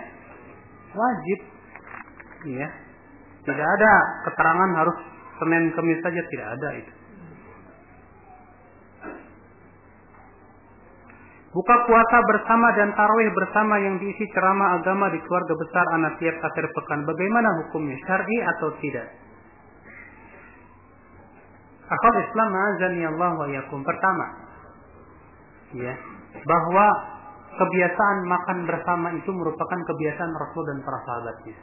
wajib ya tidak ada keterangan harus Senin Kamis saja tidak ada itu Buka puasa bersama dan tarawih bersama yang diisi ceramah agama di keluarga besar anak tiap akhir pekan. Bagaimana hukumnya? Syar'i atau tidak? Akhul Islam azani Allah wa yakum. Pertama, ya, bahwa kebiasaan makan bersama itu merupakan kebiasaan Rasul dan para sahabatnya.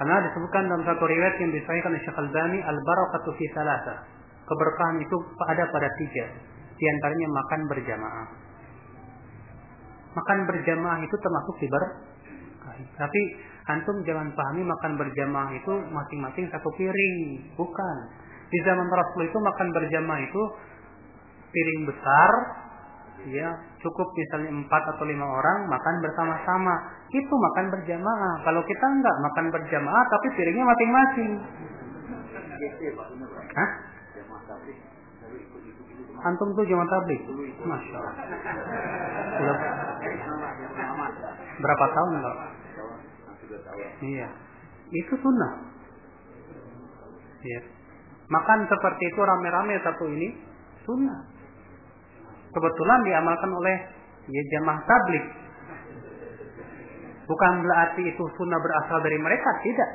Karena disebutkan dalam satu riwayat yang disahihkan oleh Syekh Al-Bani, al-barakatu fi salasa. Keberkahan itu ada pada tiga. Di antaranya makan berjamaah. Makan berjamaah itu termasuk ber Tapi antum jangan pahami makan berjamaah itu masing-masing satu piring, bukan. Di zaman Rasul itu makan berjamaah itu piring besar, ya cukup misalnya empat atau lima orang makan bersama-sama itu makan berjamaah kalau kita enggak makan berjamaah tapi piringnya masing-masing? Antum tuh jamaah tablik Masya Allah Berapa tahun enggak? Iya Itu sunnah Iya Makan seperti itu rame-rame satu ini Sunnah kebetulan diamalkan oleh ya jamaah tablik. Bukan berarti itu sunnah berasal dari mereka, tidak.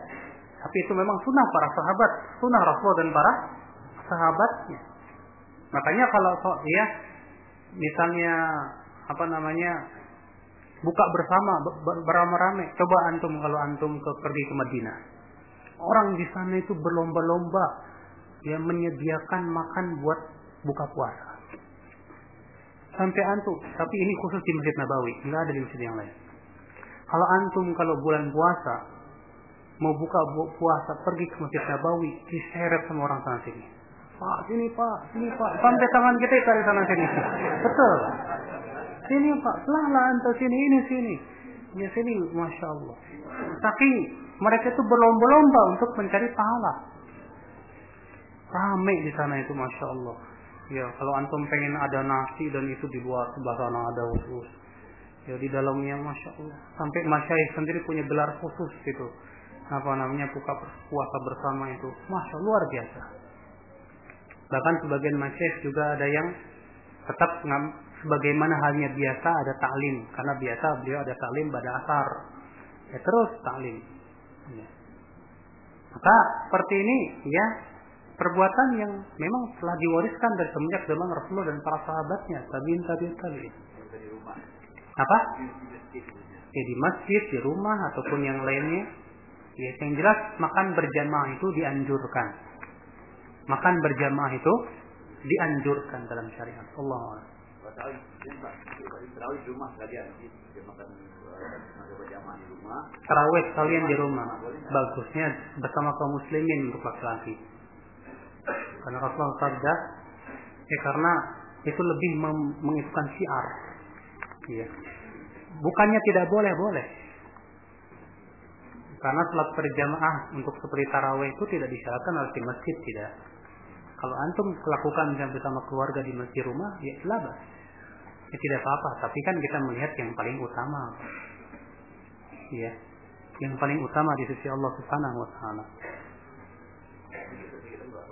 Tapi itu memang sunnah para sahabat, sunnah Rasul dan para sahabatnya. Makanya kalau ya misalnya apa namanya buka bersama beramai-ramai. Coba antum kalau antum ke pergi ke Madinah. Orang di sana itu berlomba-lomba yang menyediakan makan buat buka puasa sampai antum. Tapi ini khusus di Masjid Nabawi, nggak ada di masjid yang lain. Kalau antum kalau bulan puasa mau buka puasa pergi ke Masjid Nabawi, diseret sama orang sana sini. Pak, sini Pak, sini Pak. Sampai tangan kita cari sana sini. Betul. Sini Pak, pelan antum sini, ini sini. Ya sini, Masya Allah. Tapi mereka itu berlomba-lomba untuk mencari pahala. Ramai di sana itu, Masya Allah. Ya, kalau antum pengen ada nasi dan itu di luar sebelah sana ada khusus. Ya di dalamnya masya Allah. Sampai masyaih sendiri punya gelar khusus gitu. Apa namanya buka puasa bersama itu, masya Allah, luar biasa. Bahkan sebagian masyaih juga ada yang tetap sebagaimana halnya biasa ada taklim karena biasa beliau ada taklim pada asar. Ya terus taklim. Ya. Maka seperti ini ya perbuatan yang memang telah diwariskan dari semenjak zaman Rasulullah dan para sahabatnya tabiin tabiin tabiin apa ya di masjid di rumah ataupun yang lainnya ya yang jelas makan berjamaah itu dianjurkan makan berjamaah itu dianjurkan dalam syariat Allah Tarawih kalian di rumah bagusnya bersama kaum muslimin untuk laki-laki karena Rasulullah sabda, ya karena itu lebih mengikukan syiar. Ya. Bukannya tidak boleh, boleh. Karena sholat berjamaah untuk seperti taraweh itu tidak disyaratkan harus di masjid, tidak. Kalau antum melakukan misalnya bersama keluarga di masjid rumah, ya silahkan. Ya tidak apa-apa, tapi kan kita melihat yang paling utama. Ya. Yang paling utama di sisi Allah Subhanahu wa taala.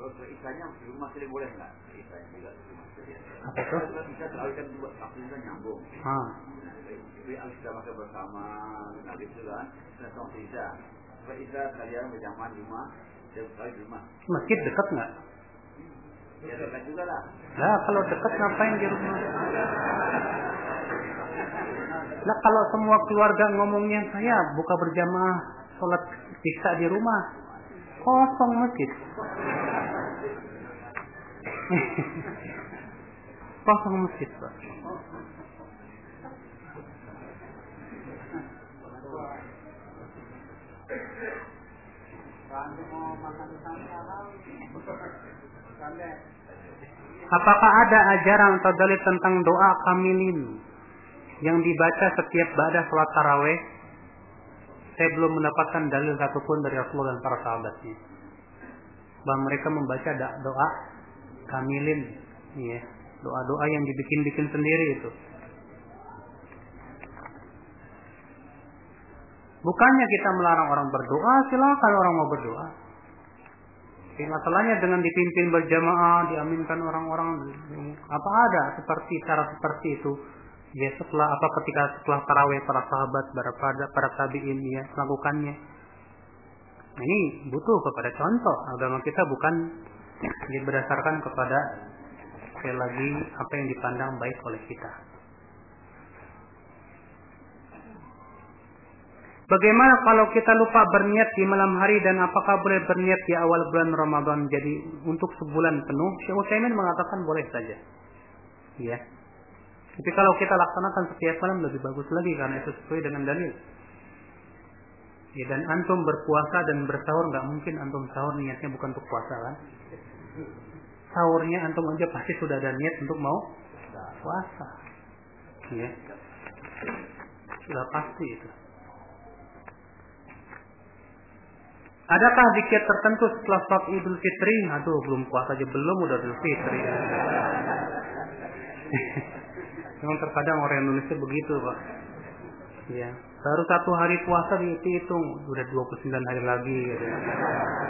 Kalau isanya di rumah sendiri boleh nggak? Isanya juga di rumah sendiri. Apa itu? Buat nyambung. Ah. Jadi harus kita makan bersama, nanti itu kita sama Isya. Supaya Isya kalian berjamaah di rumah, dia terawih di rumah. Masjid dekat nggak? Ya dekat juga lah. Nah, kalau dekat ngapain di rumah? Nah, kalau semua keluarga ngomongnya saya buka berjamaah sholat isya di rumah, kosong masjid. Kosong masjid, Pak. Apakah ada ajaran atau dalil tentang doa kamilin yang dibaca setiap baca sholat taraweh? Saya belum mendapatkan dalil satupun dari Rasulullah dan para sahabatnya. Bahwa mereka membaca doa kamilin. Ya doa-doa yang dibikin-bikin sendiri itu. Bukannya kita melarang orang berdoa silakan orang mau berdoa Tapi masalahnya dengan dipimpin berjamaah, diaminkan orang-orang, apa ada seperti cara seperti itu? Ya setelah apa ketika setelah taraweh para sahabat, para para, para tabiin ya melakukannya. Nah, ini butuh kepada contoh. Agama kita bukan berdasarkan kepada sekali lagi apa yang dipandang baik oleh kita. Bagaimana kalau kita lupa berniat di malam hari dan apakah boleh berniat di awal bulan Ramadan jadi untuk sebulan penuh? Syekh Utsaimin mengatakan boleh saja. Ya. Tapi kalau kita laksanakan setiap malam lebih bagus lagi karena itu sesuai dengan dalil. Ya, dan antum berpuasa dan bersahur nggak mungkin antum sahur niatnya bukan untuk puasa kan? Sahurnya antum aja pasti sudah ada niat untuk mau puasa. Ya. Sudah pasti itu. Adakah zikir tertentu setelah sholat Idul Fitri? Aduh, belum puasa aja belum udah Idul Fitri. Memang terkadang orang Indonesia begitu, Pak. Ya, baru satu hari puasa dihitung, udah 29 hari lagi gitu.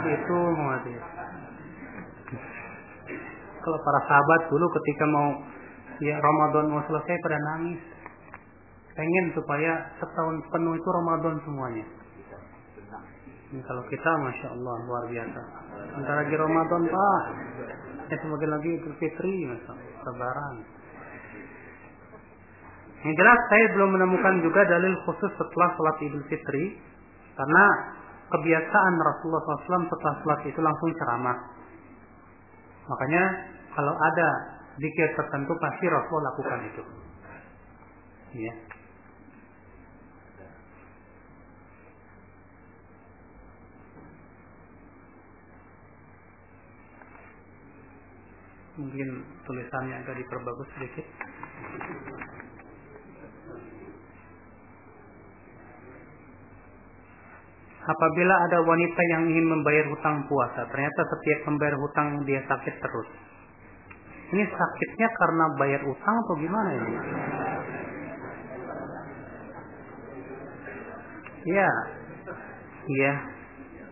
Itu mati. Kalau para sahabat dulu ketika mau ya Ramadan mau selesai pada nangis. Pengen supaya setahun penuh itu Ramadan semuanya. Ini kalau kita Masya Allah luar biasa. Sebentar lagi Ramadan Pak. Ya semakin lagi Idul Fitri. Lebaran. Yang jelas saya belum menemukan juga dalil khusus setelah sholat Idul Fitri. Karena kebiasaan Rasulullah SAW setelah sholat itu langsung ceramah. Makanya kalau ada zikir tertentu pasti Rasulullah lakukan itu. Ya. Mungkin tulisannya agak diperbagus sedikit Apabila ada wanita yang ingin membayar hutang puasa, ternyata setiap membayar hutang dia sakit terus. Ini sakitnya karena bayar utang atau gimana ini? Ya, ya.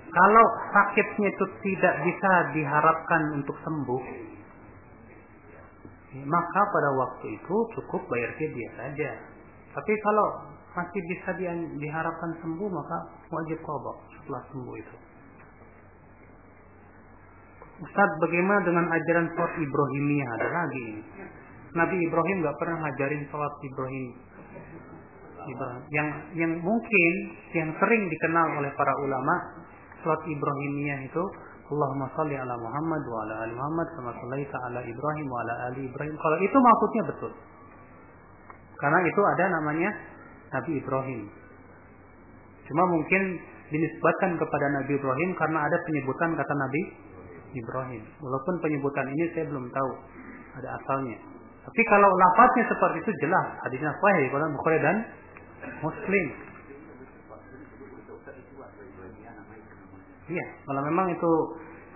Kalau sakitnya itu tidak bisa diharapkan untuk sembuh, maka pada waktu itu cukup bayar dia saja. Tapi kalau masih bisa di, diharapkan sembuh maka wajib kodok setelah sembuh itu. Ustaz, bagaimana dengan ajaran sholat Ibrahimiyah? Ada lagi Nabi Ibrahim nggak pernah ngajarin sholat Ibrahim. Ibrahim. Yang yang mungkin yang sering dikenal oleh para ulama sholat Ibrahimiyah itu Allahumma salli ala Muhammad wa ala ali Muhammad kama sallaita ala Ibrahim wa ala ali Ibrahim. Kalau itu maksudnya betul. Karena itu ada namanya Nabi Ibrahim. Cuma mungkin dinisbatkan kepada Nabi Ibrahim karena ada penyebutan kata Nabi Ibrahim. Walaupun penyebutan ini saya belum tahu ada asalnya. Tapi kalau lafaznya seperti itu jelas hadisnya sahih dalam Bukhari dan Muslim. Iya, kalau memang itu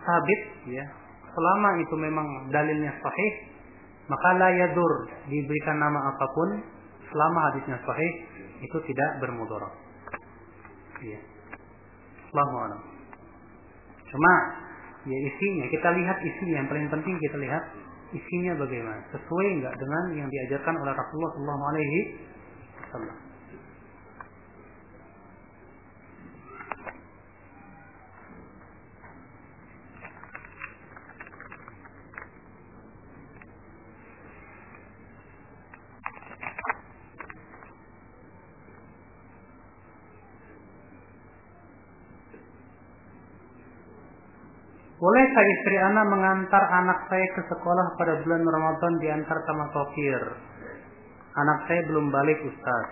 sabit ya, selama itu memang dalilnya sahih, maka la yadur diberikan nama apa pun selama hadisnya sahih itu tidak bermudarat. Iya. Allahu Cuma ya isinya kita lihat isinya yang paling penting kita lihat isinya bagaimana sesuai enggak dengan yang diajarkan oleh Rasulullah Shallallahu Alaihi Wasallam. Bolehkah istri anak mengantar anak saya ke sekolah pada bulan Ramadan diantar sama sopir? Anak saya belum balik Ustaz.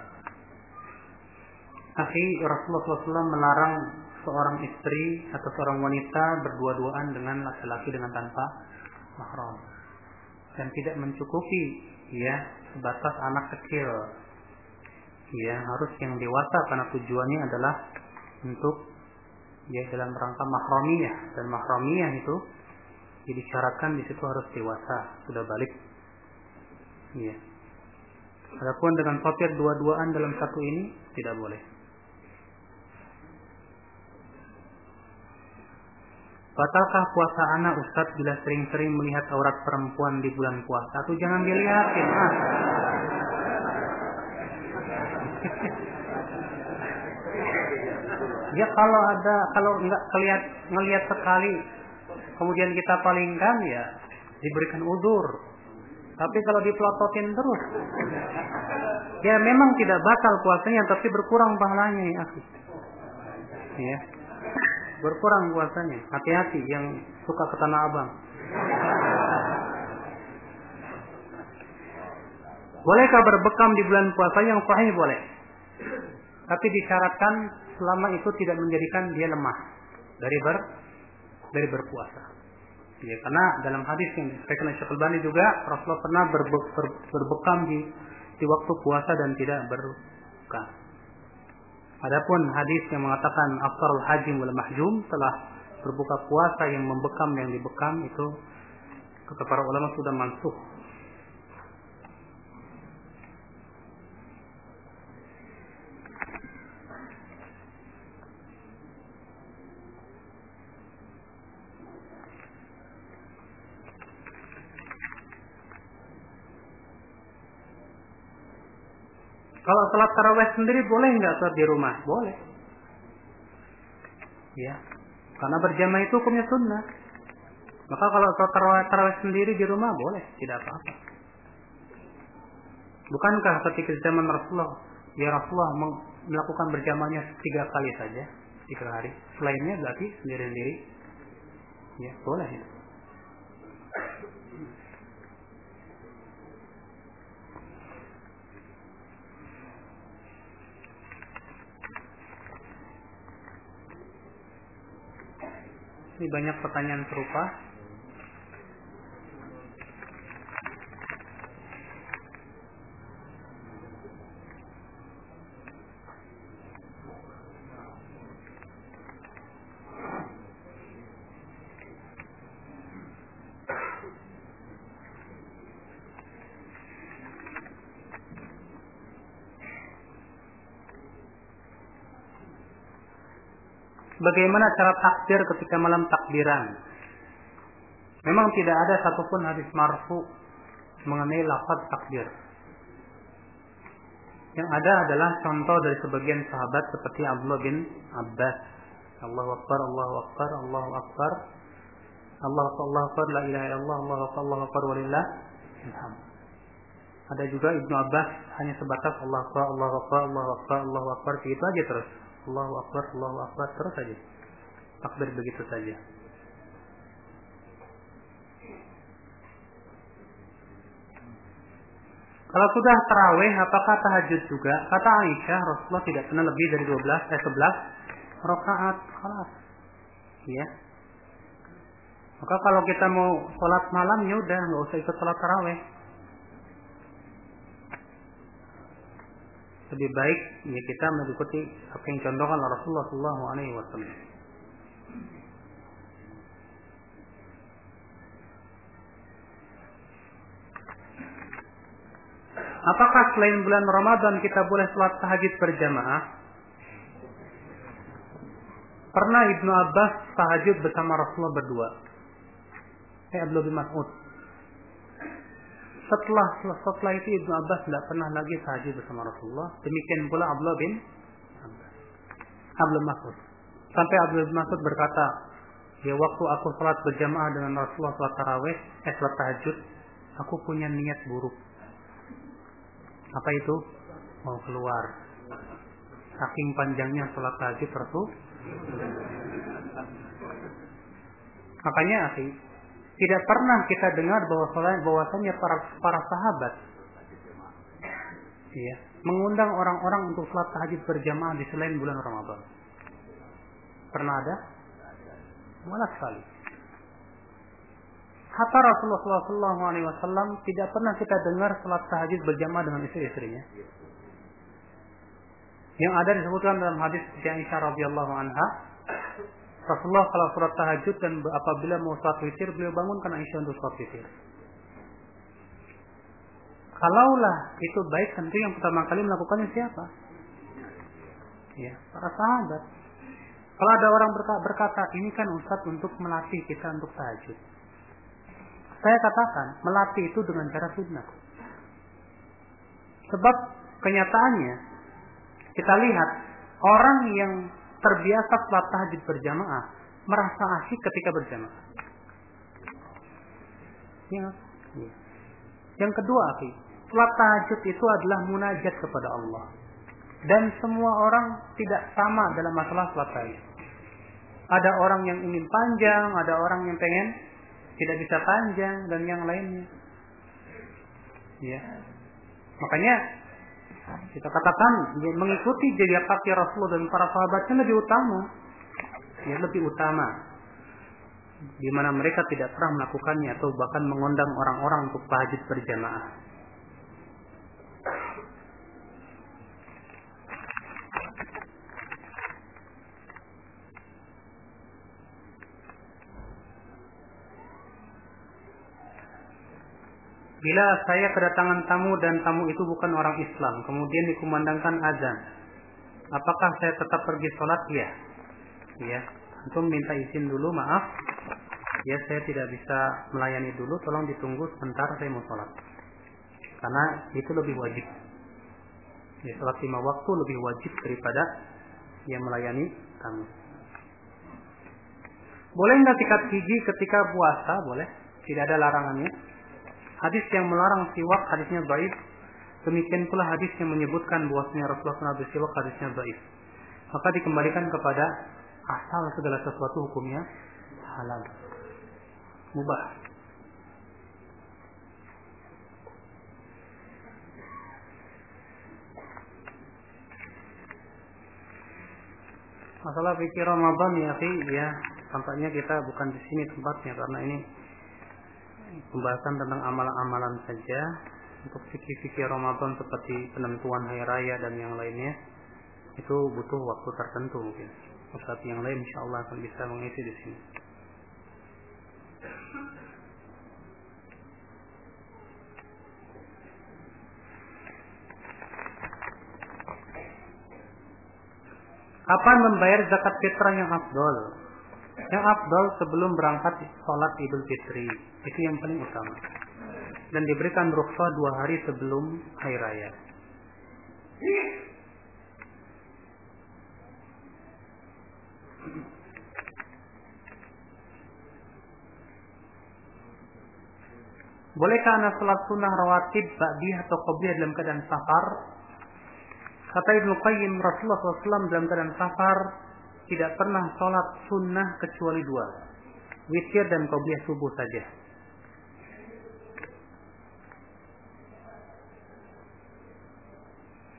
Akhi Rasulullah SAW melarang seorang istri atau seorang wanita berdua-duaan dengan laki-laki dengan tanpa mahram dan tidak mencukupi ya sebatas anak kecil ya harus yang dewasa karena tujuannya adalah untuk ya dalam rangka mahramiyah dan mahramiyah itu jadi syaratkan di situ harus dewasa sudah balik ya Adapun dengan sopir dua-duaan dalam satu ini tidak boleh. Batalkah puasa anak Ustadz bila sering-sering melihat aurat perempuan di bulan puasa? Atau jangan dilihatin, ah. ya kalau ada, kalau nggak kelihat ngelihat sekali, kemudian kita palingkan ya diberikan udur. Tapi kalau dipelototin terus, ya memang tidak batal puasanya, tapi berkurang pahalanya ya. Ya berkurang puasanya. Hati-hati yang suka ke Tanah Abang. Bolehkah berbekam di bulan puasa yang sahih boleh. Tapi disyaratkan selama itu tidak menjadikan dia lemah dari ber dari berpuasa. Ya, karena dalam hadis yang disampaikan oleh Syekh Bani juga Rasulullah pernah berbe, ber, berbekam di di waktu puasa dan tidak berbuka. Adapun hadis yang mengatakan aftarul haji wal mahjum telah berbuka puasa yang membekam yang dibekam itu kata para ulama sudah mansuh Kalau sholat taraweh sendiri boleh nggak sholat di rumah? Boleh. Ya, karena berjamaah itu hukumnya sunnah. Maka kalau sholat taraweh, taraweh sendiri di rumah boleh, tidak apa-apa. Bukankah ketika zaman Rasulullah, ya Rasulullah melakukan berjamahnya tiga kali saja, tiga hari. Selainnya berarti sendiri-sendiri. Ya, boleh ya. Ini banyak pertanyaan serupa. Bagaimana cara takbir ketika malam takbiran. Memang tidak ada satupun hadis marfu mengenai lafaz takbir. Yang ada adalah contoh dari sebagian sahabat seperti Abdullah bin Abbas. Allahu Akbar, Allahu Akbar, Allahu Akbar. Allah Allah Akbar, la ilaha illallah, Allahu Akbar, Allahu Akbar, walillah. Ada juga Ibnu Abbas hanya sebatas Allah Akbar, Allahu Akbar, Allahu Akbar, Allahu Akbar, begitu aja terus. Allahu Akbar, Allahu Akbar terus saja. Takbir begitu saja. Kalau sudah terawih, apakah tahajud juga? Kata Aisyah, Rasulullah tidak pernah lebih dari 12, eh 11 rakaat. Kelas. Ya. Maka kalau kita mau sholat malam, ya udah, nggak usah ikut sholat terawih. Lebih baik ya kita mengikuti apa yang contohkan Rasulullah Shallallahu Alaihi Wasallam. Apakah selain bulan Ramadan kita boleh sholat tahajud berjamaah? Pernah Ibnu Abbas tahajud bersama Rasulullah berdua. Eh Abdullah bin Mas'ud setelah setelah itu Ibnu Abbas tidak pernah lagi tahajud bersama Rasulullah. Demikian pula Abdullah bin Abdullah Mas'ud. Sampai Abdullah bin Mas'ud berkata, ya waktu aku sholat berjamaah dengan Rasulullah sholat taraweh, eh sholat tahajud, aku punya niat buruk. Apa itu? Mau keluar. Saking panjangnya sholat tahajud Rasul. Makanya akhi, tidak pernah kita dengar bahwa bahwasanya para para sahabat ya, mengundang orang-orang untuk sholat tahajud berjamaah di selain bulan Ramadan. Pernah ada? Malah sekali. Hatta Rasulullah SAW tidak pernah kita dengar sholat tahajud berjamaah dengan istri-istrinya. Yang ada disebutkan dalam hadis Aisyah radhiyallahu anha, Rasulullah kalau sholat tahajud dan apabila mau sholat witir, beliau bangun karena Aisyah untuk sholat witir. Kalaulah itu baik, tentu yang pertama kali melakukannya siapa? Ya, para sahabat. Kalau ada orang berkata, ini kan Ustadz untuk melatih kita untuk tahajud. Saya katakan, melatih itu dengan cara sunnah. Sebab kenyataannya, kita lihat, orang yang terbiasa sholat tahajud berjamaah, merasa asyik ketika berjamaah. Ya. ya. Yang kedua, Aki, sholat tahajud itu adalah munajat kepada Allah. Dan semua orang tidak sama dalam masalah sholat tahajud. Ada orang yang ingin panjang, ada orang yang pengen tidak bisa panjang dan yang lainnya. Ya. Makanya kita katakan mengikuti jejak kaki Rasulullah dan para sahabatnya lebih utama. Ya lebih utama. Di mana mereka tidak pernah melakukannya atau bahkan mengundang orang-orang untuk tahajud berjamaah. Bila saya kedatangan tamu dan tamu itu bukan orang Islam, kemudian dikumandangkan azan, apakah saya tetap pergi sholat? Ya, ya. Antum minta izin dulu, maaf. Ya, saya tidak bisa melayani dulu. Tolong ditunggu sebentar, saya mau sholat. Karena itu lebih wajib. Ya, sholat lima waktu lebih wajib daripada yang melayani tamu. Boleh nggak sikat gigi ketika puasa? Boleh. Tidak ada larangannya. Hadis yang melarang siwak hadisnya baik. Demikian pula hadis yang menyebutkan bahwasanya Rasulullah SAW bersiwak hadisnya baik. Maka dikembalikan kepada asal segala sesuatu hukumnya halal. Mubah. Masalah pikir Ramadan ya, ya tampaknya kita bukan di sini tempatnya karena ini pembahasan tentang amalan-amalan saja untuk fikih-fikih Ramadan seperti penentuan hari raya dan yang lainnya itu butuh waktu tertentu mungkin. Ustaz yang lain insya Allah akan bisa mengisi di sini. Kapan membayar zakat fitrah yang afdol? Yang afdal sebelum berangkat sholat idul fitri. Itu yang paling utama. Dan diberikan rukhsah dua hari sebelum hari raya. Bolehkah anak sholat sunnah rawatib, ba'diyah atau qobliyah dalam keadaan safar? Kata Ibnu Qayyim, Rasulullah SAW dalam keadaan safar tidak pernah sholat sunnah kecuali dua. Witir dan qobliyah subuh saja.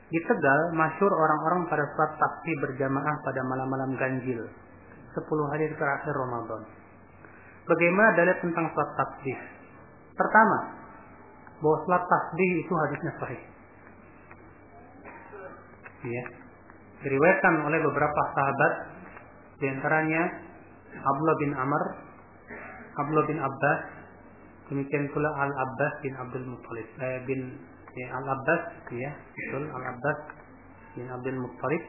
Di Tegal, masyur orang-orang pada sholat takbir berjamaah pada malam-malam ganjil. Sepuluh hari terakhir Ramadan. Bagaimana dalil tentang sholat tasbih? Pertama, bahwa sholat tasbih itu hadisnya sahih. Ya. Diriwayatkan oleh beberapa sahabat di antaranya Abdullah bin Amr, Abdullah bin Abbas, demikian pula Al Abbas bin Abdul Muttalib, eh, bin ya, Al Abbas, ya, betul Al Abbas bin Abdul Muttalib,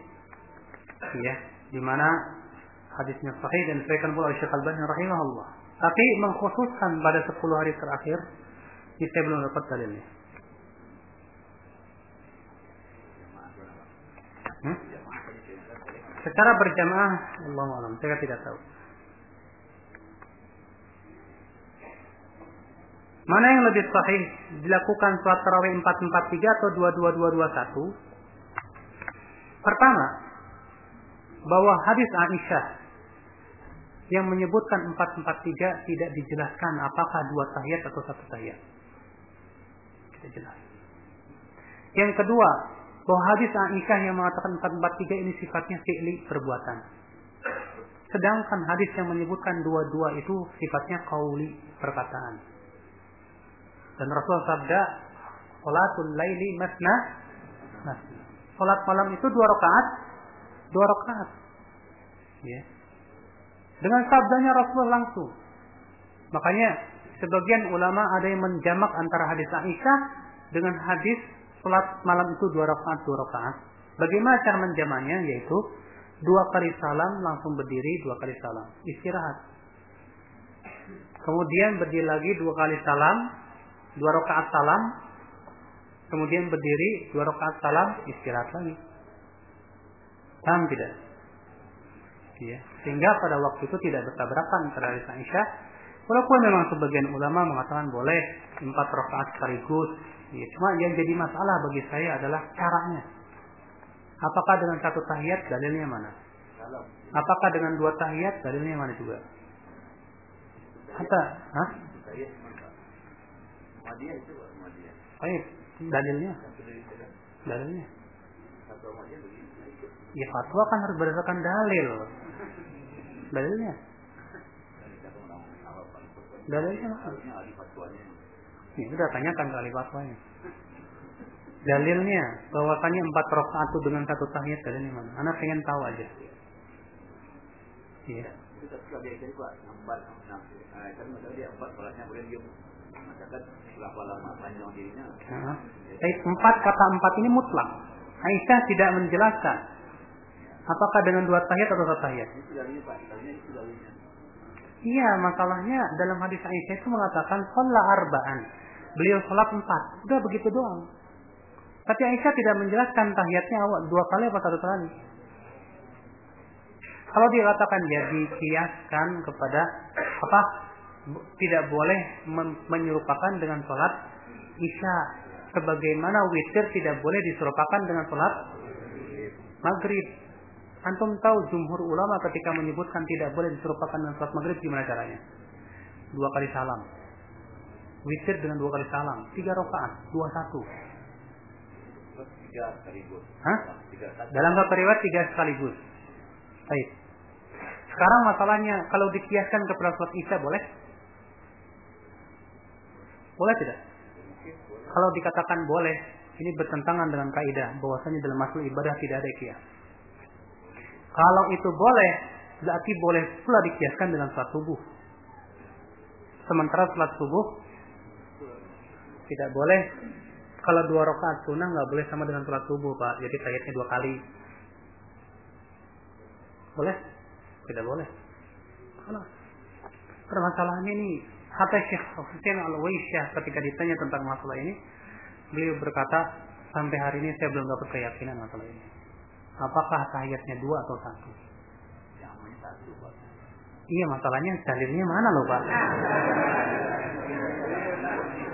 ya, di mana hadisnya sahih dan diriwayatkan pula oleh Syekh Al-Albani rahimahullah. Tapi mengkhususkan pada 10 hari terakhir, saya belum dapat dalilnya. Hmm? Secara berjamaah, Allah alam, saya tidak tahu. Mana yang lebih sahih dilakukan sholat tarawih 443 atau 22221? Pertama, bahwa hadis Aisyah yang menyebutkan 443 tidak dijelaskan apakah dua tahiyat atau satu tahiyat. Tidak jelas. Yang kedua, bahwa hadis Aisyah yang mengatakan 443 ini sifatnya fi'li perbuatan. Sedangkan hadis yang menyebutkan dua-dua itu sifatnya kauli perkataan. Dan Rasulullah sabda, Salatul laili masna masna. Salat malam itu dua rakaat, dua rakaat. Ya. Dengan sabdanya Rasulullah langsung. Makanya sebagian ulama ada yang menjamak antara hadis Aisyah dengan hadis Salat malam itu dua rakaat, dua rakaat. Bagaimana cara menjamannya? Yaitu dua kali salam langsung berdiri dua kali salam. Istirahat. Kemudian berdiri lagi dua kali salam dua rakaat salam. Kemudian berdiri dua rakaat salam istirahat lagi. Paham tidak? Ya sehingga pada waktu itu tidak bertabrakan antara Aisyah. Walaupun memang sebagian ulama mengatakan boleh empat rakaat sekaligus ya, cuma yang jadi masalah bagi saya adalah caranya. Apakah dengan satu tahiyat dalilnya mana? Apakah dengan dua tahiyat dalilnya mana juga? Hatta, hah? Baik, dalilnya. Dalilnya. Ya fatwa kan harus berdasarkan dalil. Dalilnya. Dalilnya Ya udah tanyakan ke ahli fatwanya. Dalilnya bahwasanya empat rakaat itu dengan satu tahiyat dalilnya mana? Anak pengen tahu aja. Iya. Pak, empat, kata empat ini mutlak. Aisyah tidak menjelaskan apakah dengan dua tahiyat atau satu tahiyat. Iya, masalahnya dalam hadis Aisyah itu mengatakan sholat arbaan. Beliau sholat empat. Udah begitu doang. Tapi Aisyah tidak menjelaskan tahiyatnya awal dua kali atau satu kali. Kalau dikatakan ya dikiaskan kepada apa? Tidak boleh menyerupakan dengan sholat isya. Sebagaimana witir tidak boleh diserupakan dengan sholat maghrib. Antum tahu jumhur ulama ketika menyebutkan tidak boleh diserupakan dengan sholat maghrib gimana caranya? Dua kali salam. Witir dengan dua kali salam. Tiga rakaat. Dua satu. Tiga sekaligus. Hah? Dalam satu riwayat tiga sekaligus. Baik. Sekarang masalahnya kalau dikiaskan kepada sholat isya boleh? Boleh tidak? Kalau dikatakan boleh, ini bertentangan dengan kaidah bahwasanya dalam masalah ibadah tidak ada kias. Kalau itu boleh, berarti boleh pula dikiaskan dengan sholat subuh. Sementara sholat subuh tidak boleh. Kalau dua rakaat sunnah nggak boleh sama dengan sholat subuh, Pak. Jadi tayatnya dua kali. Boleh? Tidak boleh. Kalau permasalahannya ini Hatta Syekh Hussein Al-Waisyah ketika ditanya tentang masalah ini, beliau berkata, sampai hari ini saya belum dapat keyakinan masalah ini. Apakah tahiyatnya dua atau satu? Iya masalahnya dalilnya mana loh Pak?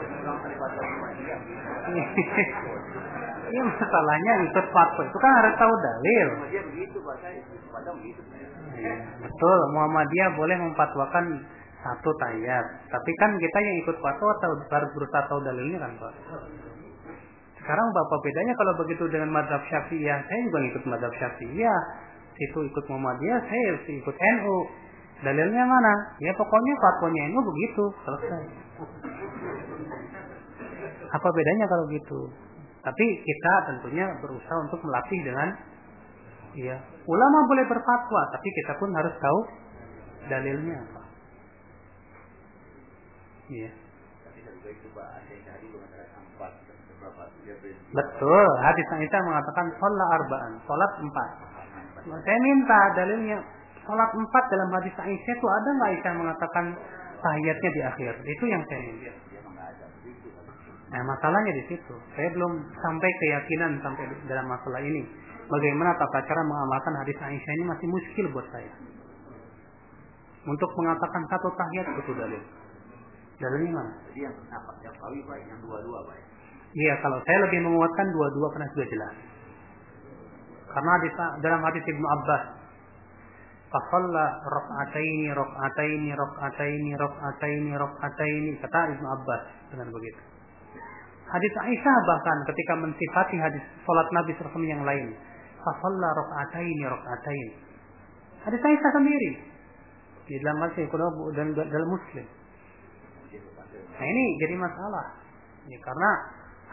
Iya masalahnya ikut fatwa itu kan harus tahu dalil. Iya, betul, Muhammadiyah boleh memfatwakan satu tayat. Tapi kan kita yang ikut fatwa atau harus berusaha tahu dalilnya kan Pak. Sekarang bapak bedanya kalau begitu dengan madhab syafi'iyah, saya juga ikut madhab syafi'iyah. Itu ikut Muhammadiyah, saya ikut NU. Dalilnya mana? Ya pokoknya fatwanya NU begitu, selesai. Apa bedanya kalau gitu? Tapi kita tentunya berusaha untuk melatih dengan ya ulama boleh berfatwa, tapi kita pun harus tahu dalilnya apa. Iya. Betul, hadis Aisyah mengatakan sholat arbaan, sholat empat. Saya minta dalilnya sholat empat dalam hadis Aisyah itu ada nggak Aisyah mengatakan tahiyatnya di akhir? Itu yang saya minta. Nah masalahnya di situ. Saya belum sampai keyakinan sampai dalam masalah ini. Bagaimana tata cara mengamalkan hadis Aisyah ini masih muskil buat saya. Untuk mengatakan satu tahiyat itu dalil. Dalilnya mana? Jadi yang apa? Yang kawi pak, yang dua-dua pak. Iya, kalau saya lebih menguatkan dua-dua karena sudah jelas. Karena hadis, dalam hadis Ibnu Abbas, Fasalla rok'ataini, rok'ataini, rok'ataini, rok'ataini, rok'ataini, kata Ibnu Abbas dengan begitu. Hadis Aisyah bahkan ketika mensifati hadis salat Nabi SAW yang lain. Fasalla rok'ataini, rok'ataini. Hadis Aisyah sendiri. Di dalam hadis dan dalam Muslim. Nah ini jadi masalah. Ya, karena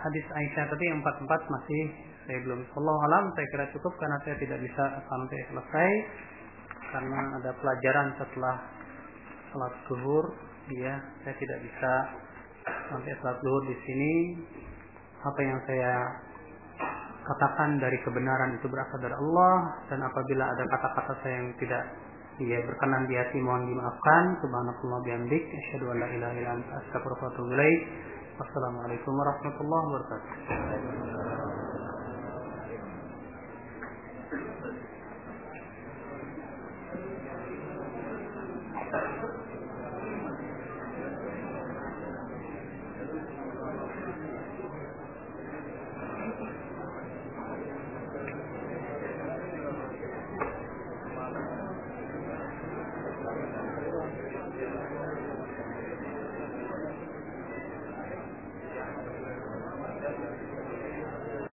hadis Aisyah tadi yang empat-empat masih saya belum Allah alam saya kira cukup karena saya tidak bisa sampai selesai karena ada pelajaran setelah salat zuhur ya saya tidak bisa sampai salat zuhur di sini apa yang saya katakan dari kebenaran itu berasal dari Allah dan apabila ada kata-kata saya yang tidak ia berkenan di hati mohon dimaafkan. Subhanallah bihamdik asyhadu an la ilaha illa anta astaghfiruka wa atubu ilaik. Wassalamualaikum warahmatullahi wabarakatuh